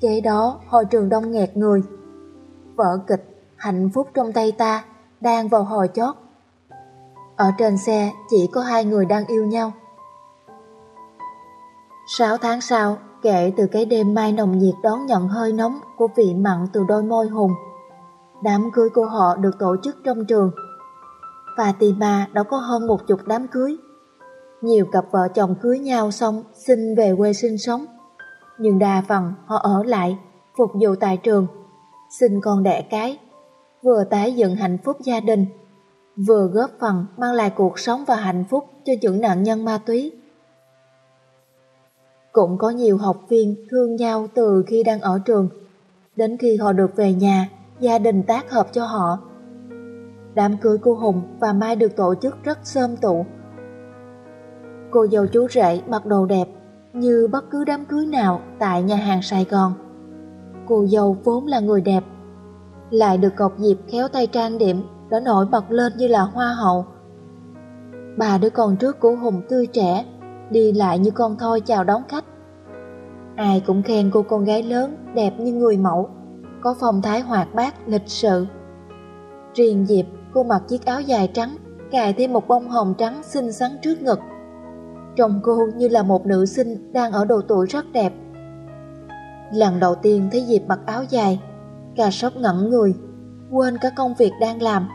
Kế đó, hội trường đông nghẹt người. Vở kịch Hạnh phúc trong tay ta đang vào hồi chót. Ở trên xe chỉ có hai người đang yêu nhau. Sáu tháng sau, kể từ cái đêm mai nồng nhiệt đón nhận hơi nóng của vị mặn từ đôi môi hùng, đám cưới của họ được tổ chức trong trường. Fatima đã có hơn một chục đám cưới. Nhiều cặp vợ chồng cưới nhau xong xin về quê sinh sống, nhưng đa phần họ ở lại, phục vụ tại trường. sinh con đẻ cái, vừa tái dựng hạnh phúc gia đình, vừa góp phần mang lại cuộc sống và hạnh phúc cho những nạn nhân ma túy. Cũng có nhiều học viên thương nhau từ khi đang ở trường, đến khi họ được về nhà, gia đình tác hợp cho họ. Đám cưới cô Hùng và Mai được tổ chức rất sơm tụ. Cô dâu chú rể mặc đồ đẹp như bất cứ đám cưới nào tại nhà hàng Sài Gòn. Cô dâu vốn là người đẹp, lại được cọc dịp khéo tay trang điểm đã nổi bật lên như là hoa hậu. Bà đứa con trước của Hùng tươi trẻ, đi lại như con thoi chào đón khách. Ai cũng khen cô con gái lớn, đẹp như người mẫu, có phong thái hoạt bát, lịch sự. Riêng Diệp, cô mặc chiếc áo dài trắng, cài thêm một bông hồng trắng xinh xắn trước ngực. Trông cô như là một nữ sinh đang ở độ tuổi rất đẹp. Lần đầu tiên thấy Diệp mặc áo dài, cà sóc ngẩn người, quên cả công việc đang làm.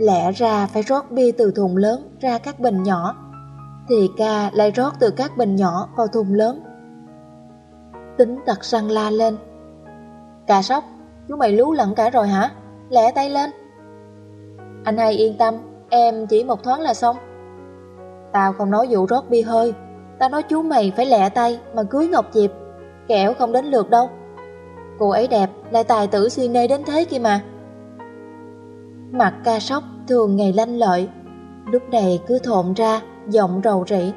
Lẽ ra phải rót bia từ thùng lớn ra các bình nhỏ, thì ca lại rót từ các bình nhỏ vào thùng lớn. Tính tật răng la lên. Cà sóc, chú mày lú lẫn cả rồi hả? Lẹ tay lên. Anh hai yên tâm, em chỉ một thoáng là xong. Tao không nói vụ rót bia hơi, tao nói chú mày phải lẹ tay mà cưới Ngọc Diệp, kẻo không đến lượt đâu. Cô ấy đẹp, lại tài tử nê đến thế kia mà. Mặt ca sóc thường ngày lanh lợi, lúc này cứ thộn ra, giọng rầu rĩ.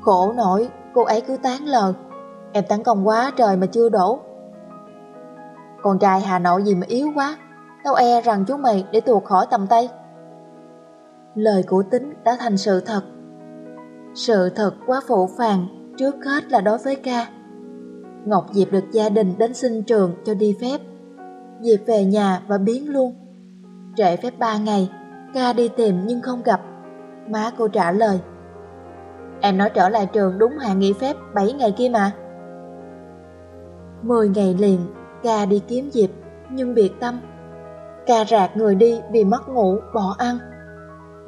Khổ nổi, cô ấy cứ tán lờ, em tấn công quá trời mà chưa đổ. Con trai Hà Nội gì mà yếu quá, tao e rằng chú mày để tuột khỏi tầm tay. Lời của tính đã thành sự thật. Sự thật quá phổ phàng, trước hết là đối với ca. Ngọc Diệp được gia đình đến xin trường cho đi phép. Diệp về nhà và biến luôn. Trễ phép ba ngày, ca đi tìm nhưng không gặp. Má cô trả lời. Em nói trở lại trường đúng hạn nghỉ phép 7 ngày kia mà. 10 ngày liền, ca đi kiếm Diệp, nhưng biệt tâm. Ca rạc người đi vì mất ngủ, bỏ ăn.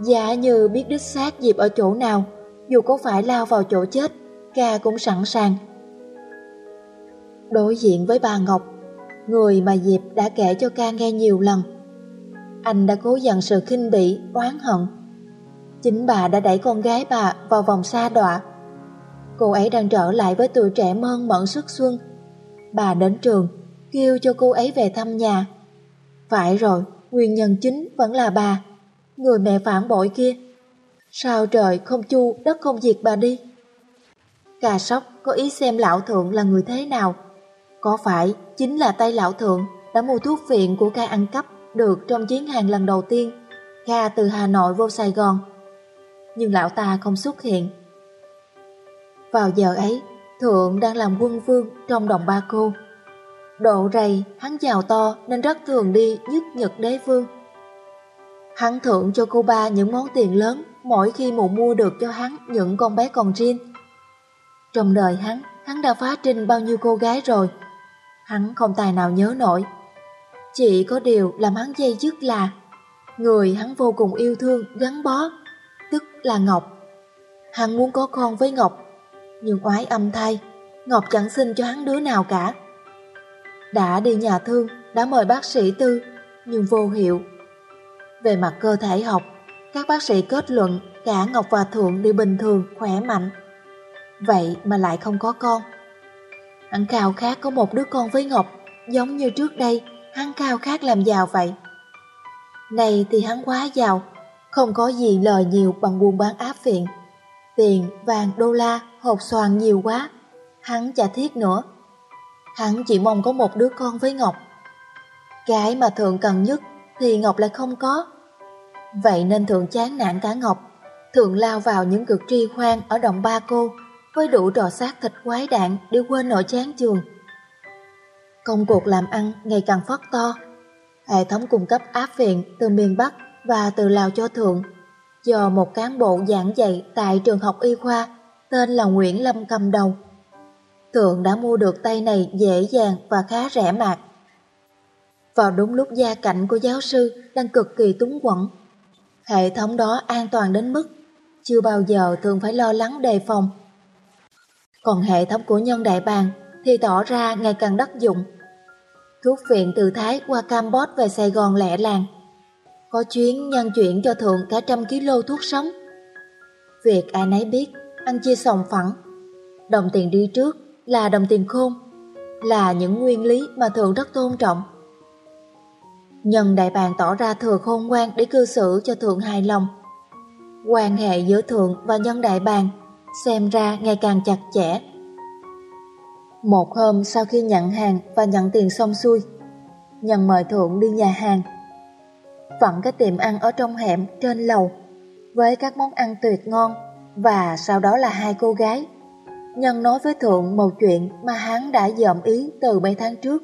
Giả như biết đích xác Diệp ở chỗ nào, dù có phải lao vào chỗ chết, ca cũng sẵn sàng. Đối diện với bà Ngọc, người mà Diệp đã kể cho ca nghe nhiều lần. Anh đã cố dặn sự khinh bỉ, oán hận. Chính bà đã đẩy con gái bà vào vòng xa đọa. Cô ấy đang trở lại với tuổi trẻ mơn mẫn sức xuân. Bà đến trường, kêu cho cô ấy về thăm nhà. Phải rồi, nguyên nhân chính vẫn là bà, người mẹ phản bội kia. Sao trời không chu, đất không diệt bà đi? Cà sóc có ý xem lão thượng là người thế nào có phải chính là tay lão thượng đã mua thuốc viện của ca ăn cắp được trong chuyến hàng lần đầu tiên Kha từ Hà Nội vô Sài Gòn? Nhưng lão ta không xuất hiện. Vào giờ ấy, Thượng đang làm quân vương trong đồng ba cô. Độ rầy, hắn giàu to nên rất thường đi nhất nhật đế vương. Hắn thượng cho cô ba những món tiền lớn mỗi khi mụ mua được cho hắn những con bé còn riêng. Trong đời hắn, hắn đã phá trinh bao nhiêu cô gái rồi, Hắn không tài nào nhớ nổi. Chỉ có điều làm hắn dây dứt là người hắn vô cùng yêu thương, gắn bó, tức là Ngọc. Hắn muốn có con với Ngọc, nhưng oái âm thay, Ngọc chẳng xin cho hắn đứa nào cả. Đã đi nhà thương, đã mời bác sĩ tư, nhưng vô hiệu. Về mặt cơ thể học, các bác sĩ kết luận cả Ngọc và Thượng đều bình thường, khỏe mạnh. Vậy mà lại không có con. Hắn khao khát có một đứa con với Ngọc, giống như trước đây, hắn khao khát làm giàu vậy. Này thì hắn quá giàu, không có gì lời nhiều bằng buôn bán áp viện. Tiền, vàng, đô la, hộp xoàn nhiều quá, hắn chả thiết nữa. Hắn chỉ mong có một đứa con với Ngọc. Cái mà Thượng cần nhất thì Ngọc lại không có. Vậy nên Thượng chán nản cả Ngọc, Thượng lao vào những cực tri hoang ở đồng ba cô, với đủ trò xác thịt quái đạn để quên nỗi chán trường. Công cuộc làm ăn ngày càng phát to. Hệ thống cung cấp áp viện từ miền Bắc và từ Lào cho Thượng do một cán bộ giảng dạy tại trường học y khoa tên là Nguyễn Lâm cầm đầu. Thượng đã mua được tay này dễ dàng và khá rẻ mạt. Vào đúng lúc gia cảnh của giáo sư đang cực kỳ túng quẫn, hệ thống đó an toàn đến mức chưa bao giờ thường phải lo lắng đề phòng còn hệ thống của nhân đại bàng thì tỏ ra ngày càng đắc dụng. Thuốc viện từ Thái qua Campuchia về Sài Gòn lẹ làng. Có chuyến nhân chuyển cho thượng cả trăm kg thuốc sống. Việc ai nấy biết, ăn chia sòng phẳng. Đồng tiền đi trước là đồng tiền khôn, là những nguyên lý mà thượng rất tôn trọng. Nhân đại bàng tỏ ra thừa khôn ngoan để cư xử cho thượng hài lòng. Quan hệ giữa thượng và nhân đại bàng xem ra ngày càng chặt chẽ. Một hôm sau khi nhận hàng và nhận tiền xong xuôi, Nhân mời thượng đi nhà hàng. phận cái tiệm ăn ở trong hẻm trên lầu với các món ăn tuyệt ngon và sau đó là hai cô gái. Nhân nói với Thượng một chuyện mà hắn đã dòm ý từ mấy tháng trước.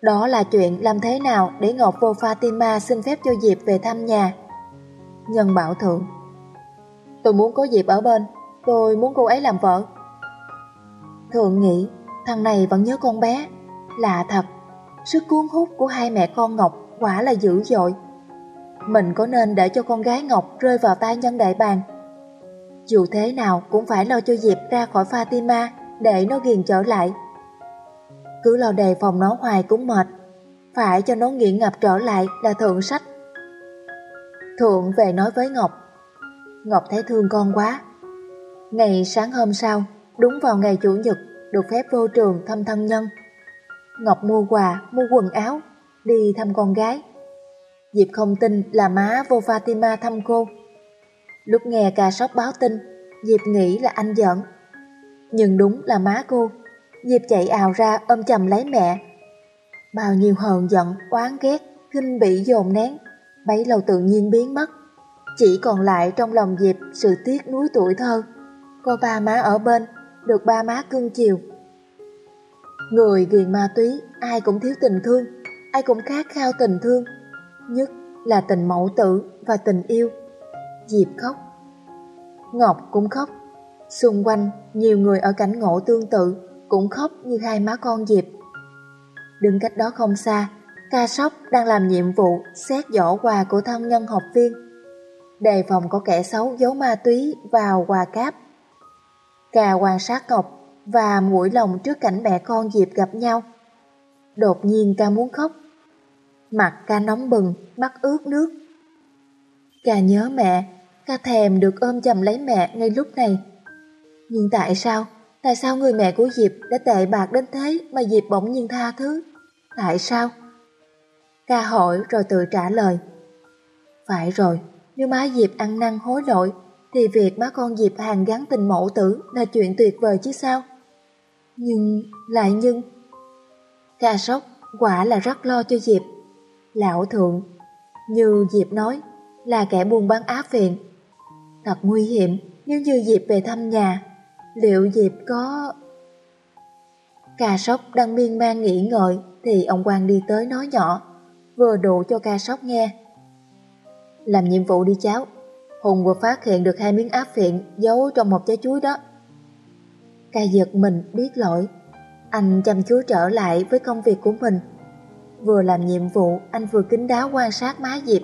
Đó là chuyện làm thế nào để Ngọc vô Fatima xin phép cho Diệp về thăm nhà. Nhân bảo Thượng Tôi muốn có Diệp ở bên, tôi muốn cô ấy làm vợ. Thượng nghĩ thằng này vẫn nhớ con bé, lạ thật, sức cuốn hút của hai mẹ con Ngọc quả là dữ dội. Mình có nên để cho con gái Ngọc rơi vào tay nhân đại bàng? Dù thế nào cũng phải lo cho Diệp ra khỏi Fatima để nó ghiền trở lại. Cứ lo đề phòng nó hoài cũng mệt Phải cho nó nghiện ngập trở lại là thượng sách. Thượng về nói với Ngọc Ngọc thấy thương con quá. Ngày sáng hôm sau Đúng vào ngày Chủ nhật Được phép vô trường thăm thân nhân Ngọc mua quà, mua quần áo Đi thăm con gái Diệp không tin là má vô Fatima thăm cô. Lúc nghe ca sóc báo tin, Diệp nghĩ là anh giận. Nhưng đúng là má cô. Diệp chạy ào ra ôm chầm lấy mẹ. Bao nhiêu hờn giận, oán ghét, khinh bị dồn nén, bấy lâu tự nhiên biến mất. Chỉ còn lại trong lòng Diệp sự tiếc nuối tuổi thơ. Có ba má ở bên, được ba má cưng chiều. Người ghiền ma túy, ai cũng thiếu tình thương, ai cũng khát khao tình thương, nhất là tình mẫu tử và tình yêu. Diệp khóc. Ngọc cũng khóc. Xung quanh, nhiều người ở cảnh ngộ tương tự cũng khóc như hai má con Diệp. Đứng cách đó không xa, ca sóc đang làm nhiệm vụ xét giỏ quà của thân nhân học viên. Đề phòng có kẻ xấu giấu ma túy vào quà cáp. Ca quan sát Ngọc và mũi lòng trước cảnh mẹ con Diệp gặp nhau. Đột nhiên ca muốn khóc Mặt ca nóng bừng, mắt ướt nước. Ca nhớ mẹ, ca thèm được ôm chầm lấy mẹ ngay lúc này. Nhưng tại sao, tại sao người mẹ của Diệp đã tệ bạc đến thế mà Diệp bỗng nhiên tha thứ? Tại sao? Ca hỏi rồi tự trả lời. Phải rồi, nếu má Diệp ăn năn hối lỗi, thì việc má con Diệp hàng gắn tình mẫu tử là chuyện tuyệt vời chứ sao? Nhưng, lại nhưng... Ca sốc quả là rất lo cho Diệp. Lão thượng, như Diệp nói, là kẻ buôn bán áp phiện. Thật nguy hiểm nếu như Diệp về thăm nhà, liệu Diệp có... Ca sóc đang miên man nghĩ ngợi thì ông quan đi tới nói nhỏ, vừa đủ cho ca sóc nghe. Làm nhiệm vụ đi cháu, Hùng vừa phát hiện được hai miếng áp phiện giấu trong một trái chuối đó. Ca giật mình biết lỗi, anh chăm chú trở lại với công việc của mình. Vừa làm nhiệm vụ, anh vừa kính đáo quan sát má Diệp.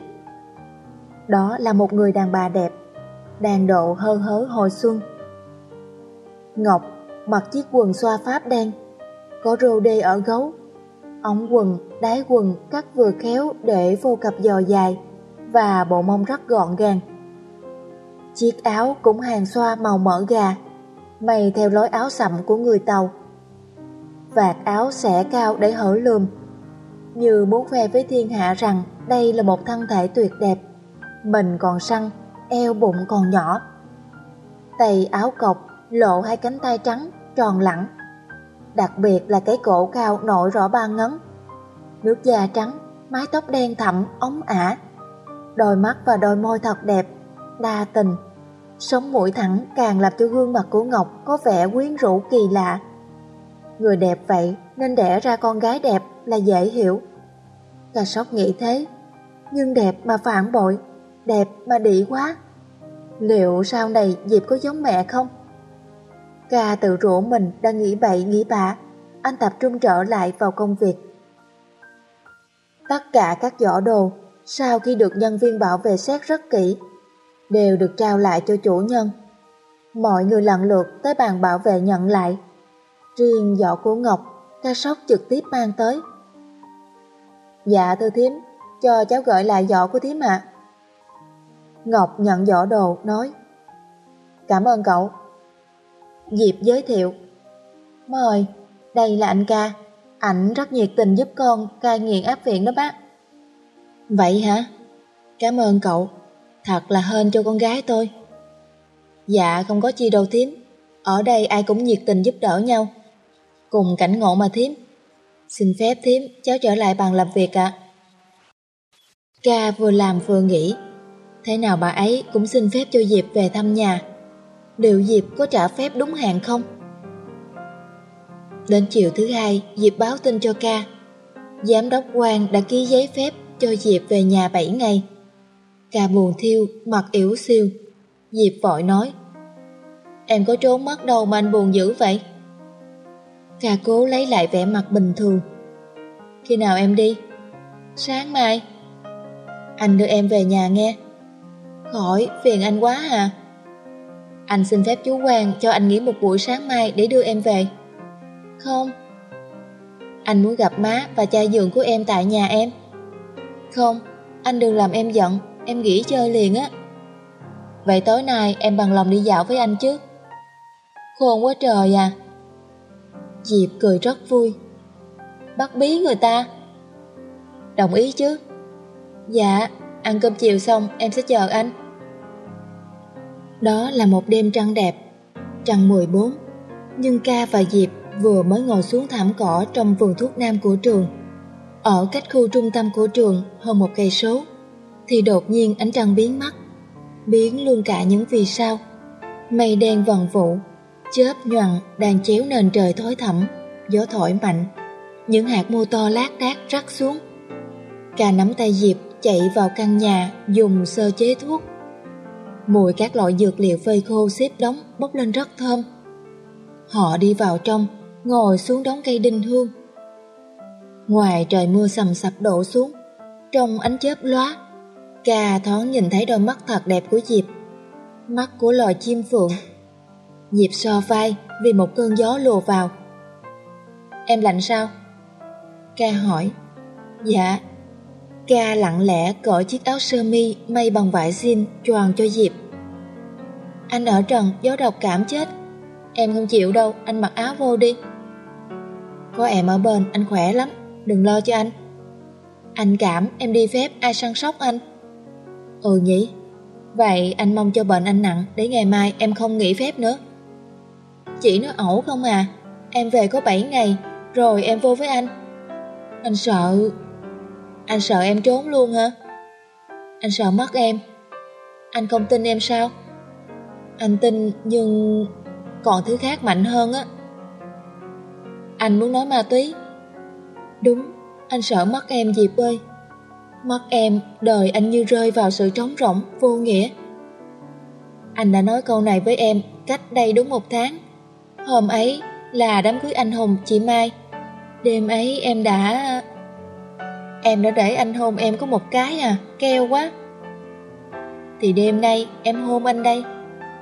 Đó là một người đàn bà đẹp, đàn độ hơ hớ hồi xuân. Ngọc mặc chiếc quần xoa pháp đen, có rô đê ở gấu, ống quần, đáy quần cắt vừa khéo để vô cặp giò dài và bộ mông rất gọn gàng. Chiếc áo cũng hàng xoa màu mỡ gà, mày theo lối áo sậm của người Tàu. Vạt áo xẻ cao để hở lườm, như muốn khoe với thiên hạ rằng đây là một thân thể tuyệt đẹp. Mình còn săn, eo bụng còn nhỏ. Tay áo cộc, lộ hai cánh tay trắng, tròn lẳng. Đặc biệt là cái cổ cao nổi rõ ba ngấn. Nước da trắng, mái tóc đen thẳm, ống ả. Đôi mắt và đôi môi thật đẹp, đa tình. Sống mũi thẳng càng làm cho gương mặt của Ngọc có vẻ quyến rũ kỳ lạ. Người đẹp vậy nên đẻ ra con gái đẹp là dễ hiểu. Cà sóc nghĩ thế, nhưng đẹp mà phản bội, đẹp mà đỉ quá. Liệu sau này Diệp có giống mẹ không? Ca tự rủa mình đang nghĩ bậy nghĩ bạ, anh tập trung trở lại vào công việc. Tất cả các giỏ đồ, sau khi được nhân viên bảo vệ xét rất kỹ, đều được trao lại cho chủ nhân. Mọi người lần lượt tới bàn bảo vệ nhận lại. Riêng giỏ của Ngọc, ca sóc trực tiếp mang tới Dạ thưa thím, cho cháu gửi lại giỏ của thím ạ. Ngọc nhận giỏ đồ, nói Cảm ơn cậu. Diệp giới thiệu Mời, đây là anh ca, ảnh rất nhiệt tình giúp con cai nghiện áp viện đó bác. Vậy hả? Cảm ơn cậu, thật là hên cho con gái tôi. Dạ không có chi đâu thím, ở đây ai cũng nhiệt tình giúp đỡ nhau. Cùng cảnh ngộ mà thím. Xin phép thím, cháu trở lại bàn làm việc ạ. Ca vừa làm vừa nghĩ, thế nào bà ấy cũng xin phép cho Diệp về thăm nhà. Liệu Diệp có trả phép đúng hạn không? Đến chiều thứ hai, Diệp báo tin cho ca. Giám đốc quan đã ký giấy phép cho Diệp về nhà 7 ngày cà buồn thiêu, mặt yếu siêu. Diệp vội nói, Em có trốn mất đâu mà anh buồn dữ vậy? cà cố lấy lại vẻ mặt bình thường. Khi nào em đi? Sáng mai. Anh đưa em về nhà nghe. Khỏi, phiền anh quá à. Anh xin phép chú Quang cho anh nghỉ một buổi sáng mai để đưa em về. Không. Anh muốn gặp má và cha dượng của em tại nhà em. Không, anh đừng làm em giận, em nghỉ chơi liền á. Vậy tối nay em bằng lòng đi dạo với anh chứ? Khôn quá trời à. Diệp cười rất vui. Bắt bí người ta. Đồng ý chứ? Dạ, ăn cơm chiều xong em sẽ chờ anh. Đó là một đêm trăng đẹp, trăng 14, nhưng ca và Diệp vừa mới ngồi xuống thảm cỏ trong vườn thuốc nam của trường. Ở cách khu trung tâm của trường hơn một cây số, thì đột nhiên ánh trăng biến mất, biến luôn cả những vì sao. Mây đen vần vụ, chớp nhoằn đang chéo nền trời thối thẳm, gió thổi mạnh, những hạt mưa to lác đác rắc xuống. Cà nắm tay Diệp chạy vào căn nhà dùng sơ chế thuốc. Mùi các loại dược liệu phơi khô xếp đóng bốc lên rất thơm. Họ đi vào trong, ngồi xuống đống cây đinh hương. Ngoài trời mưa sầm sập đổ xuống, trong ánh chớp lóa, Ca thoáng nhìn thấy đôi mắt thật đẹp của Diệp. Mắt của loài chim phượng. Diệp so vai vì một cơn gió lùa vào. Em lạnh sao? Ca hỏi. Dạ. Ca lặng lẽ cởi chiếc áo sơ mi may bằng vải jean choàng cho Diệp. Anh ở trần gió độc cảm chết. Em không chịu đâu, anh mặc áo vô đi. Có em ở bên, anh khỏe lắm, đừng lo cho anh. Anh cảm em đi phép ai săn sóc anh? Ừ nhỉ, vậy anh mong cho bệnh anh nặng để ngày mai em không nghỉ phép nữa. Chỉ nói ẩu không à, em về có 7 ngày, rồi em vô với anh. Anh sợ... Anh sợ em trốn luôn hả? Anh sợ mất em. Anh không tin em sao? Anh tin nhưng còn thứ khác mạnh hơn á. Anh muốn nói ma túy. Đúng, anh sợ mất em dịp ơi. Mất em, đời anh như rơi vào sự trống rỗng, vô nghĩa. Anh đã nói câu này với em cách đây đúng một tháng. Hôm ấy là đám cưới anh Hùng chị Mai. Đêm ấy em đã... Em đã để anh hôn em có một cái à, keo quá. Thì đêm nay em hôn anh đây.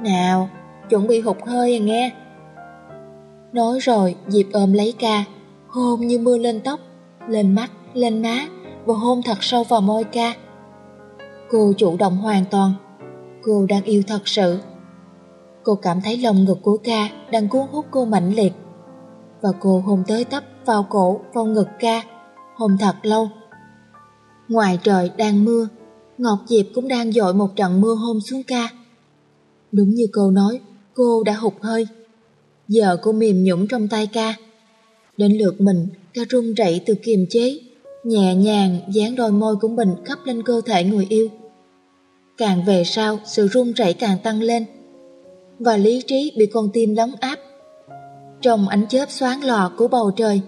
Nào, chuẩn bị hụt hơi à nghe. Nói rồi, Diệp ôm lấy ca, hôn như mưa lên tóc, lên mắt, lên má và hôn thật sâu vào môi ca. Cô chủ động hoàn toàn, cô đang yêu thật sự. Cô cảm thấy lòng ngực của ca đang cuốn hút cô mạnh liệt. Và cô hôn tới tấp vào cổ, vào ngực ca, hôn thật lâu. Ngoài trời đang mưa, Ngọc Diệp cũng đang dội một trận mưa hôn xuống ca. Đúng như cô nói, cô đã hụt hơi. Giờ cô mềm nhũng trong tay ca. Đến lượt mình, ca run rẩy từ kiềm chế, nhẹ nhàng dán đôi môi của mình khắp lên cơ thể người yêu. Càng về sau, sự run rẩy càng tăng lên, và lý trí bị con tim lấn áp. Trong ánh chớp xoáng lò của bầu trời,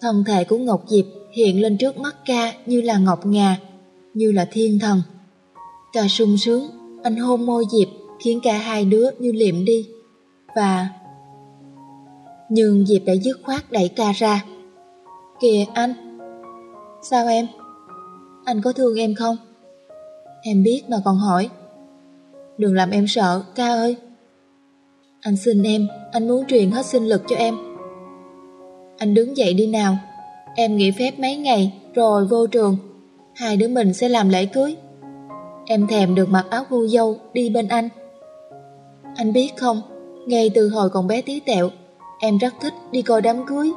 thân thể của Ngọc Diệp hiện lên trước mắt ca như là ngọc ngà, như là thiên thần. Ca sung sướng, anh hôn môi Diệp khiến cả hai đứa như liệm đi. Và... Nhưng Diệp đã dứt khoát đẩy ca ra. Kìa anh! Sao em? Anh có thương em không? Em biết mà còn hỏi. Đừng làm em sợ, ca ơi. Anh xin em, anh muốn truyền hết sinh lực cho em. Anh đứng dậy đi nào. Em nghỉ phép mấy ngày rồi vô trường, hai đứa mình sẽ làm lễ cưới. Em thèm được mặc áo cô dâu đi bên anh. Anh biết không, ngay từ hồi còn bé tí tẹo, em rất thích đi coi đám cưới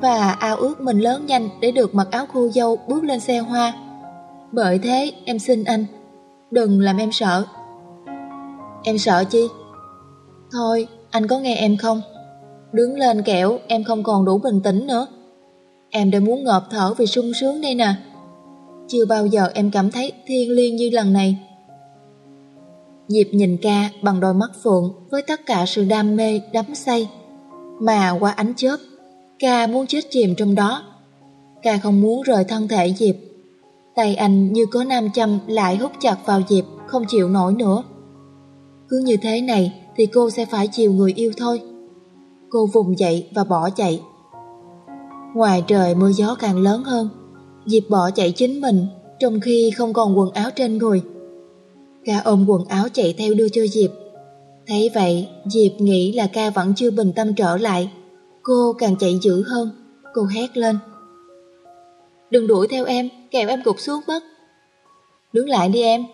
và ao ước mình lớn nhanh để được mặc áo cô dâu bước lên xe hoa. Bởi thế em xin anh, đừng làm em sợ. Em sợ chi? Thôi, anh có nghe em không? Đứng lên kẹo em không còn đủ bình tĩnh nữa. Em đã muốn ngợp thở vì sung sướng đây nè. Chưa bao giờ em cảm thấy thiên liêng như lần này. Diệp nhìn ca bằng đôi mắt phượng với tất cả sự đam mê, đắm say. Mà qua ánh chớp, ca muốn chết chìm trong đó. Ca không muốn rời thân thể Diệp. Tay anh như có nam châm lại hút chặt vào Diệp, không chịu nổi nữa. Cứ như thế này thì cô sẽ phải chiều người yêu thôi. Cô vùng dậy và bỏ chạy. Ngoài trời mưa gió càng lớn hơn, Diệp bỏ chạy chính mình, trong khi không còn quần áo trên người. Ca ôm quần áo chạy theo đưa cho Diệp. Thấy vậy, Diệp nghĩ là ca vẫn chưa bình tâm trở lại. Cô càng chạy dữ hơn, cô hét lên. Đừng đuổi theo em, kẹo em gục xuống mất. Đứng lại đi em.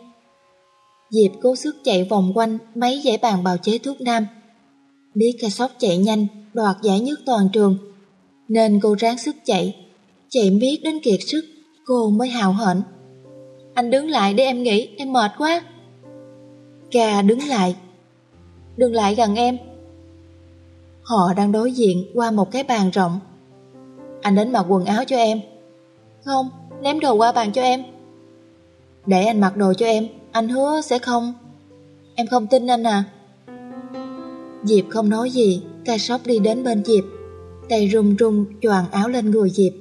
Diệp cố sức chạy vòng quanh mấy giải bàn bào chế thuốc nam. Biết ca sóc chạy nhanh, đoạt giải nhất toàn trường. Nên cô ráng sức chạy. Chạy biết đến kiệt sức, cô mới hào hển. Anh đứng lại để em nghĩ, em mệt quá. Ca đứng lại. Đừng lại gần em. Họ đang đối diện qua một cái bàn rộng. Anh đến mặc quần áo cho em. Không, ném đồ qua bàn cho em. Để anh mặc đồ cho em, anh hứa sẽ không. Em không tin anh à? Diệp không nói gì, ca sóc đi đến bên Diệp. Tay run run choàng áo lên người Diệp.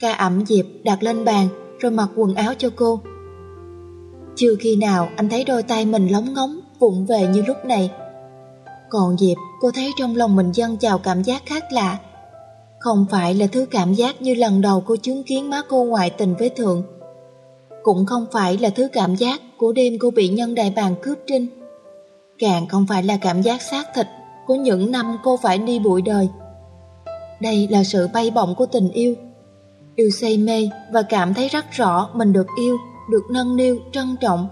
Ca ẩm Diệp đặt lên bàn rồi mặc quần áo cho cô. Chưa khi nào anh thấy đôi tay mình lóng ngóng, vụng về như lúc này. Còn Diệp, cô thấy trong lòng mình dâng chào cảm giác khác lạ. Không phải là thứ cảm giác như lần đầu cô chứng kiến má cô ngoại tình với Thượng. Cũng không phải là thứ cảm giác của đêm cô bị nhân đại bàng cướp trinh. Càng không phải là cảm giác xác thịt của những năm cô phải đi bụi đời. Đây là sự bay bổng của tình yêu. Yêu say mê và cảm thấy rất rõ mình được yêu, được nâng niu, trân trọng.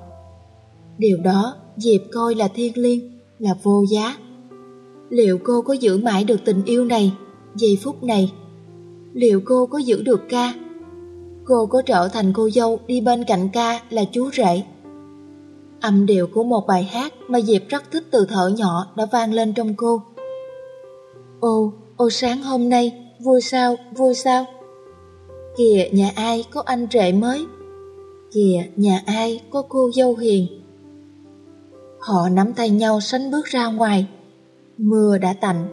Điều đó Diệp coi là thiên liêng, là vô giá. Liệu cô có giữ mãi được tình yêu này, giây phút này? Liệu cô có giữ được ca? Cô có trở thành cô dâu đi bên cạnh ca là chú rể? Âm điệu của một bài hát mà Diệp rất thích từ thở nhỏ đã vang lên trong cô. Ô, ô sáng hôm nay, vui sao, vui sao? Kìa nhà ai có anh rể mới? Kìa nhà ai có cô dâu hiền? Họ nắm tay nhau sánh bước ra ngoài. Mưa đã tạnh,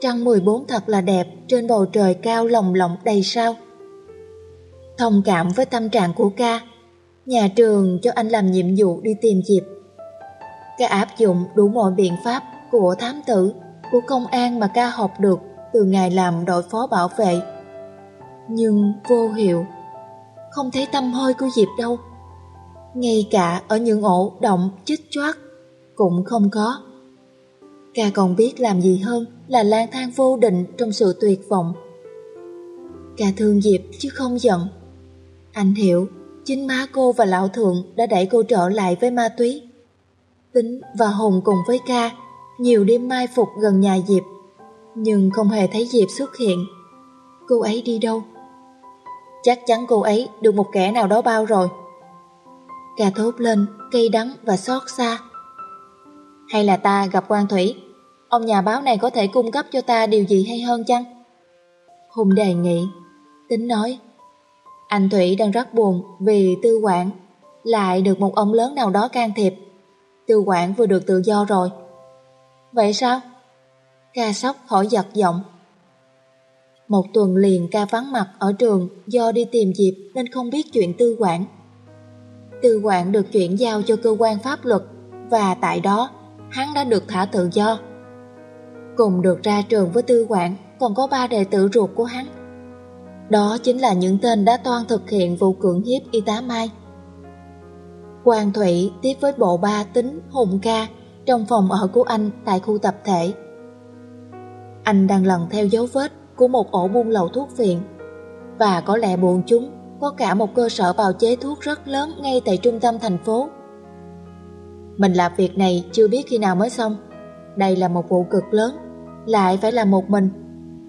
trăng 14 thật là đẹp trên bầu trời cao lồng lộng đầy sao. Thông cảm với tâm trạng của ca, nhà trường cho anh làm nhiệm vụ đi tìm Diệp. Ca áp dụng đủ mọi biện pháp của thám tử, của công an mà ca học được từ ngày làm đội phó bảo vệ. Nhưng vô hiệu, không thấy tâm hơi của Diệp đâu. Ngay cả ở những ổ động chích choát cũng không có. Ca còn biết làm gì hơn là lang thang vô định trong sự tuyệt vọng. Ca thương Diệp chứ không giận. Anh hiểu, chính má cô và lão thượng đã đẩy cô trở lại với ma túy. Tính và Hùng cùng với ca nhiều đêm mai phục gần nhà Diệp, nhưng không hề thấy Diệp xuất hiện. Cô ấy đi đâu? Chắc chắn cô ấy được một kẻ nào đó bao rồi. Ca thốt lên, cây đắng và xót xa. Hay là ta gặp quan thủy, ông nhà báo này có thể cung cấp cho ta điều gì hay hơn chăng? Hùng đề nghị, tính nói, anh Thủy đang rất buồn vì tư quản lại được một ông lớn nào đó can thiệp. Tư quản vừa được tự do rồi. Vậy sao? Ca sóc hỏi giật giọng. Một tuần liền ca vắng mặt ở trường do đi tìm dịp nên không biết chuyện tư quản. Tư quản được chuyển giao cho cơ quan pháp luật và tại đó hắn đã được thả tự do. Cùng được ra trường với tư quản, còn có ba đệ tử ruột của hắn. Đó chính là những tên đã toan thực hiện vụ cưỡng hiếp y tá Mai. Quang Thủy tiếp với bộ ba tính Hùng Ca trong phòng ở của anh tại khu tập thể. Anh đang lần theo dấu vết của một ổ buôn lậu thuốc phiện và có lẽ bọn chúng, có cả một cơ sở bào chế thuốc rất lớn ngay tại trung tâm thành phố. Mình làm việc này chưa biết khi nào mới xong. Đây là một vụ cực lớn, lại phải làm một mình.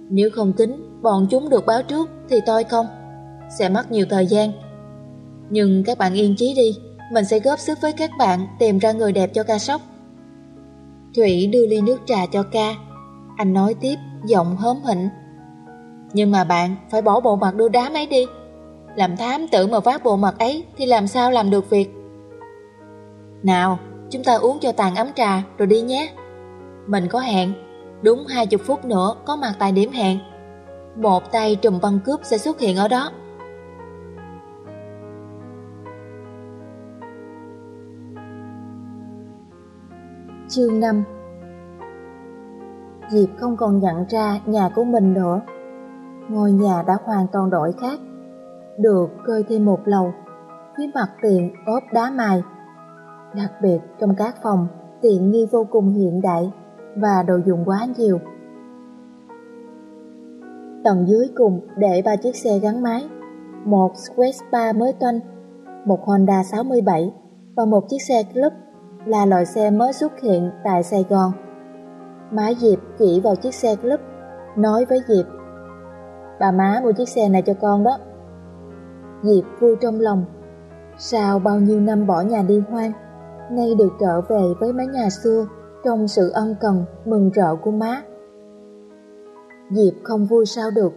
Nếu không tính, bọn chúng được báo trước thì tôi không. Sẽ mất nhiều thời gian. Nhưng các bạn yên chí đi, mình sẽ góp sức với các bạn tìm ra người đẹp cho ca sóc. Thủy đưa ly nước trà cho ca. Anh nói tiếp, giọng hớm hỉnh. Nhưng mà bạn phải bỏ bộ mặt đưa đám ấy đi. Làm thám tử mà vác bộ mặt ấy thì làm sao làm được việc. Nào, chúng ta uống cho tàn ấm trà rồi đi nhé. Mình có hẹn, đúng 20 phút nữa có mặt tại điểm hẹn. Một tay trùm băng cướp sẽ xuất hiện ở đó. Chương 5 Diệp không còn nhận ra nhà của mình nữa. Ngôi nhà đã hoàn toàn đổi khác. Được cơi thêm một lầu, phía mặt tiền ốp đá mài. Đặc biệt trong các phòng, tiện nghi vô cùng hiện đại và đồ dùng quá nhiều. Tầng dưới cùng để ba chiếc xe gắn máy, một Vespa mới toanh, một Honda 67 và một chiếc xe club là loại xe mới xuất hiện tại Sài Gòn. Má Diệp chỉ vào chiếc xe club, nói với Diệp Bà má mua chiếc xe này cho con đó. Diệp vui trong lòng, Sao bao nhiêu năm bỏ nhà đi hoang, nay được trở về với mái nhà xưa trong sự ân cần, mừng rỡ của má. Diệp không vui sao được,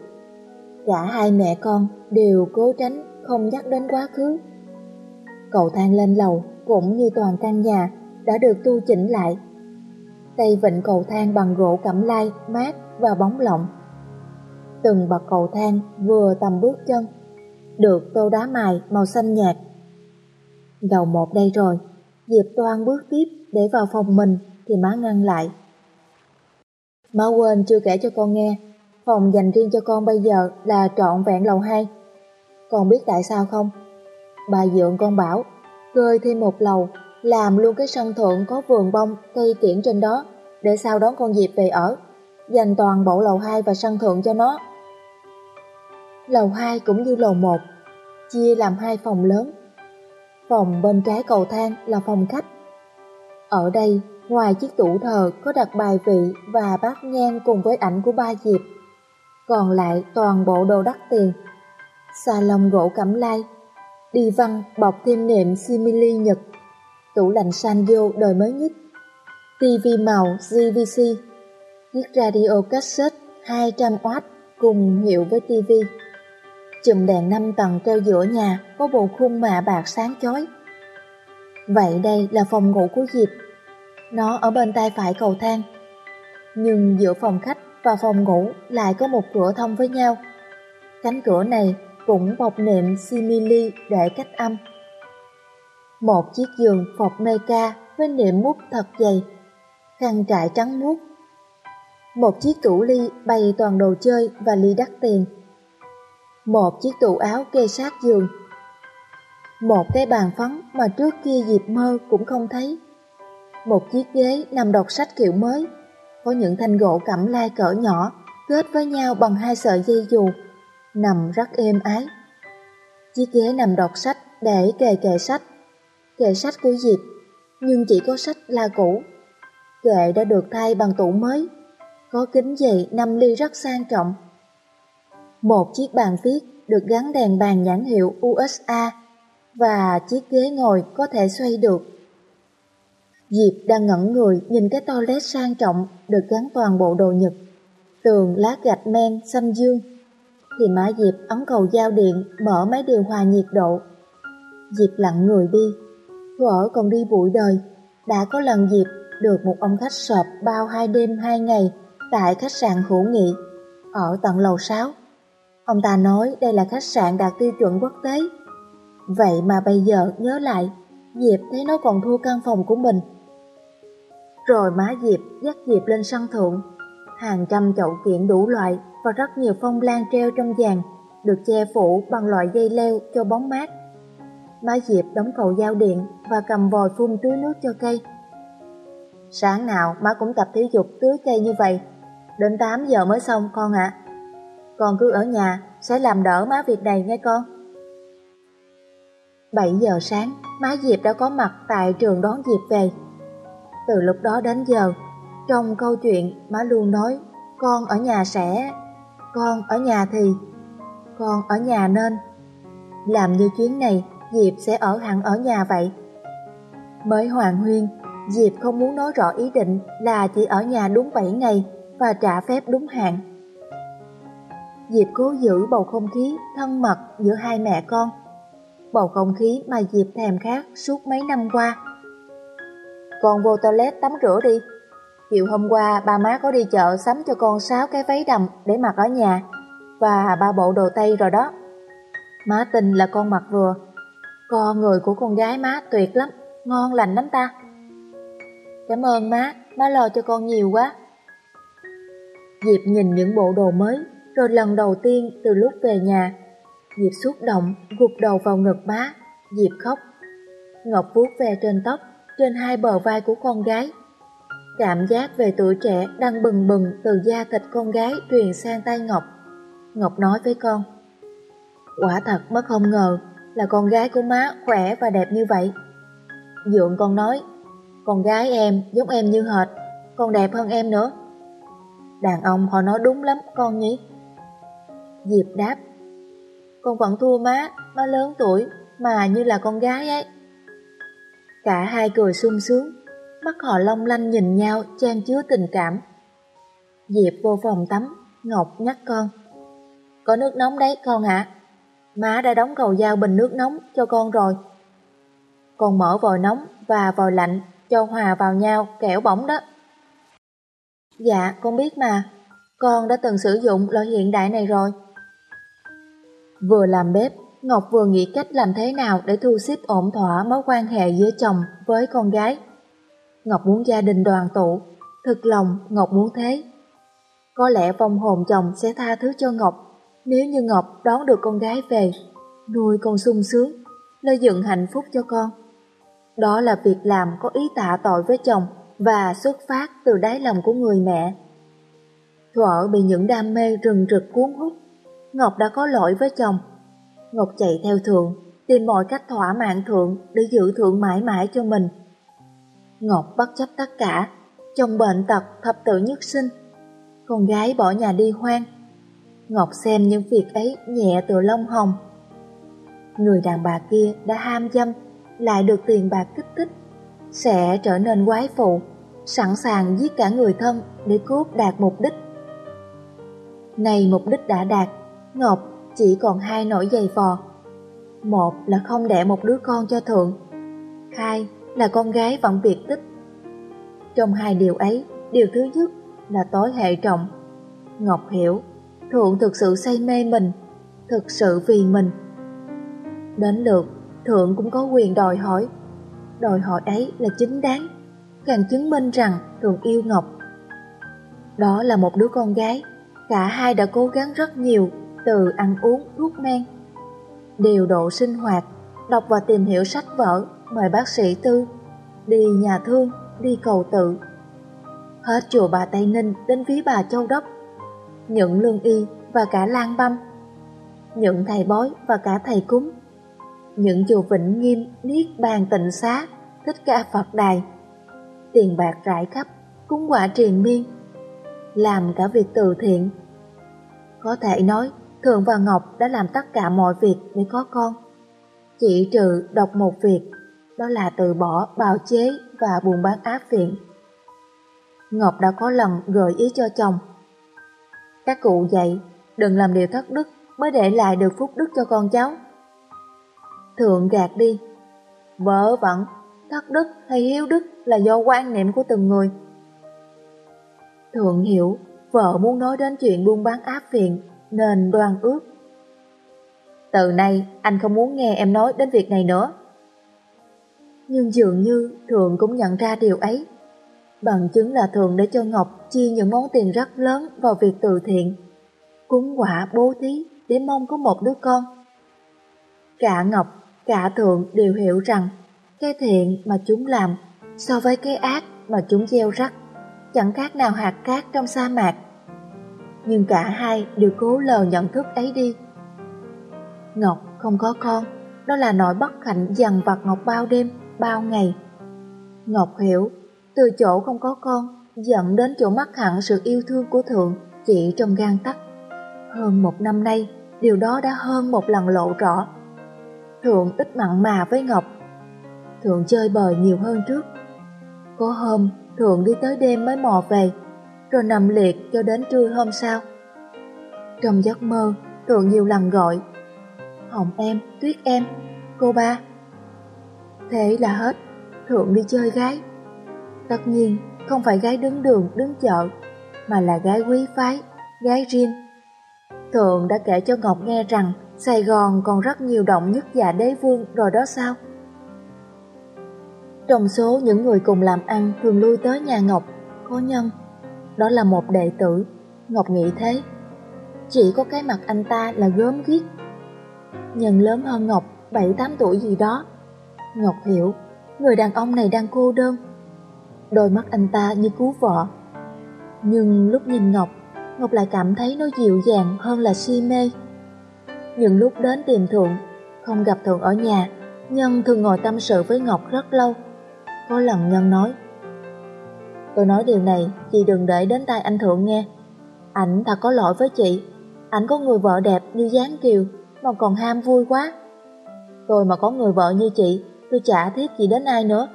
cả hai mẹ con đều cố tránh không nhắc đến quá khứ. Cầu thang lên lầu cũng như toàn căn nhà đã được tu chỉnh lại. Tay vịnh cầu thang bằng gỗ cẩm lai, mát và bóng lộng. Từng bậc cầu thang vừa tầm bước chân, được tô đá mài màu xanh nhạt. Đầu một đây rồi, Diệp Toan bước tiếp để vào phòng mình thì má ngăn lại. Má quên chưa kể cho con nghe, phòng dành riêng cho con bây giờ là trọn vẹn lầu 2. Con biết tại sao không? Bà dượng con bảo, cơi thêm một lầu, làm luôn cái sân thượng có vườn bông, cây kiển trên đó, để sau đón con Diệp về ở, dành toàn bộ lầu 2 và sân thượng cho nó. Lầu 2 cũng như lầu 1, chia làm hai phòng lớn. Phòng bên trái cầu thang là phòng khách. Ở đây, ngoài chiếc tủ thờ có đặt bài vị và bát nhang cùng với ảnh của ba Diệp. Còn lại toàn bộ đồ đắt tiền. Salon gỗ cẩm lai, đi văn bọc thêm nệm simili nhật, tủ lạnh Sanyo đời mới nhất, TV màu GVC, chiếc radio cassette 200W cùng hiệu với TV. Chùm đèn 5 tầng treo giữa nhà có bộ khung mạ bạc sáng chói. Vậy đây là phòng ngủ của Diệp. Nó ở bên tay phải cầu thang. Nhưng giữa phòng khách và phòng ngủ lại có một cửa thông với nhau. Cánh cửa này cũng bọc nệm simili để cách âm. Một chiếc giường phọc meca với nệm mút thật dày, khăn trải trắng muốt. Một chiếc tủ ly bày toàn đồ chơi và ly đắt tiền một chiếc tủ áo kê sát giường. Một cái bàn phấn mà trước kia Diệp mơ cũng không thấy. Một chiếc ghế nằm đọc sách kiểu mới, có những thanh gỗ cẩm lai cỡ nhỏ kết với nhau bằng hai sợi dây dù, nằm rất êm ái. Chiếc ghế nằm đọc sách để kề kệ sách, kệ sách của Diệp, nhưng chỉ có sách là cũ. Kệ đã được thay bằng tủ mới, có kính dày 5 ly rất sang trọng một chiếc bàn viết được gắn đèn bàn nhãn hiệu USA và chiếc ghế ngồi có thể xoay được. Diệp đang ngẩn người nhìn cái toilet sang trọng được gắn toàn bộ đồ nhật, tường lá gạch men xanh dương. Thì má Diệp ấn cầu giao điện mở máy điều hòa nhiệt độ. Diệp lặng người đi, thuở còn đi bụi đời, đã có lần Diệp được một ông khách sợp bao hai đêm hai ngày tại khách sạn hữu nghị ở tận lầu 6. Ông ta nói đây là khách sạn đạt tiêu chuẩn quốc tế. Vậy mà bây giờ nhớ lại, Diệp thấy nó còn thua căn phòng của mình. Rồi má Diệp dắt Diệp lên sân thượng. Hàng trăm chậu kiện đủ loại và rất nhiều phong lan treo trong vàng được che phủ bằng loại dây leo cho bóng mát. Má Diệp đóng cầu giao điện và cầm vòi phun tưới nước cho cây. Sáng nào má cũng tập thể dục tưới cây như vậy, đến 8 giờ mới xong con ạ. À con cứ ở nhà, sẽ làm đỡ má việc này nghe con. 7 giờ sáng, má Diệp đã có mặt tại trường đón Diệp về. Từ lúc đó đến giờ, trong câu chuyện má luôn nói con ở nhà sẽ, con ở nhà thì, con ở nhà nên. Làm như chuyến này, Diệp sẽ ở hẳn ở nhà vậy. Mới Hoàng Huyên, Diệp không muốn nói rõ ý định là chỉ ở nhà đúng 7 ngày và trả phép đúng hạn. Diệp cố giữ bầu không khí thân mật giữa hai mẹ con. Bầu không khí mà Diệp thèm khát suốt mấy năm qua. Con vô toilet tắm rửa đi. Chiều hôm qua ba má có đi chợ sắm cho con sáu cái váy đầm để mặc ở nhà và ba bộ đồ tây rồi đó. Má tin là con mặc vừa. Con người của con gái má tuyệt lắm, ngon lành lắm ta. Cảm ơn má, má lo cho con nhiều quá. Diệp nhìn những bộ đồ mới, rồi lần đầu tiên từ lúc về nhà, Diệp xúc động, gục đầu vào ngực má, Diệp khóc. Ngọc vuốt ve trên tóc, trên hai bờ vai của con gái. Cảm giác về tuổi trẻ đang bừng bừng từ da thịt con gái truyền sang tay Ngọc. Ngọc nói với con, Quả thật mất không ngờ là con gái của má khỏe và đẹp như vậy. Dượng con nói, con gái em giống em như hệt, còn đẹp hơn em nữa. Đàn ông họ nói đúng lắm con nhỉ? Diệp đáp, con vẫn thua má, má lớn tuổi mà như là con gái ấy. Cả hai cười sung sướng, mắt họ long lanh nhìn nhau trang chứa tình cảm. Diệp vô phòng tắm, Ngọc nhắc con. Có nước nóng đấy con ạ. Má đã đóng cầu dao bình nước nóng cho con rồi. Con mở vòi nóng và vòi lạnh cho hòa vào nhau kẻo bỏng đó. Dạ, con biết mà. Con đã từng sử dụng loại hiện đại này rồi. Vừa làm bếp, Ngọc vừa nghĩ cách làm thế nào để thu xếp ổn thỏa mối quan hệ giữa chồng với con gái. Ngọc muốn gia đình đoàn tụ, thực lòng Ngọc muốn thế. Có lẽ vong hồn chồng sẽ tha thứ cho Ngọc nếu như Ngọc đón được con gái về, nuôi con sung sướng, lợi dựng hạnh phúc cho con. Đó là việc làm có ý tạ tội với chồng và xuất phát từ đáy lòng của người mẹ. Thuở bị những đam mê rừng rực cuốn hút, Ngọc đã có lỗi với chồng. Ngọc chạy theo Thượng, tìm mọi cách thỏa mãn Thượng để giữ Thượng mãi mãi cho mình. Ngọc bất chấp tất cả, chồng bệnh tật thập tử nhất sinh. Con gái bỏ nhà đi hoang. Ngọc xem những việc ấy nhẹ từ lông hồng. Người đàn bà kia đã ham dâm, lại được tiền bạc kích thích, sẽ trở nên quái phụ, sẵn sàng giết cả người thân để cốt đạt mục đích. Này mục đích đã đạt, Ngọc chỉ còn hai nỗi giày vò. Một là không đẻ một đứa con cho Thượng, hai là con gái vẫn biệt tích. Trong hai điều ấy, điều thứ nhất là tối hệ trọng. Ngọc hiểu, Thượng thực sự say mê mình, thực sự vì mình. Đến lượt, Thượng cũng có quyền đòi hỏi. Đòi hỏi ấy là chính đáng, càng chứng minh rằng Thượng yêu Ngọc. Đó là một đứa con gái, cả hai đã cố gắng rất nhiều từ ăn uống, thuốc men. Điều độ sinh hoạt, đọc và tìm hiểu sách vở, mời bác sĩ tư, đi nhà thương, đi cầu tự. Hết chùa bà Tây Ninh đến phía bà Châu Đốc, những lương y và cả lang băm, những thầy bói và cả thầy cúng, những chùa Vĩnh Nghiêm, Niết Bàn Tịnh Xá, Thích Ca Phật Đài, tiền bạc rải khắp, cúng quả triền miên, làm cả việc từ thiện. Có thể nói, Thường và Ngọc đã làm tất cả mọi việc để có con. Chỉ trừ đọc một việc, đó là từ bỏ bào chế và buôn bán áp viện. Ngọc đã có lần gợi ý cho chồng. Các cụ dạy, đừng làm điều thất đức mới để lại được phúc đức cho con cháu. Thượng gạt đi. Vợ vẫn, thất đức hay hiếu đức là do quan niệm của từng người. Thượng hiểu, vợ muốn nói đến chuyện buôn bán áp viện nên đoan ước. Từ nay anh không muốn nghe em nói đến việc này nữa. Nhưng dường như Thượng cũng nhận ra điều ấy. Bằng chứng là Thượng để cho Ngọc chi những món tiền rất lớn vào việc từ thiện, cúng quả bố thí để mong có một đứa con. Cả Ngọc, cả Thượng đều hiểu rằng cái thiện mà chúng làm so với cái ác mà chúng gieo rắc chẳng khác nào hạt cát trong sa mạc nhưng cả hai đều cố lờ nhận thức ấy đi. Ngọc không có con, đó là nỗi bất hạnh dằn vặt Ngọc bao đêm, bao ngày. Ngọc hiểu, từ chỗ không có con, dẫn đến chỗ mắc hẳn sự yêu thương của Thượng chỉ trong gan tắc. Hơn một năm nay, điều đó đã hơn một lần lộ rõ. Thượng ít mặn mà với Ngọc. Thượng chơi bời nhiều hơn trước. Có hôm, Thượng đi tới đêm mới mò về, rồi nằm liệt cho đến trưa hôm sau. Trong giấc mơ, Thượng nhiều lần gọi Hồng em, Tuyết em, cô ba Thế là hết, Thượng đi chơi gái Tất nhiên, không phải gái đứng đường, đứng chợ Mà là gái quý phái, gái riêng Thượng đã kể cho Ngọc nghe rằng Sài Gòn còn rất nhiều động nhất giả đế vương rồi đó sao? Trong số những người cùng làm ăn thường lui tới nhà Ngọc, có nhân. Đó là một đệ tử, Ngọc nghĩ thế. Chỉ có cái mặt anh ta là gớm ghiếc. Nhân lớn hơn Ngọc 7-8 tuổi gì đó. Ngọc hiểu, người đàn ông này đang cô đơn. Đôi mắt anh ta như cứu vợ. Nhưng lúc nhìn Ngọc, Ngọc lại cảm thấy nó dịu dàng hơn là si mê. Những lúc đến tìm Thượng, không gặp Thượng ở nhà, Nhân thường ngồi tâm sự với Ngọc rất lâu. Có lần Nhân nói, Tôi nói điều này, chị đừng để đến tai anh Thượng nghe. Ảnh thật có lỗi với chị, ảnh có người vợ đẹp như Giáng Kiều, mà còn ham vui quá. Tôi mà có người vợ như chị, tôi chả thiết gì đến ai nữa.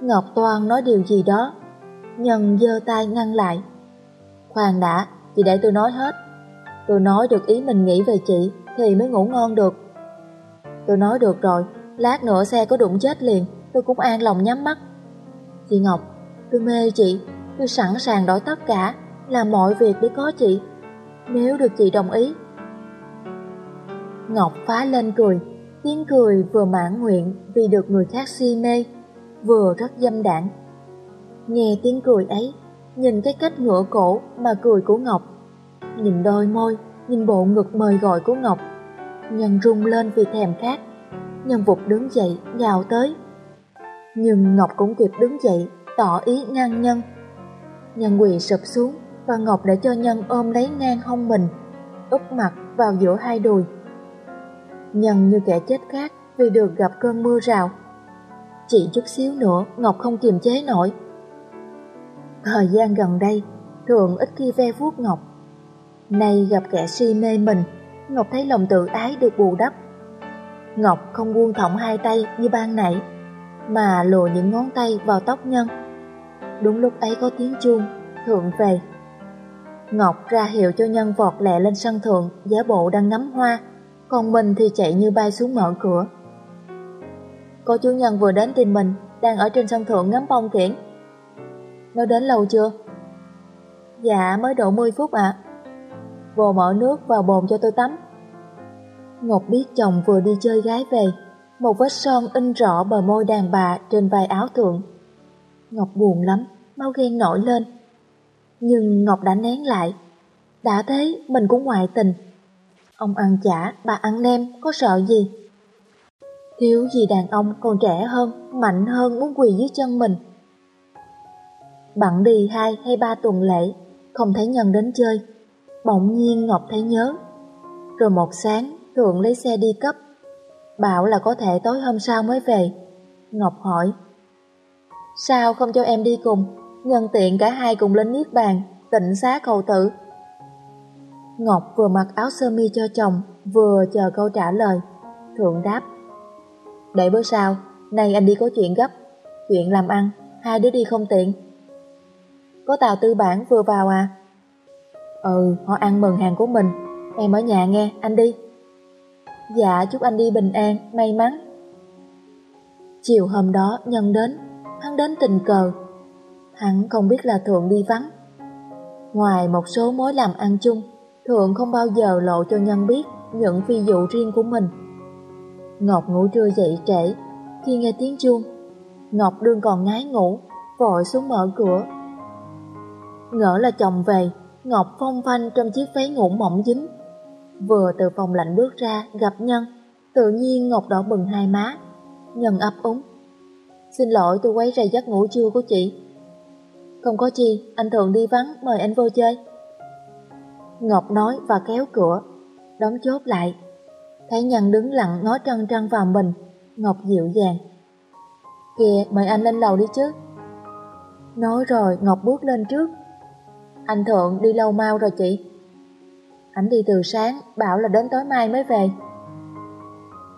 Ngọc Toan nói điều gì đó, Nhân giơ tay ngăn lại. Khoan đã, chị để tôi nói hết. Tôi nói được ý mình nghĩ về chị thì mới ngủ ngon được. Tôi nói được rồi, lát nữa xe có đụng chết liền, tôi cũng an lòng nhắm mắt. Chị Ngọc, tôi mê chị, tôi sẵn sàng đổi tất cả, làm mọi việc để có chị, nếu được chị đồng ý. Ngọc phá lên cười, tiếng cười vừa mãn nguyện vì được người khác si mê, vừa rất dâm đảng. Nghe tiếng cười ấy, nhìn cái cách ngửa cổ mà cười của Ngọc, nhìn đôi môi, nhìn bộ ngực mời gọi của Ngọc, nhân rung lên vì thèm khát, nhân vụt đứng dậy, nhào tới. Nhưng Ngọc cũng kịp đứng dậy, tỏ ý ngăn nhân. Nhân quỳ sụp xuống và Ngọc đã cho nhân ôm lấy ngang hông mình, úp mặt vào giữa hai đùi. Nhân như kẻ chết khác vì được gặp cơn mưa rào. Chỉ chút xíu nữa Ngọc không kiềm chế nổi. Thời gian gần đây, Thường ít khi ve vuốt Ngọc. Nay gặp kẻ si mê mình, Ngọc thấy lòng tự ái được bù đắp. Ngọc không buông thõng hai tay như ban nãy, mà lùa những ngón tay vào tóc nhân. Đúng lúc ấy có tiếng chuông, Thượng về. Ngọc ra hiệu cho nhân vọt lẹ lên sân thượng, giả bộ đang ngắm hoa, còn mình thì chạy như bay xuống mở cửa. Cô chủ nhân vừa đến tìm mình, đang ở trên sân thượng ngắm bông kiển. Nó đến lâu chưa? Dạ mới độ 10 phút ạ. À. Vô mở nước vào bồn cho tôi tắm. Ngọc biết chồng vừa đi chơi gái về, một vết son in rõ bờ môi đàn bà trên vai áo thượng. Ngọc buồn lắm, máu ghen nổi lên. Nhưng Ngọc đã nén lại. Đã thế, mình cũng ngoại tình. Ông ăn chả, bà ăn nem, có sợ gì? Thiếu gì đàn ông còn trẻ hơn, mạnh hơn muốn quỳ dưới chân mình. Bận đi hai hay ba tuần lễ, không thấy Nhân đến chơi. Bỗng nhiên Ngọc thấy nhớ. Rồi một sáng, Thượng lấy xe đi cấp. Bảo là có thể tối hôm sau mới về. Ngọc hỏi, Sao không cho em đi cùng? Nhân tiện cả hai cùng lên niết bàn, tịnh xá cầu tử Ngọc vừa mặc áo sơ mi cho chồng, vừa chờ câu trả lời. Thượng đáp, Để bữa sau, nay anh đi có chuyện gấp, chuyện làm ăn, hai đứa đi không tiện. Có tàu tư bản vừa vào à? Ừ, họ ăn mừng hàng của mình. Em ở nhà nghe, anh đi. Dạ, chúc anh đi bình an, may mắn. Chiều hôm đó, nhân đến, hắn đến tình cờ. Hắn không biết là Thượng đi vắng. Ngoài một số mối làm ăn chung, Thượng không bao giờ lộ cho nhân biết những phi vụ riêng của mình. Ngọc ngủ trưa dậy trễ, khi nghe tiếng chuông, Ngọc đương còn ngái ngủ, vội xuống mở cửa Ngỡ là chồng về, Ngọc phong phanh trong chiếc váy ngủ mỏng dính. Vừa từ phòng lạnh bước ra, gặp Nhân, tự nhiên Ngọc đỏ bừng hai má. Nhân ấp úng. Xin lỗi tôi quấy rầy giấc ngủ trưa của chị. Không có chi, anh thường đi vắng, mời anh vô chơi. Ngọc nói và kéo cửa, đóng chốt lại. Thấy Nhân đứng lặng ngó trăng trăng vào mình, Ngọc dịu dàng. Kìa, mời anh lên lầu đi chứ. Nói rồi, Ngọc bước lên trước. Anh Thượng đi lâu mau rồi chị. Anh đi từ sáng, bảo là đến tối mai mới về.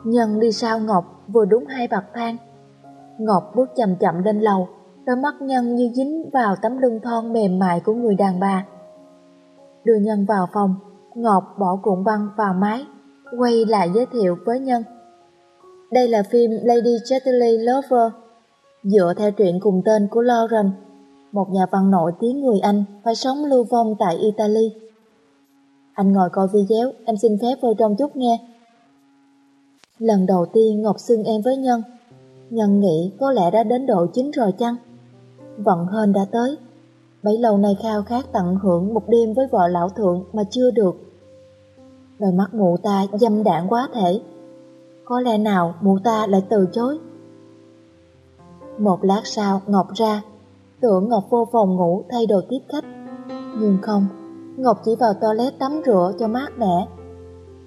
Nhân đi sau Ngọc, vừa đúng hai bậc thang. Ngọc bước chậm chậm lên lầu, đôi mắt Nhân như dính vào tấm lưng thon mềm mại của người đàn bà. Đưa Nhân vào phòng, Ngọc bỏ cuộn băng vào máy, quay lại giới thiệu với Nhân. Đây là phim Lady Chatterley Lover, dựa theo truyện cùng tên của Lauren, một nhà văn nổi tiếng người Anh phải sống lưu vong tại Italy. Anh ngồi coi video, em xin phép vô trong chút nghe. Lần đầu tiên Ngọc xưng em với Nhân, Nhân nghĩ có lẽ đã đến độ chín rồi chăng? Vận hên đã tới, bấy lâu nay khao khát tận hưởng một đêm với vợ lão thượng mà chưa được. Đôi mắt mụ ta dâm đạn quá thể, có lẽ nào mụ ta lại từ chối? Một lát sau Ngọc ra, tưởng Ngọc vô phòng ngủ thay đồ tiếp khách. Nhưng không, Ngọc chỉ vào toilet tắm rửa cho mát mẻ.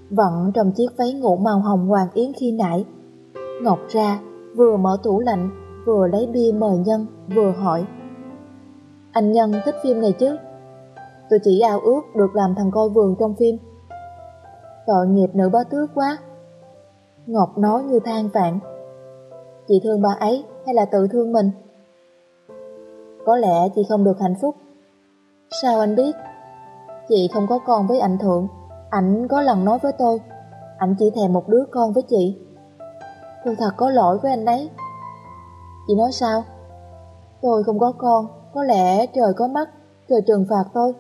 Vẫn trong chiếc váy ngủ màu hồng hoàng yến khi nãy. Ngọc ra, vừa mở tủ lạnh, vừa lấy bia mời Nhân, vừa hỏi. Anh Nhân thích phim này chứ? Tôi chỉ ao ước được làm thằng coi vườn trong phim. Tội nghiệp nữ bá tước quá. Ngọc nói như than vạn. Chị thương bà ấy hay là tự thương mình? Có lẽ chị không được hạnh phúc. Sao anh biết? Chị không có con với anh Thượng. Ảnh có lần nói với tôi, ảnh chỉ thèm một đứa con với chị. Tôi thật có lỗi với anh ấy. Chị nói sao? Tôi không có con, có lẽ trời có mắt, trời trừng phạt tôi.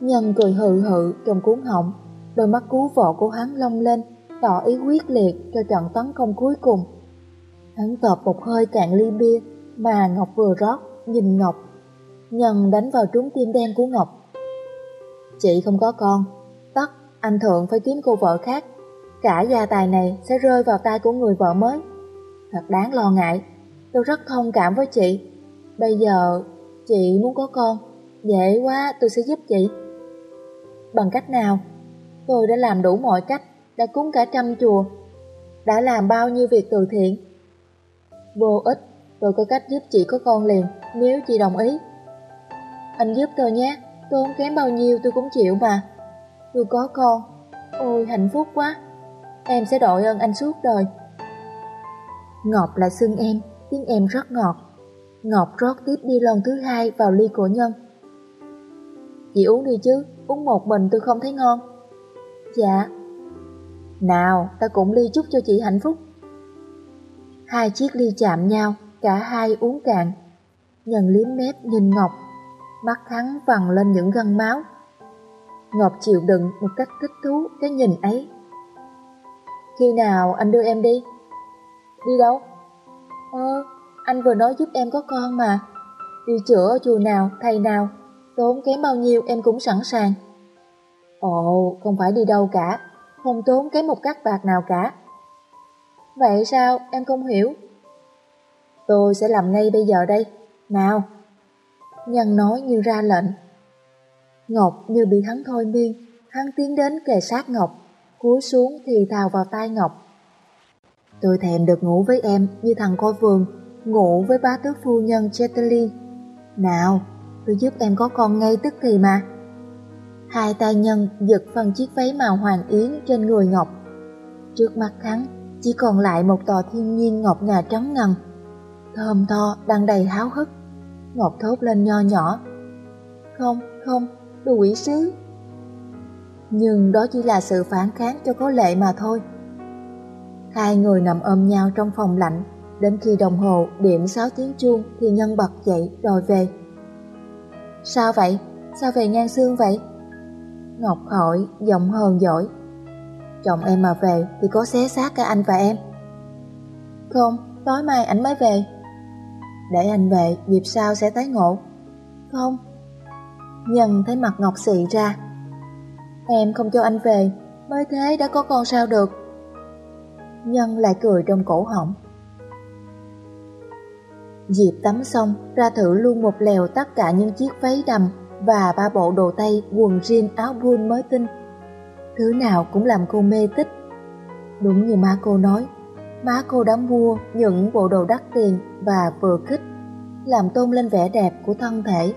Nhân cười hự hự trong cuốn họng, đôi mắt cứu vợ của hắn long lên, tỏ ý quyết liệt cho trận tấn công cuối cùng. Hắn tọp một hơi cạn ly bia mà Ngọc vừa rót, nhìn Ngọc. Nhân đánh vào trúng tim đen của Ngọc. Chị không có con, tất anh Thượng phải kiếm cô vợ khác. Cả gia tài này sẽ rơi vào tay của người vợ mới. Thật đáng lo ngại, tôi rất thông cảm với chị. Bây giờ chị muốn có con, dễ quá tôi sẽ giúp chị. Bằng cách nào? Tôi đã làm đủ mọi cách, đã cúng cả trăm chùa, đã làm bao nhiêu việc từ thiện. Vô ích, tôi có cách giúp chị có con liền, nếu chị đồng ý. Anh giúp tôi nhé, tốn kém bao nhiêu tôi cũng chịu mà. Tôi có con, ôi hạnh phúc quá, em sẽ đội ơn anh suốt đời. Ngọc là xưng em, tiếng em rất ngọt. Ngọc rót tiếp đi lần thứ hai vào ly của nhân. Chị uống đi chứ, uống một mình tôi không thấy ngon. Dạ. Nào, ta cũng ly chúc cho chị hạnh phúc. Hai chiếc ly chạm nhau, cả hai uống cạn. Nhân liếm mép nhìn Ngọc, mắt hắn vằn lên những gân máu. Ngọc chịu đựng một cách thích thú cái nhìn ấy. Khi nào anh đưa em đi? Đi đâu? Ơ, anh vừa nói giúp em có con mà. Đi chữa ở chùa nào, thầy nào, tốn kém bao nhiêu em cũng sẵn sàng. Ồ, không phải đi đâu cả, không tốn kém một cắt bạc nào cả. Vậy sao, em không hiểu? Tôi sẽ làm ngay bây giờ đây, nào. Nhân nói như ra lệnh. Ngọc như bị hắn thôi miên, hắn tiến đến kề sát Ngọc, cúi xuống thì thào vào tai Ngọc. Tôi thèm được ngủ với em như thằng coi vườn, ngủ với bá tước phu nhân Chetterly. Nào, tôi giúp em có con ngay tức thì mà. Hai tay nhân giật phần chiếc váy màu hoàng yến trên người Ngọc. Trước mắt hắn chỉ còn lại một tòa thiên nhiên ngọc ngà trắng ngần. Thơm tho đang đầy háo hức. Ngọc thốt lên nho nhỏ. Không, không, đồ quỷ sứ. Nhưng đó chỉ là sự phản kháng cho có lệ mà thôi. Hai người nằm ôm nhau trong phòng lạnh, đến khi đồng hồ điểm 6 tiếng chuông thì nhân bật dậy đòi về. Sao vậy? Sao về ngang xương vậy? Ngọc hỏi, giọng hờn giỏi. Chồng em mà về thì có xé xác cả anh và em. Không, tối mai ảnh mới về. Để anh về, dịp sau sẽ tái ngộ. Không. Nhân thấy mặt Ngọc xị ra. Em không cho anh về, mới thế đã có con sao được. Nhân lại cười trong cổ họng. Diệp tắm xong, ra thử luôn một lèo tất cả những chiếc váy đầm và ba bộ đồ tây, quần jean, áo buôn mới tinh. Thứ nào cũng làm cô mê tích. Đúng như má cô nói, má cô đã mua những bộ đồ đắt tiền và vừa kích, làm tôn lên vẻ đẹp của thân thể.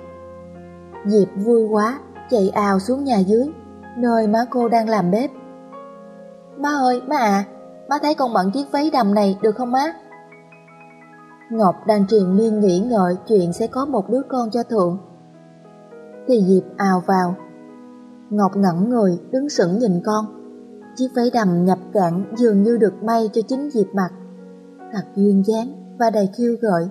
Diệp vui quá, chạy ào xuống nhà dưới, nơi má cô đang làm bếp. Má ơi, má à, má thấy con bận chiếc váy đầm này được không má? Ngọc đang truyền miên nghĩ ngợi chuyện sẽ có một đứa con cho Thượng. Thì Diệp ào vào. Ngọc ngẩn người, đứng sững nhìn con. Chiếc váy đầm nhập cạn dường như được may cho chính Diệp mặc. Thật duyên dáng và đầy khiêu gợi.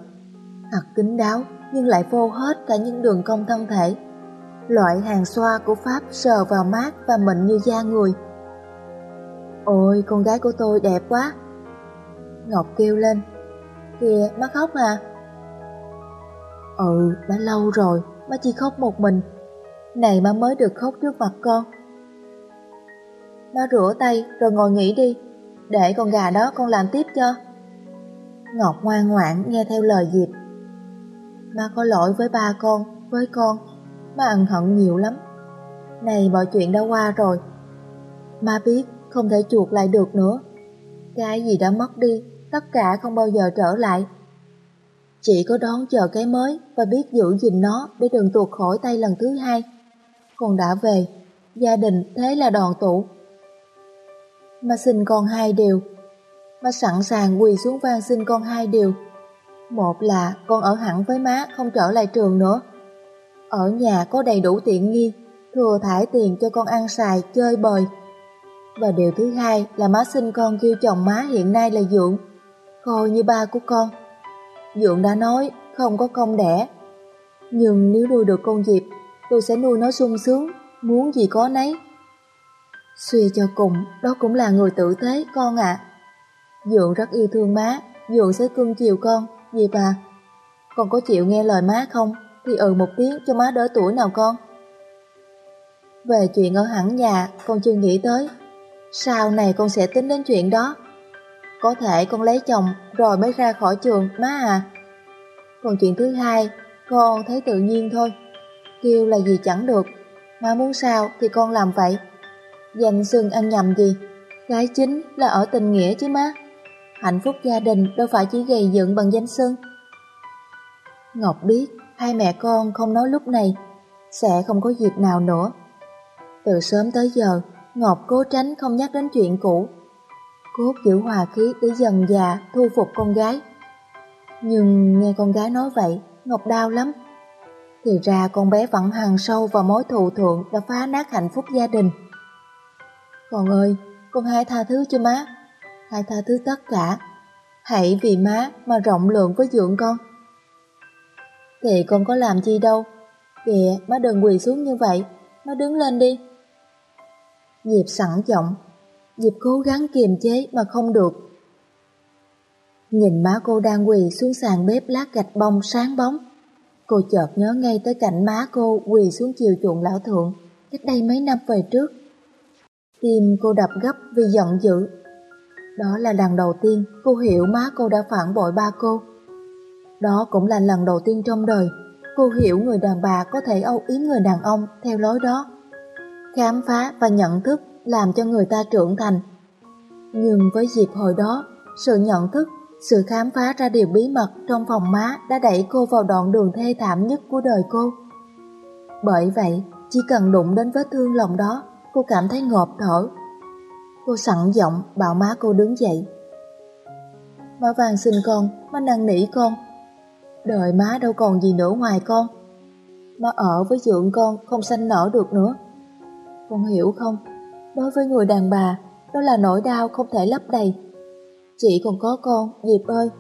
Thật kín đáo nhưng lại vô hết cả những đường cong thân thể. Loại hàng xoa của Pháp sờ vào mát và mịn như da người. Ôi, con gái của tôi đẹp quá. Ngọc kêu lên. Kìa, má khóc à? Ừ, đã lâu rồi, má chỉ khóc một mình. Này má mới được khóc trước mặt con. Má rửa tay rồi ngồi nghỉ đi, để con gà đó con làm tiếp cho. Ngọc ngoan ngoãn nghe theo lời Diệp. Má có lỗi với ba con, với con, má ẩn hận nhiều lắm. Này mọi chuyện đã qua rồi. Má biết không thể chuộc lại được nữa. Cái gì đã mất đi, tất cả không bao giờ trở lại. Chỉ có đón chờ cái mới và biết giữ gìn nó để đừng tuột khỏi tay lần thứ hai. Còn đã về, gia đình thế là đòn tụ. Mà xin con hai điều. Mà sẵn sàng quỳ xuống van xin con hai điều. Một là con ở hẳn với má không trở lại trường nữa. Ở nhà có đầy đủ tiện nghi, thừa thải tiền cho con ăn xài, chơi bời. Và điều thứ hai là má sinh con kêu chồng má hiện nay là Dượng, coi như ba của con. Dượng đã nói không có công đẻ, nhưng nếu nuôi được con Diệp, tôi sẽ nuôi nó sung sướng, muốn gì có nấy. Suy cho cùng, đó cũng là người tử tế con ạ. À. Dượng rất yêu thương má, Dượng sẽ cưng chiều con, Diệp à. Con có chịu nghe lời má không? Thì ừ một tiếng cho má đỡ tuổi nào con. Về chuyện ở hẳn nhà, con chưa nghĩ tới. Sau này con sẽ tính đến chuyện đó. Có thể con lấy chồng rồi mới ra khỏi trường, má à. Còn chuyện thứ hai, con thấy tự nhiên thôi. Kêu là gì chẳng được, má muốn sao thì con làm vậy. Danh xưng ăn nhầm gì, cái chính là ở tình nghĩa chứ má. Hạnh phúc gia đình đâu phải chỉ gầy dựng bằng danh xưng. Ngọc biết hai mẹ con không nói lúc này, sẽ không có dịp nào nữa. Từ sớm tới giờ, Ngọc cố tránh không nhắc đến chuyện cũ cốt giữ hòa khí để dần già thu phục con gái. Nhưng nghe con gái nói vậy, Ngọc đau lắm. Thì ra con bé vẫn hằn sâu vào mối thù thượng đã phá nát hạnh phúc gia đình. Con ơi, con hãy tha thứ cho má, hãy tha thứ tất cả. Hãy vì má mà rộng lượng với dưỡng con. Thì con có làm chi đâu, kìa má đừng quỳ xuống như vậy, má đứng lên đi. Diệp sẵn giọng Diệp cố gắng kiềm chế mà không được. Nhìn má cô đang quỳ xuống sàn bếp lát gạch bông sáng bóng. Cô chợt nhớ ngay tới cảnh má cô quỳ xuống chiều chuộng lão thượng, cách đây mấy năm về trước. Tim cô đập gấp vì giận dữ. Đó là lần đầu tiên cô hiểu má cô đã phản bội ba cô. Đó cũng là lần đầu tiên trong đời cô hiểu người đàn bà có thể âu yếm người đàn ông theo lối đó. Khám phá và nhận thức làm cho người ta trưởng thành. Nhưng với dịp hồi đó, sự nhận thức, sự khám phá ra điều bí mật trong phòng má đã đẩy cô vào đoạn đường thê thảm nhất của đời cô. Bởi vậy, chỉ cần đụng đến vết thương lòng đó, cô cảm thấy ngộp thở. Cô sẵn giọng bảo má cô đứng dậy. Má vàng xin con, má năn nỉ con. Đời má đâu còn gì nữa ngoài con. Má ở với dưỡng con không sanh nở được nữa. Con hiểu không? Đối với người đàn bà, đó là nỗi đau không thể lấp đầy. Chỉ còn có con, Diệp ơi.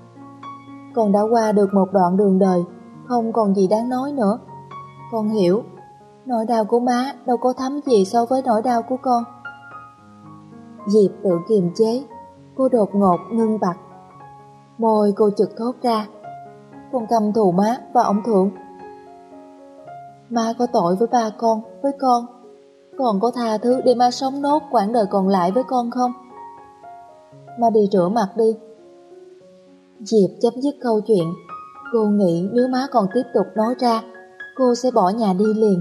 Con đã qua được một đoạn đường đời, không còn gì đáng nói nữa. Con hiểu, nỗi đau của má đâu có thấm gì so với nỗi đau của con. Diệp tự kiềm chế, cô đột ngột ngưng bặt. Môi cô trực thốt ra, con căm thù má và ông Thượng. Má có tội với ba con, với con còn có tha thứ để má sống nốt quãng đời còn lại với con không? Má đi rửa mặt đi. Diệp chấm dứt câu chuyện. Cô nghĩ nếu má còn tiếp tục nói ra, cô sẽ bỏ nhà đi liền.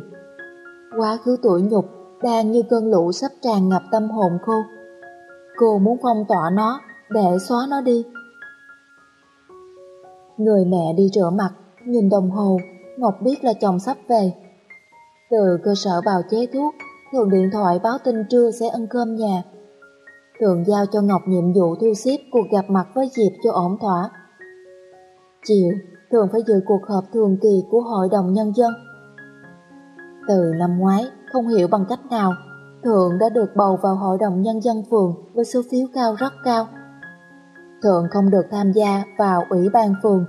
Quá khứ tuổi nhục đang như cơn lũ sắp tràn ngập tâm hồn cô. Cô muốn phong tỏa nó để xóa nó đi. Người mẹ đi rửa mặt, nhìn đồng hồ, Ngọc biết là chồng sắp về. Từ cơ sở bào chế thuốc, Thường điện thoại báo tin trưa sẽ ăn cơm nhà. Thường giao cho Ngọc nhiệm vụ thu xếp cuộc gặp mặt với Diệp cho ổn thỏa. Chiều, Thường phải dự cuộc họp thường kỳ của Hội đồng Nhân dân. Từ năm ngoái, không hiểu bằng cách nào, Thượng đã được bầu vào Hội đồng Nhân dân phường với số phiếu cao rất cao. Thượng không được tham gia vào Ủy ban phường,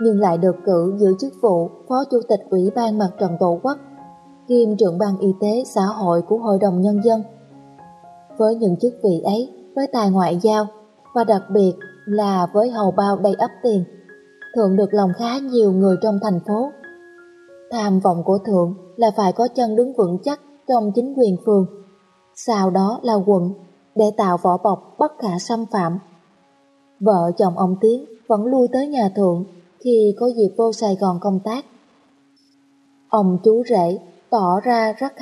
nhưng lại được cử giữ chức vụ Phó Chủ tịch Ủy ban Mặt trận Tổ quốc, kiêm trưởng ban y tế xã hội của Hội đồng Nhân dân. Với những chức vị ấy, với tài ngoại giao, và đặc biệt là với hầu bao đầy ấp tiền, Thượng được lòng khá nhiều người trong thành phố. Tham vọng của Thượng là phải có chân đứng vững chắc trong chính quyền phường, sau đó là quận, để tạo vỏ bọc bất khả xâm phạm. Vợ chồng ông Tiến vẫn lui tới nhà Thượng khi có dịp vô Sài Gòn công tác. Ông chú rể tỏ ra rất